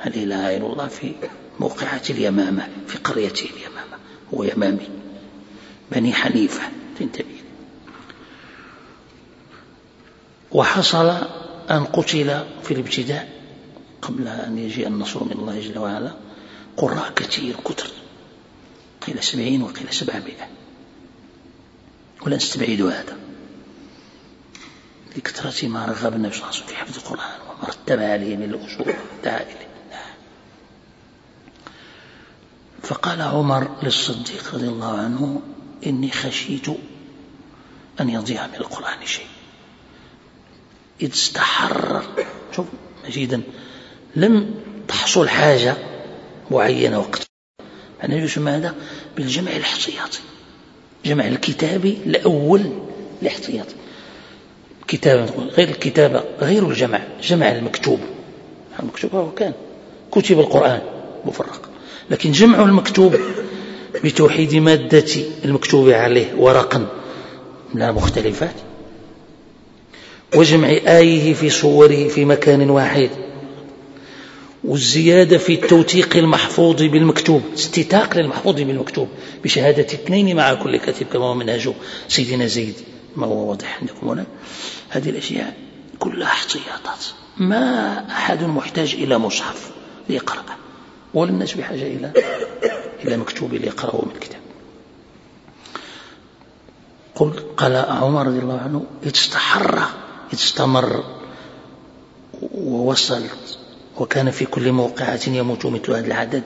عليه لا الله في موقعة اليمامة في قرية اليمامة هو يمامي بني حنيفة. تنتبه وحصل أن قتل في الابتداء قبل أن يجيء النصر من الله جل وعلا قراء كثير كثر قيل سبعين وقيل سبعمائة. ولا نستبعد هذا. لكثرة ما رغب النبي صلى الله عليه وسلم في حفظ القرآن وما رتب عليه من الأصول الدائلة فقال عمر للصديق رضي الله عنه إني خشيت أن يضيع من القرآن شيء. إذ استحر. شوف مجيدا. لم تحصل حاجة معينة وقت. أنا يسمى هذا بالجمع الاحتياطي. جمع الكتابي الأول الاحتياطي. كتابة غير الكتابة غير الجمع جمع المكتوب. المكتوب هو كان. كتب القرآن مفرق. لكن جمع المكتوب بتوحيد مادة المكتوب عليه ورقا لا مختلفات وجمع آية في صوره في مكان واحد. والزيادة في التوثيق المحفوظ بالمكتوب استتاق للمحفوظ بالمكتوب بشهادة اثنين مع كل كاتب كما هو منهج سيدنا زيد ما هو واضح عندكم هنا؟ هذه الأشياء كلها احتياطات. ما أحد محتاج إلى مصحف ليقرأ ولا الناس بحاجة إلى إلى مكتوب ليقرأوا من الكتاب. قل قال عمر رضي الله عنه استحر استمر ووصل وكان في كل موقعة يموت مثل هذا العدد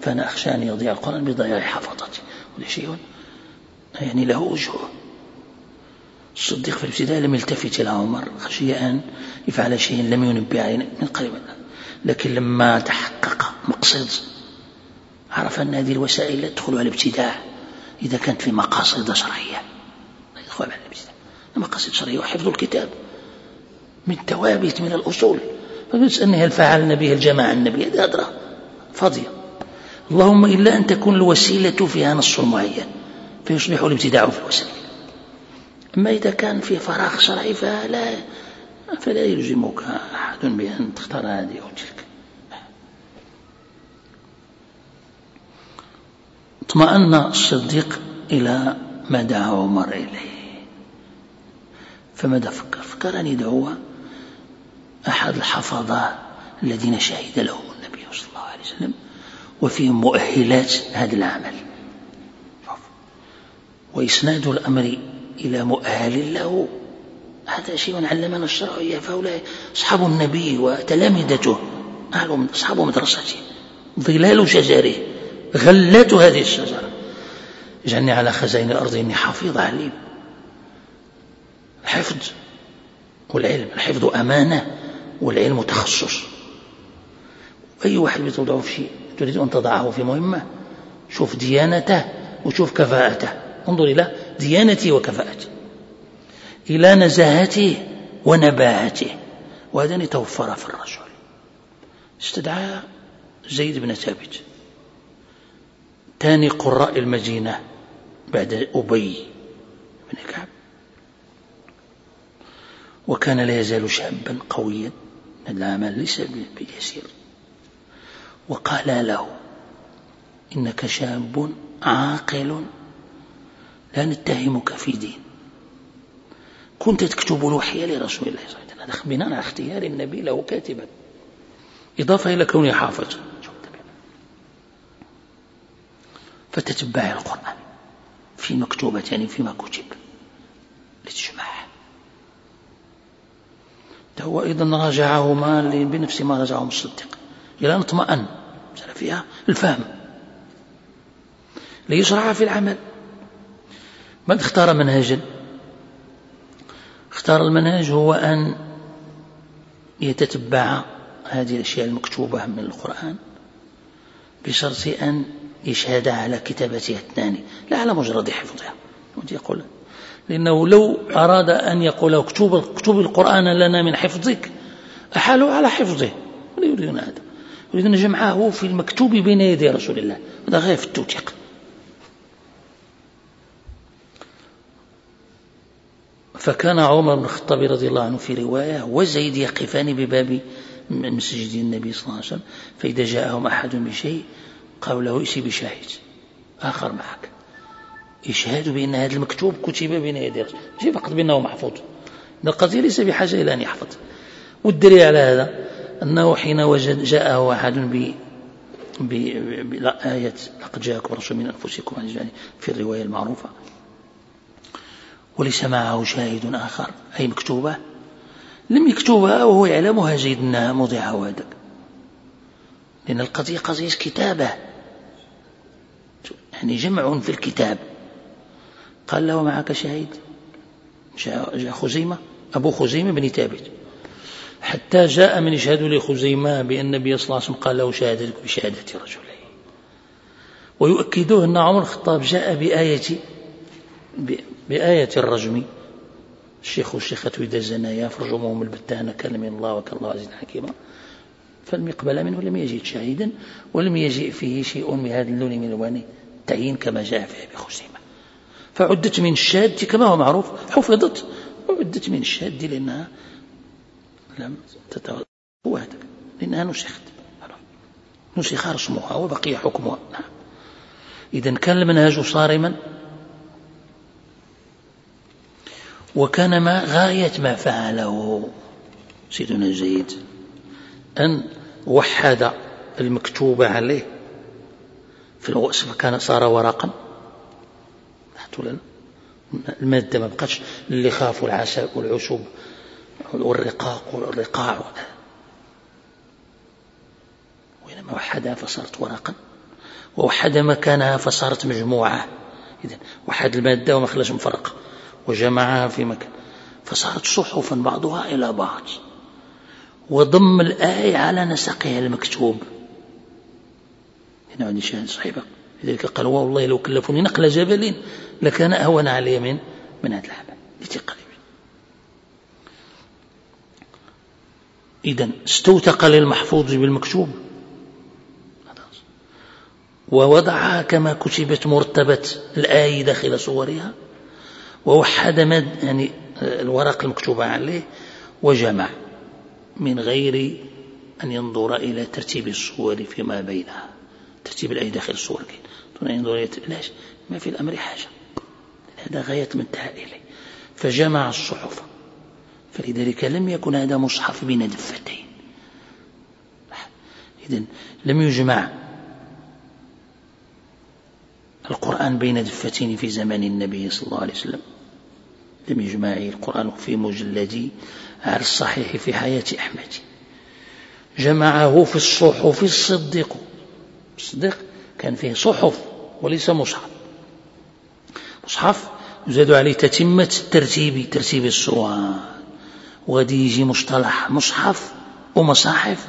فأنا أخشى أن يضيع القرآن بضياع حفظته. وهذا شيء يعني له وجهه. الصديق في الابتداء لم يلتفت إلى عمر خشي أن يفعل شيء لم ينبه عليه من قريب لكن لما تحقق مقصد عرف أن هذه الوسائل لا تدخل على الابتداع. إذا كانت في مقاصد شرعية لا يدخل على الابتداع. مقاصد شرعية وحفظ الكتاب. من ثوابت من الأصول. فتسألني هل فعلنا به الجماعة النبي؟ هذا أدرى فاضية. اللهم إلا أن تكون الوسيلة فيها نص معين فيصبح الابتداع في الوسائل. أما إذا كان في فراغ شرعي فلا فلا يلزمك أحد بأن تختار هذه أو تلك. اطمأن الصديق إلى ما دعا عمر إليه. فماذا فكر؟ فكر أن يدعو أحد الحفظاء الذين شهد لهم النبي صلى الله عليه وسلم وفيهم مؤهلات هذا العمل. وإسناد الأمر إلى مؤهل له هذا شيء علمنا الشرع إياه فهؤلاء أصحاب النبي وتلامذته أهل أصحاب مدرسته ظلال شجره غلات هذه الشجرة. اجعلني على خزائن الأرض إني حفيظ عليم. الحفظ والعلم الحفظ أمانة والعلم تخصص. أي واحد بتوضعه في شيء تريد أن تضعه في مهمة شوف ديانته وشوف كفاءته. انظر إلى ديانته وكفاءته إلى نزاهته ونباهته. وهذا توفر في الرجل استدعى زيد بن ثابت. ثاني قراء المدينة بعد أبي بن كعب. وكان لا يزال شابا قويا. العمل ليس باليسير وقال له إنك شاب عاقل لا نتهمك في دين. كنت تكتب الوحي لرسول الله صلى الله عليه وسلم. بناء على اختيار النبي له كاتبا. إضافة إلى كونه حافظا فتتبع القرآن في مكتوبة يعني فيما كتب لتجمعه هو أيضا راجعهما بنفس ما راجعه مصدق. إلى أن اطمأن. فيها الفهم. ليشرع في العمل. من اختار منهجا؟ اختار المنهج هو أن يتتبع هذه الأشياء المكتوبة من القرآن بشرط أن يشهدها على كتابتها الثاني. لا على مجرد حفظها. يقول لأنه لو أراد أن يقول اكتب, اكتب القرآن لنا من حفظك أحالوا على حفظه. ولا يريدون هذا. يريدون جمعه في المكتوب بين يدي رسول الله. هذا غاية في التوثيق. فكان عمر بن الخطاب رضي الله عنه في رواية وزيد يقفان بباب مسجد النبي صلى الله عليه وسلم فإذا جاءهم أحد بشيء قالوا له ائتي بشاهد آخر معك. يشهد بأن هذا المكتوب كتب بين يدي رسول ماشي فقط بأنه محفوظ. القضية ليس بحاجة إلى أن يحفظ. والدليل على هذا أنه حين وجد جاءه أحد ب بآية لقد جاءكم رسول من أنفسكم في الرواية المعروفة. وليس معه شاهد آخر أي مكتوبة؟ لم يكتبها وهو يعلمها جيد أنها وهذا لأن القضية قضية كتابة. يعني جمع في الكتاب. قال له معك شاهد؟ جاء خزيمة. أبو خزيمة بن ثابت. حتى جاء من يشهد لخزيمة بأن النبي صلى الله عليه وسلم قال له شهادتك بشهادة رجلين. ويؤكدوه أن عمر الخطاب جاء بآية بآية الرجم. الشيخ والشيخة إذا زنايا فرجمهم البتان من الله وكان الله عزيزا حكيما. فلم يقبل منه لم يجد شاهدا ولم يجئ فيه شيء من هذا اللون من ألوان التعيين كما جاء فيه بخزيمة. فعدت من الشاد كما هو معروف حفظت. وعدت من الشاد لأنها لم تتوقف هو هذا لأنها نسخت. نسخ رسمها وبقي حكمها. نعم. إذا كان المنهج صارما وكان ما غاية ما فعله سيدنا زيد. أن وحد المكتوب عليه. في الوصف فكان صار ورقا. المادة ما بقاش اللي خافوا العسل والعشب والرقاق والرقاع. وإنما وحدها فصارت ورقا. ووحد مكانها فصارت مجموعة. إذا وحد المادة وما خلاش مفرقة وجمعها في مكان فصارت صحفا بعضها إلى بعض. وضم الآية على نسقها المكتوب. هنا عندي شاهد صحيبة لذلك قال والله لو كلفوني نقل جبل لكان أهون علي من من هذا العمل إذا استوثق للمحفوظ بالمكتوب. ووضعها كما كتبت مرتبة الآية داخل صورها. ووحد مد يعني الورق المكتوب عليه وجمع من غير أن ينظر إلى ترتيب الصور فيما بينها. ترتيب الآية داخل الصور دون ينظر إلى لاش ما في الأمر حاجة. هذا غاية ما انتهى إليه فجمع الصحف. فلذلك لم يكن هذا مصحف بين دفتين. إذن لم يجمع القرآن بين دفتين في زمان النبي صلى الله عليه وسلم. لم يجمع القرآن في مجلد على الصحيح في حياة أحمد. جمعه في الصحف الصديق. الصديق كان فيه صحف وليس مصحف. مصحف يزاد عليه تتمة الترتيب ترتيب الصور وغادي يجي مصطلح مصحف ومصاحف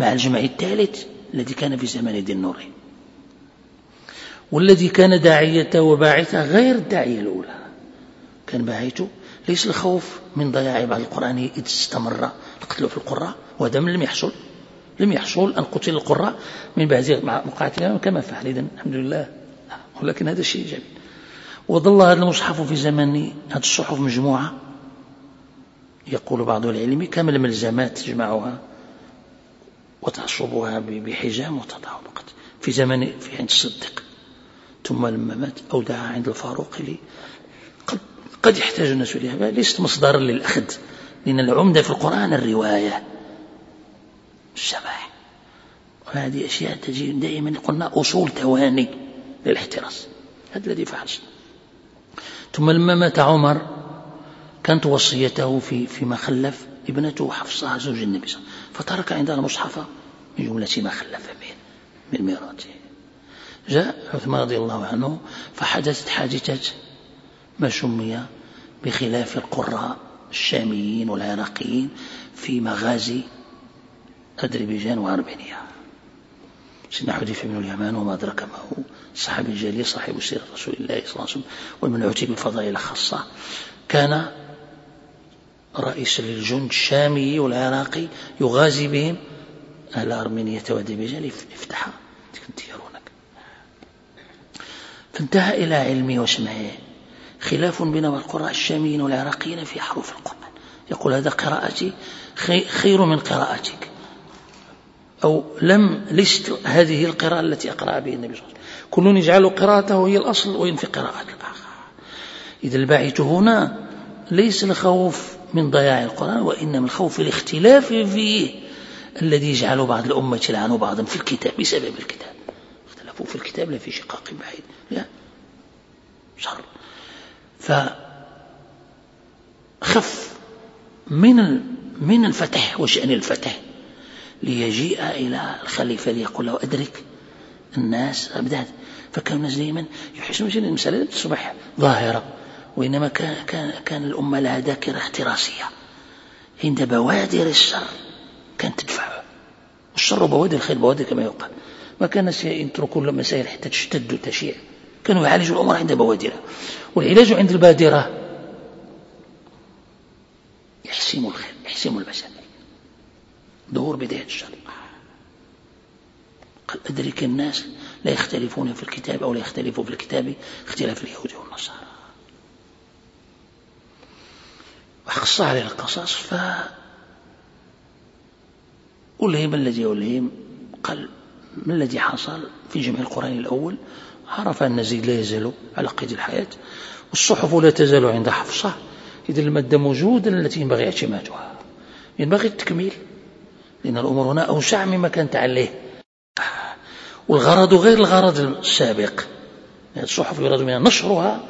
مع الجمع الثالث الذي كان في زمان ذي النورين والذي كان داعيته وباعثة غير الداعية الأولى. كان باعثه ليس الخوف من ضياع بعض القرآن إذ استمر. القتل في القراء وهذا لم يحصل. لم يحصل أن قتل القراء من بعد مقاتل كما فعل. إذن الحمد لله. ولكن هذا الشيء جميل وظل هذا المصحف في زمان هذه الصحف مجموعة. يقول بعض العلم كما الملزمات تجمعها وتعصبها بحجام وتضعها في زمن في عند الصديق. ثم لما مات أودعها عند الفاروق لي. قد, قد يحتاج الناس إليها ليست مصدرا للأخذ لأن العمدة في القرآن الرواية. السماع وهذه أشياء تجي دائما قلنا أصول تواني للاحتراس هذا الذي فعل ثم لما مات عمر كانت وصيته في فيما خلف ابنته حفصة زوج النبي صلى الله عليه وسلم فترك عندها المصحف من جملة ما خلف من من ميراثه. جاء عثمان رضي الله عنه فحدثت حادثة ما سمي بخلاف القراء الشاميين والعراقيين في مغازي أذربيجان وأرمينيا. سيدنا حذيفة بن اليمان وما أدرك ما هو الصحابي الجليل صاحب سيرة رسول الله صلى الله عليه وسلم والمنعوت بفضائل خاصة. كان رئيس للجند الشامي والعراقي يغازي بهم أهل أرمينيا وأذربيجان ديارونك فانتهى إلى علمي وسمعي خلاف بين القراء الشاميين والعراقيين في حروف القرآن. يقول هذا قراءتي خير من قراءتك. أو لم لست هذه القراءة التي أقرأ به النبي صلى الله عليه وسلم. كل يجعل قراءته هي الأصل وإن في قراءات الآخر. إذا الباعث هنا ليس الخوف من ضياع القرآن وإنما الخوف الاختلاف فيه الذي يجعل بعض الأمة يلعن بعضا في الكتاب بسبب الكتاب. في الكتاب لا في شقاق بعيد. لا. شر فخف من من الفتح وشأن الفتح ليجيء إلى الخليفة ليقول له أدرك الناس. أبداد فكان الناس دائما يحسون أن المسألة تصبح ظاهرة. وإنما كان, كان, كان الأمة لها ذاكرة احتراسية. عند بوادر الشر كانت تدفع. والشر بوادر الخير بوادر كما يقال. كان الناس يتركون المسائل حتى تشتد وتشيع. كانوا يعالجوا الأمور عند بوادرها. والعلاج عند البادرة. يحسموا الخير يحسموا المسائل. ظهور بداية الشر قد أدرك الناس لا يختلفون في الكتاب أو لا يختلفوا في الكتاب اختلاف اليهود والنصارى. وقص عليه القصص ف ألهم الذي ألهم قال ما الذي حصل في جمع القرآن الأول؟ عرف أن زيد لا يزال على قيد الحياة والصحف لا تزال عند حفصة إذا المادة موجودة التي ينبغي اعتمادها. ينبغي التكميل لأن الأمور هنا أوسع مما كانت عليه والغرض غير الغرض السابق. الصحف يراد منها نشرها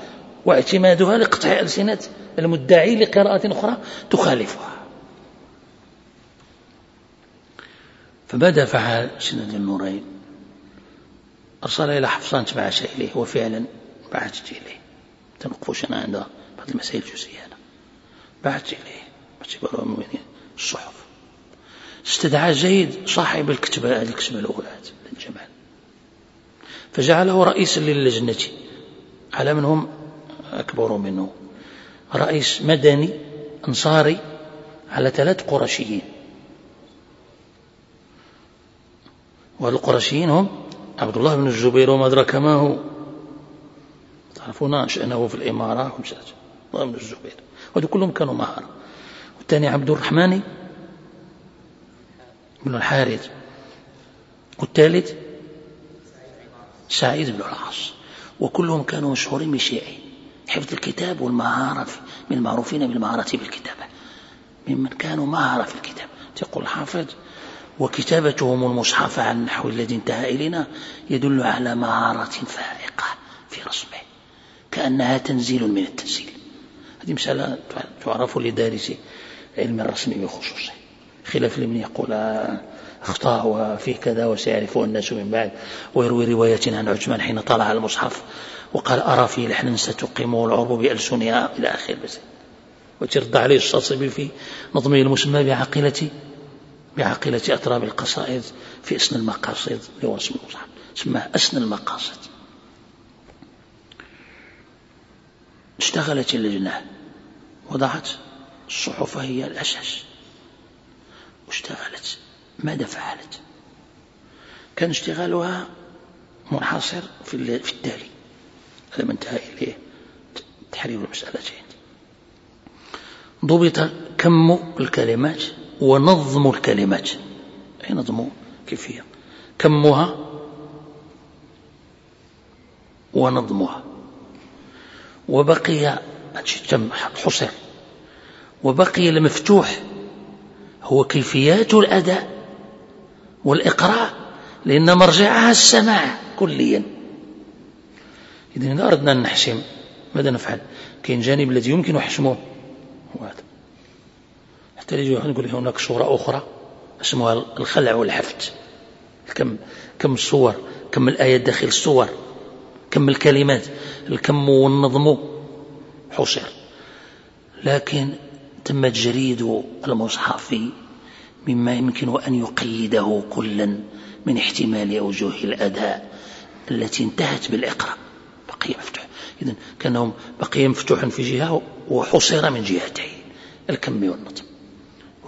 واعتمادها لقطع ألسنة المدعي لقراءة أخرى تخالفها. فماذا فعل سند النورين. أرسل إلى حفصان تبعث إليه وفعلا بعثت إليه. تنقفوش أنا عند بعض المسائل الجزئية أنا. بعثت إليه. باعتباره المؤمنين الصحف. استدعى زيد صاحب الكتبة الكتبة الأولى الجمال. فجعله رئيسا للجنة. على من هم؟ أكبر منه. رئيس مدني أنصاري على ثلاث قرشيين. والقرشيين هم عبد الله بن الزبير وما أدرك ما هو. تعرفون شأنه في الإمارة؟ عبد الله بن الزبير. وهذول كلهم كانوا مهارة. والثاني عبد الرحمن بن الحارث. والثالث سعيد بن العاص. وكلهم كانوا مشهورين بشيء حفظ الكتاب والمهارة من المعروفين بالمهارة بالكتابة ممن كانوا مهارة في الكتاب. تقول الحافظ وكتابتهم المصحف عن النحو الذي انتهى إلينا يدل على مهارة فائقة في رسمه كأنها تنزيل من التنزيل. هذه مسألة تعرف لدارسي علم الرسم بخصوصه. خلاف لمن يقول أخطاء وفيه كذا وسيعرفه الناس من بعد ويروي رواية عن عثمان حين طلع المصحف وقال أرى في لحن ستقيمه العرب بألسنها إلى آخر بس وترد عليه الشاطبي في نظمه المسمى بعقيلة بعقيلة أتراب القصائد في أسن المقاصد هو اسم المصحف اسمها أسن المقاصد. اشتغلت اللجنة وضعت الصحف هي الأساس. واشتغلت ماذا فعلت؟ كان اشتغالها منحصر في في التالي. هذا ما انتهى إليه تحرير المسألتين ضبط كم الكلمات؟ ونظم الكلمات. أي نظم كيفية؟ كمها ونظمها. وبقي حصر وبقي المفتوح هو كيفيات الأداء والإقراء لأن مرجعها السماع كليا. إذا إذا أردنا أن نحسم ماذا نفعل؟ كاين جانب الذي يمكن حسمه هو هذا. حتى يجي نقول هناك صورة أخرى اسمها الخلع والحفت. كم كم الصور كم الآيات داخل الصور كم الكلمات الكم والنظم. حصر. لكن تم تجريد المصحف مما يمكن أن يقيده كلا من احتمال أوجه الأداء التي انتهت بالإقراء بقي مفتوح. إذا كانهم بقي مفتوحا في جهة وحصر من جهتين الكم والنظم.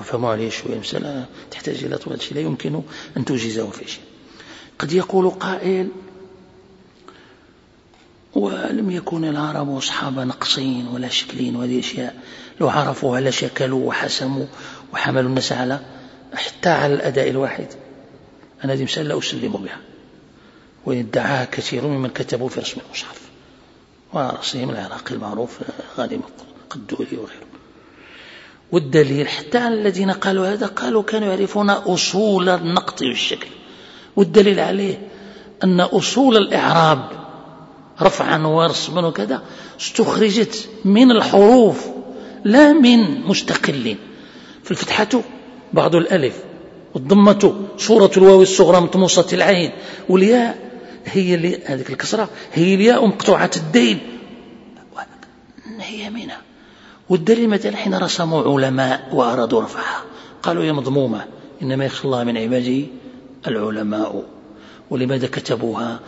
وفهموا عليه شوية مسألة تحتاج إلى شيء لا يمكن أن توجزه في شيء. قد يقول قائل ولم يكن العرب أصحاب نقصين ولا شكلين وهذه أشياء لو عرفوها لشكلوا وحسموا وحملوا الناس على حتى على الأداء الواحد. أنا هذه مسألة لا أسلم بها. وإن ادعاها كثير ممن كتبوا في رسم المصحف. ورأسهم العراقي المعروف غانم القدوري وغيره. والدليل حتى الذين قالوا هذا قالوا كانوا يعرفون أصول النقط والشكل والدليل عليه أن أصول الإعراب رفعا ورسما وكذا استخرجت من الحروف لا من مستقل فالفتحة بعض الألف والضمة صورة الواو الصغرى مطموسة العين والياء هي هذه الكسرة هي الياء مقطوعة الدين. هي منها. والدليل مثلا حين رسموا علماء وأرادوا رفعها. قالوا هي مضمومة إنما يخشى الله من عباده العلماء. ولماذا كتبوها؟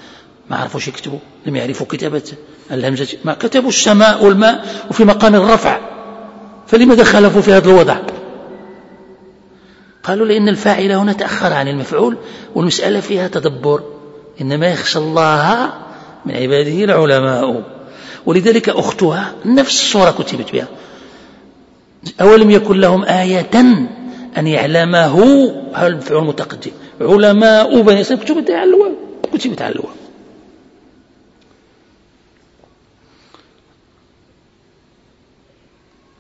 ما عرفوش يكتبوا لم يعرفوا كتابة الهمزة. ما كتبوا السماء والماء وفي مقام الرفع. فلماذا خالفوا في هذا الوضع؟ قالوا لأن الفاعل هنا تأخر عن المفعول والمسألة فيها تدبر. إنما يخشى الله من عباده العلماء. ولذلك أختها نفس الصورة كتبت بها. أولم يكن لهم آية أن يعلمه هذا المفعول المتقدم علماء بني إسرائيل كتبت على الواو كتبت على الواو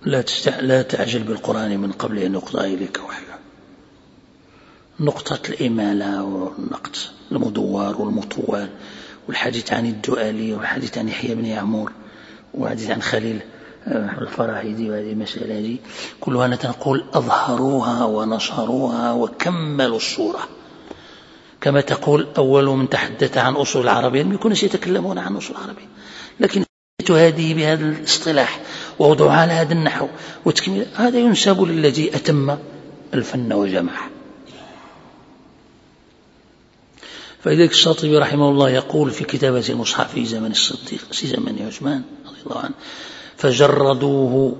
لا, تستع... لا تعجل بالقرآن من قبل أن يقضى إليك وحيه نقطة الإمالة والنقط المدوار والمطوال والحديث عن الدؤالي والحديث عن يحيى بن يعمور والحديث عن خليل. آه، الفراهيدي وهذه المسألة دي كلها نقول أظهروها ونشروها وكملوا الصورة. كما تقول أول من تحدث عن أصول العربية لم يكونوا يتكلمون عن أصول العربية. لكن هذه بهذا الاصطلاح ووضعها على هذا النحو وتكمل هذا ينسب للذي أتم الفن وجمعه فلذلك الشاطبي رحمه الله يقول في كتابة المصحف في زمن الصديق في زمن عثمان رضي الله عنه فجردوه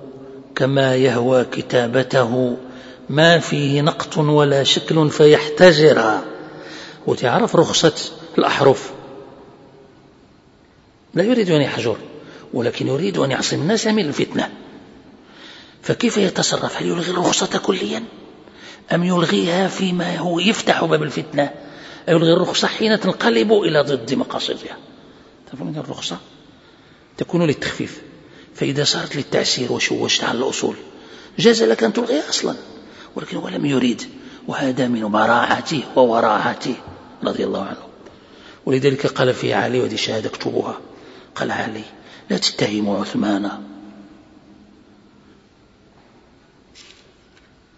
كما يهوى كتابته. ما فيه نقط ولا شكل فيحتجر. وتعرف رخصة الأحرف. لا يريد أن يحجر ولكن يريد أن يعصم الناس من الفتنة. فكيف يتصرف؟ هل يلغي الرخصة كليا؟ أم يلغيها فيما هو يفتح باب الفتنة؟ يلغي الرخصة حين تنقلب إلى ضد مقاصدها؟ تعرفون الرخصة تكون للتخفيف. فإذا صارت للتعسير وشوشت على الأصول جاز لك أن تلغيها أصلا. ولكن هو لم يريد وهذا من براعته ووراعته رضي الله عنه. ولذلك قال في علي وهذه شهادة اكتبوها قال علي لا تتهموا عثمان.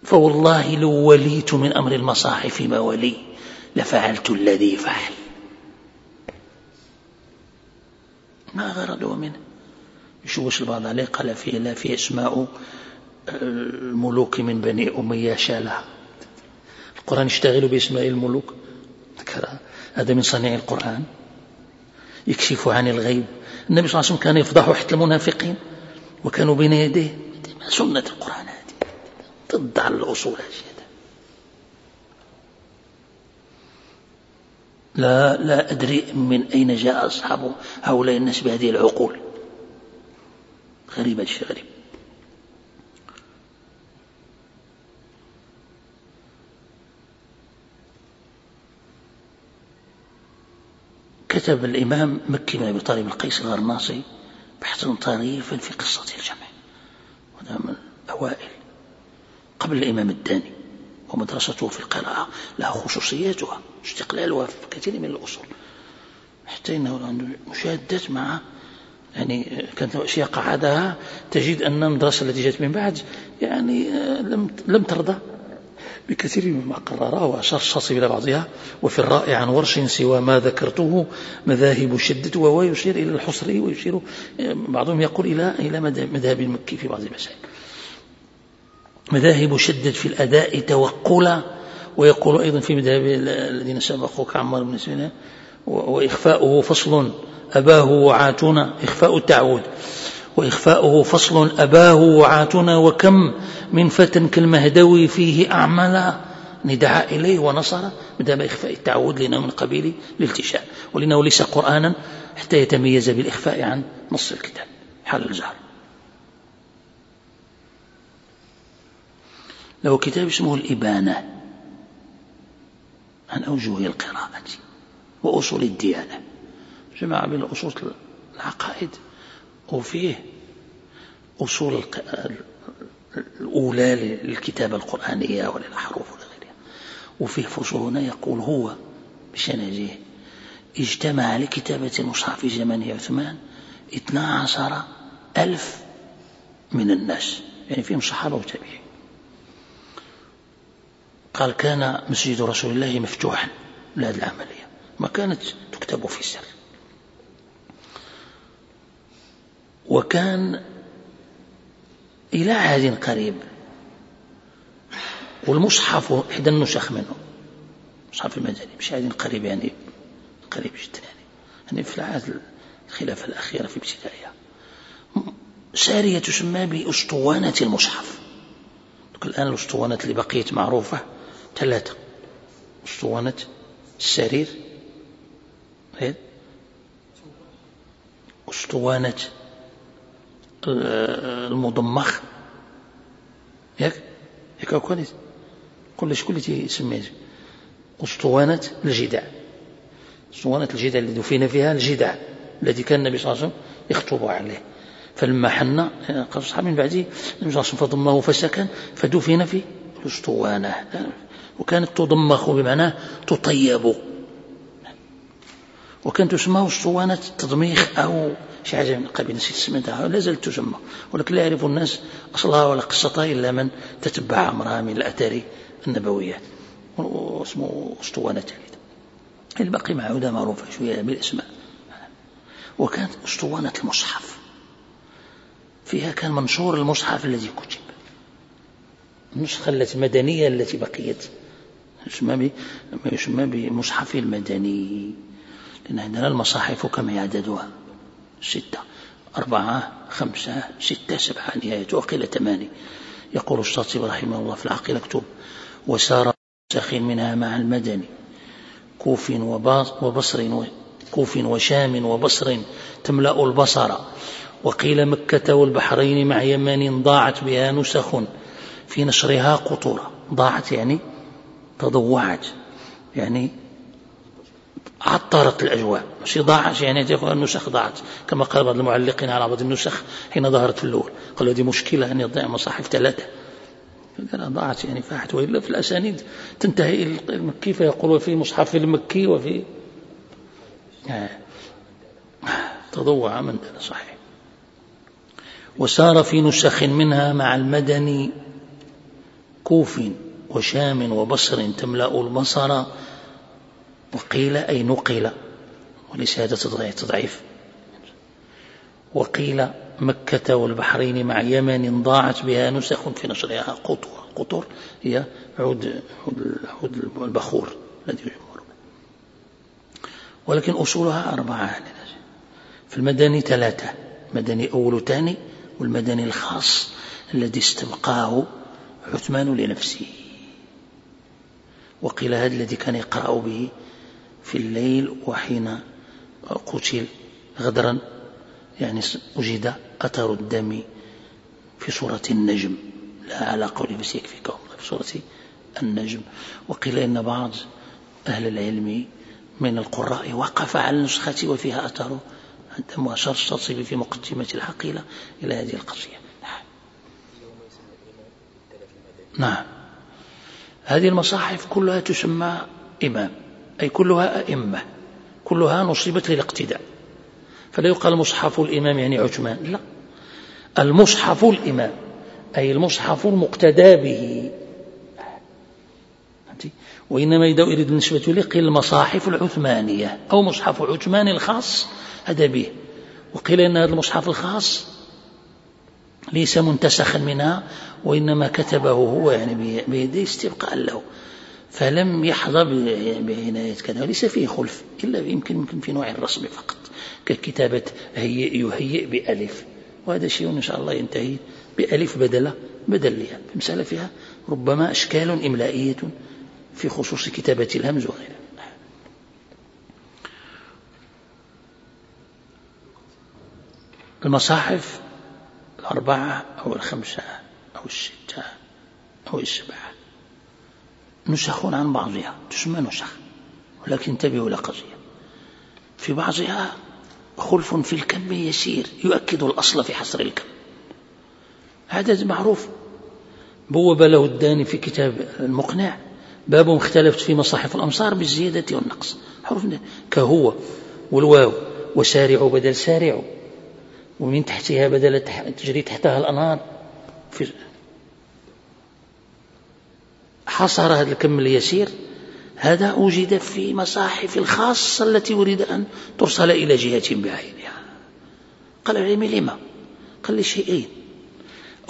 فوالله لو وليت من أمر المصاحف ما ولي لفعلت الذي فعل. ما غرضوا منه؟ يشوش البعض عليه قال فيه لا في أسماء الملوك من بني أمية شالها. القرآن يشتغل باسماء الملوك. هذا من صنيع القرآن. يكشف عن الغيب. النبي صلى الله عليه وسلم كان يفضح حتى المنافقين وكانوا بين يديه. سنة القرآن هذه. على الأصول لا لا أدري من أين جاء أصحاب هؤلاء الناس بهذه العقول. غريب الشيء غريب كتب الإمام مكي بن أبي طالب القيس الغرناصي بحثا طريفا في قصة الجمع. وهذا من الأوائل. قبل الإمام الداني ومدرسته في القراءة لها خصوصياتها استقلالها في كثير من الأصول. حتى إنه عنده مشاهدات مع يعني كانت أشياء قعدها تجد أن المدرسة التي جاءت من بعد يعني لم لم ترضى بكثير مما قرره وأشار الشاطبي إلى بعضها وفي الرائع عن ورش سوى ما ذكرته مذاهب شدة وهو يشير إلى الحصري ويشير بعضهم يقول إلى إلى مذهب المكي في بعض المسائل. مذاهب شدد في الأداء توقلا ويقول أيضا في مذهب الذين سبقوا كعمار بن سنان وإخفاؤه فصل أباه وعاتنا إخفاء التعود. وإخفاؤه فصل أباه وعاتنا وكم من فتى كالمهدوي فيه أعملا ندعا إليه ونصر. مدام إخفاء التعود لنا من قبيل الالتشاء. ولأنه ليس قرآنا حتى يتميز بالإخفاء عن نص الكتاب. حال الجهر. له كتاب اسمه الإبانة. عن أوجه القراءة. وأصول الديانة. جمع بين أصول العقائد وفيه أصول الأولى للكتابة القرآنية وللأحرف ولغيرها. وفيه فصول هنا يقول هو بشنجه اجتمع لكتابة المصحف في زمن عثمان 12 ألف من الناس. يعني فيهم صحابة وتابعين. قال كان مسجد رسول الله مفتوحا لهذه العملية. ما كانت تكتب في سر وكان إلى عهد قريب والمصحف إحدى النسخ منه. مصحف المدني مش عهد قريب يعني قريب جدا يعني. يعني في العهد الخلافة الأخيرة في ابتدائها. سارية تسمى بأسطوانة المصحف. الآن الأسطوانات اللي بقيت معروفة ثلاثة. أسطوانة السرير أسطوانة المضمخ. ياك؟ ياك كلش كل يسميه أسطوانة الجدع أسطوانة الجدع اللي دفن فيها الجدع الذي كان النبي صلى الله عليه وسلم يخطب عليه. فلما حن قال أصحاب من بعده النبي صلى الله عليه وسلم فضمه فسكن فدفن في الأسطوانة. وكانت تضمخ بمعنى تطيب. وكانت تسمى أسطوانة تضميخ أو شي حاجة من قبيل نسيت سميتها لا زالت تسمى ولكن لا يعرف الناس أصلها ولا قصتها إلا من تتبع أمرها من الآثار النبوية. واسمه أسطوانة تليد الباقي معودة معروفة شوية بالأسماء. وكانت أسطوانة المصحف. فيها كان منشور المصحف الذي كتب. النسخة المدنية التي بقيت. يسمى ما يسمى بمصحف المدني. لأن عندنا المصاحف كم هي عددها ستة أربعة خمسة ستة سبعة نهاية وقيل ثمانية. يقول الشاطبي رحمه الله في العقيل اكتب وسار سخ منها مع المدني. كوف وبصر كوف وشام وبصر تملأ البصر. وقيل مكة والبحرين مع يمن ضاعت بها نسخ في نشرها قطورة. ضاعت يعني تضوعت. يعني عطرت الأجواء. مش ضاعت يعني النسخ ضاعت. كما قال بعض المعلقين على بعض النسخ حين ظهرت في الأول. قالوا هذه مشكلة أن يضيع مصاحف ثلاثة. قال ضاعت يعني فاحت وإلا في الأسانيد تنتهي المكي فيقول في مصحف المكي وفي تضوع من صحيح. وسار في نسخ منها مع المدني كوف وشام وبصر تملأ البصر وقيل أي نقل وليس هذا تضعيف. وقيل مكة والبحرين مع يمن ضاعت بها نسخ في نشرها. قطر قطر هي عود, عود البخور الذي يجمر ولكن أصولها أربعة في المدني ثلاثة. مدني أول ثاني والمدني الخاص الذي استبقاه عثمان لنفسه. وقيل هذا الذي كان يقرأ به في الليل وحين قتل غدرا يعني وجد أثر الدم في صورة النجم. لا على قول بس يكفيكم في صورة النجم. وقيل إن بعض أهل العلم من القراء وقف على النسخة وفيها أثر الدم وأشار الشاطبي في مقدمة الحقيلة إلى هذه القضية. نعم نعم. هذه المصاحف كلها تسمى إمام. أي كلها أئمة كلها نصبت للاقتداء. فلا يقال مصحف الإمام يعني عثمان لا. المصحف الإمام أي المصحف المقتدى به. وإنما أريد النسبة إليه قيل المصاحف العثمانية أو مصحف عثمان الخاص هذا به. وقيل إن هذا المصحف الخاص ليس منتسخا منها وإنما كتبه هو يعني بيديه استبقاء له. فلم يحظى بعناية كذا وليس فيه خلف إلا يمكن يمكن في نوع الرسم فقط ككتابة هيئ يهيئ بألف. وهذا شيء إن شاء الله ينتهي بألف بدل بدل لها المسألة فيها ربما أشكال إملائية في خصوص كتابة الهمز وغيرها. المصاحف الأربعة أو الخمسة أو الستة أو السبعة. نسخ عن بعضها تسمى نسخ ولكن انتبهوا إلى قضية. في بعضها خلف في الكم يسير يؤكد الأصل في حصر الكم. هذا معروف. بوب له الداني في كتاب المقنع باب اختلفت في مصاحف الأمصار بالزيادة والنقص. حروف كهو والواو وسارع بدل سارع ومن تحتها بدل تجري تحتها الأنهار. في حصر هذا الكم اليسير هذا وجد في مصاحف الخاصة التي أريد أن ترسل إلى جهة بعينها. قال العلم لما؟ قال لي شيئين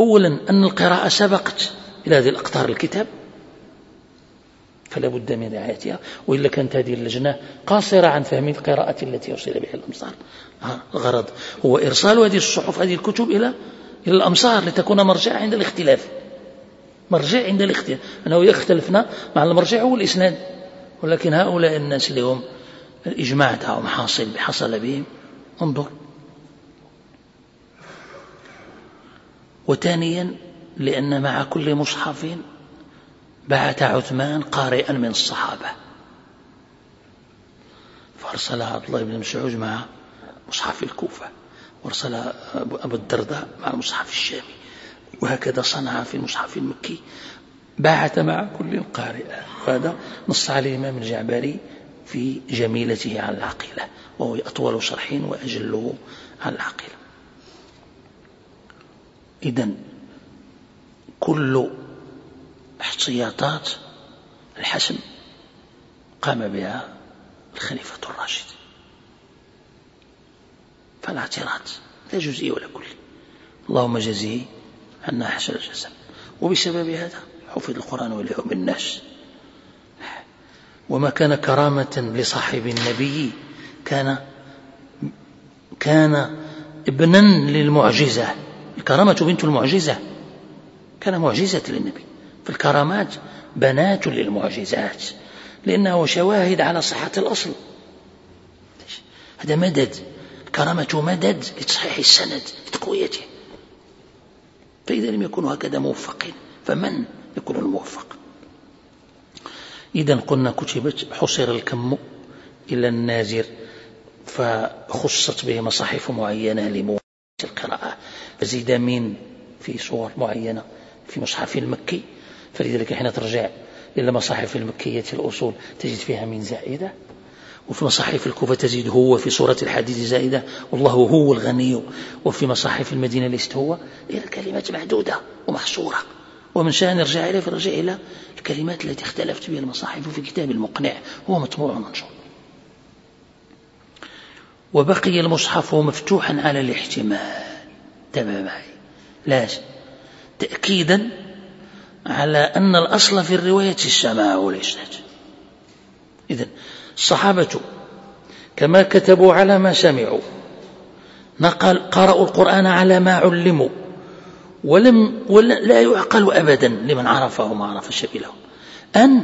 أولا أن القراءة سبقت إلى هذه الأقطار الكتاب فلا بد من رعايتها وإلا كانت هذه اللجنة قاصرة عن فهم القراءة التي أرسل بها الأمصار. الغرض هو إرسال هذه الصحف هذه الكتب إلى إلى الأمصار لتكون مرجع عند الاختلاف. مرجع عند الاختلاف أنه يختلفنا مع المرجع هو الإسناد ولكن هؤلاء الناس اللي هم الإجماع تاعهم حاصل حصل بهم. انظر. وثانيا لأن مع كل مصحف بعث عثمان قارئا من الصحابة. فأرسل عبد الله بن مسعود مع مصحف الكوفة وارسل أبو الدرداء مع المصحف الشامي. وهكذا صنع في المصحف المكي. باعث مع كل قارئ. وهذا نص عليه الإمام الجعبري في جميلته على العقيلة وهو أطول شرح وأجله على العقيلة. إذا كل احتياطات الحسم قام بها الخليفة الراشد. فلا اعتراض لا جزئي ولا كلي اللهم جزيه عنا أحسن الجزاء وبسبب هذا حفظ القرآن واليوم الناس. وما كان كرامة لصاحب النبي كان كان ابنا للمعجزة. الكرامة بنت المعجزة. كان معجزة للنبي. فالكرامات بنات للمعجزات. لأنه شواهد على صحة الأصل. هذا مدد. كرامة مدد لتصحيح السند لتقويته. فإذا لم يكونوا هكذا موفقين فمن يكون الموفق؟ إذا قلنا كتبت حصر الكم إلى النازر فخصت به مصاحف معينة لمواجهة القراءة فزيد من في صور معينة في مصحف المكي فلذلك حين ترجع إلى المصاحف المكية الأصول تجد فيها من زائدة وفي مصاحف الكوفة تزيد هو في سورة الحديد زائدة والله هو الغني. وفي مصاحف المدينة ليست هو الكلمات معدودة ومحصورة. ومن شاء نرجع إليه فرجع إلى الكلمات التي اختلفت بها المصاحف في كتاب المقنع هو مطبوع ومنشور وبقي المصحف مفتوحا على الاحتمال. تمام. معي لا تأكيدا على أن الأصل في الرواية السماع والإسناد. إذن الصحابة كما كتبوا على ما سمعوا. نقل قرأوا القرآن على ما علموا. ولم لا يعقل أبدا لمن عرفه ما عرف سبيله. أن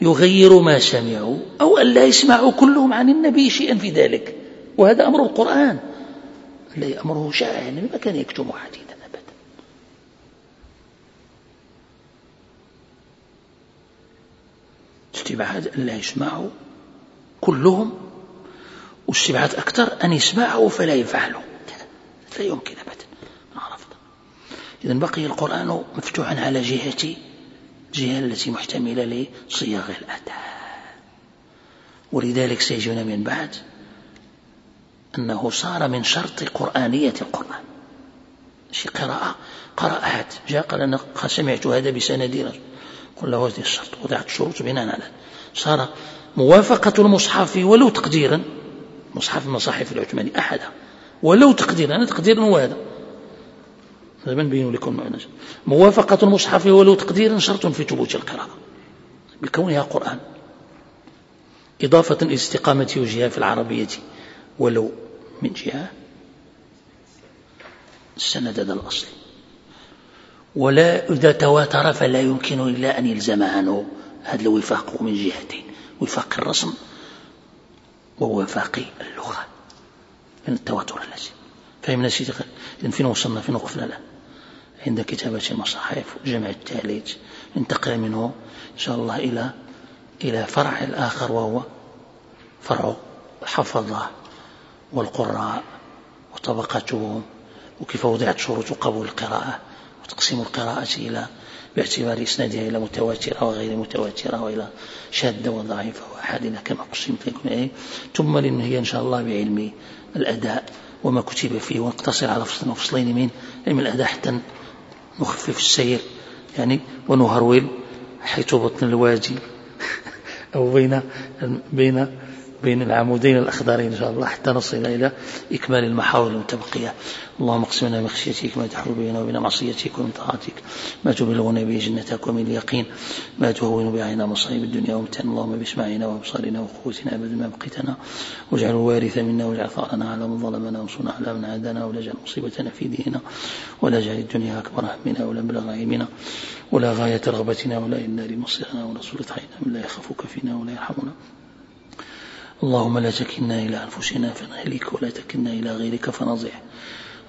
يغيروا ما سمعوا أو أن لا يسمعوا كلهم عن النبي شيئا في ذلك. وهذا أمر القرآن. الذي أمره شائع يعني ما كان يكتم حديثا أبدا. أن لا يسمعوا كلهم واستبعاد أكثر أن يسمعوا فلا يفعلوا لا يمكن أبدا. عرفت. إذا بقي القرآن مفتوحا على جهة الجهة التي محتملة لصياغ الأداء. ولذلك سيجون من بعد أنه صار من شرط قرآنية القرآن. شي قراءة قراءات جاء قال أنا سمعت هذا بسندي قل له هذه الشرط. وضعت شروط بناء على. صار موافقة المصحف ولو تقديرا مصحف المصاحف العثماني أحدها. ولو تقديرا أنا تقديرا هو هذا. هذا نبين لكم موافقة المصحف ولو تقديرا شرط في ثبوت القراءة لكونها قرآن. إضافة إلى استقامة وجهها في العربية ولو من جهة السند هذا الأصل. ولا إذا تواتر فلا يمكن إلا أن يلزم عنه هذا الوفاق من جهتين وفاق الرسم ووفاق اللغة من التواتر اللازم فهمنا سيدي فين وصلنا فين وقفنا الآن؟ عند كتابة المصاحف وجمع التاليت انتقل منه إن شاء الله إلى إلى فرع الآخر وهو فرع الحفظة والقراء وطبقاتهم وكيف وضعت شروط قبول القراءة وتقسيم القراءة إلى باعتبار إسنادها إلى متواترة وغير متواترة وإلى شاذة وضعيفة وأحادنا كما قسمت لكم إيه ثم هي إن شاء الله بعلم الأداء وما كتب فيه ونقتصر على فصل وفصلين من علم الأداء حتى نخفف السير يعني ونهرول حيث بطن الوادي [laughs] أو بين بين بين العمودين الأخضرين إن شاء الله حتى نصل إلى إكمال المحاور المتبقية. اللهم اقسم لنا من خشيتك ما تحول بيننا وبين معصيتك ومن طاعتك. ما تبلغنا به جنتك ومن اليقين. ما تهون به علينا مصائب الدنيا ومتعنا اللهم بإسماعنا وأبصارنا وقوتنا أبدا ما بقيتنا. واجعل الوارث منا واجعل ثأرنا على من ظلمنا وانصرنا على من عادانا ولا تجعل مصيبتنا في ديننا ولا تجعل الدنيا أكبر همنا ولا مبلغ علمنا ولا غاية رغبتنا ولا إلا لمصيرنا ولا سلطة علينا من لا يخافك فينا ولا يرحمنا. اللهم لا تكلنا إلى أنفسنا فنهلك ولا تكلنا إلى غيرك فنضيع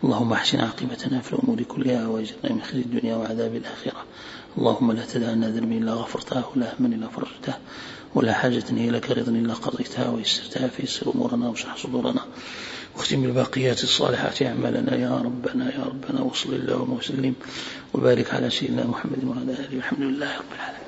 اللهم احسن عاقبتنا في الأمور كلها وأجرنا من خزي الدنيا وعذاب الآخرة. اللهم لا تدع لنا ذنبا إلا غفرته ولا هما إلا فرجته ولا حاجة هي لك رضا إلا قضيتها ويسرتها فيسر أمورنا واشرح صدورنا واختم بالباقيات الصالحات أعمالنا يا ربنا يا ربنا وصل اللهم وسلم وبارك على سيدنا محمد وعلى آله والحمد لله رب العالمين.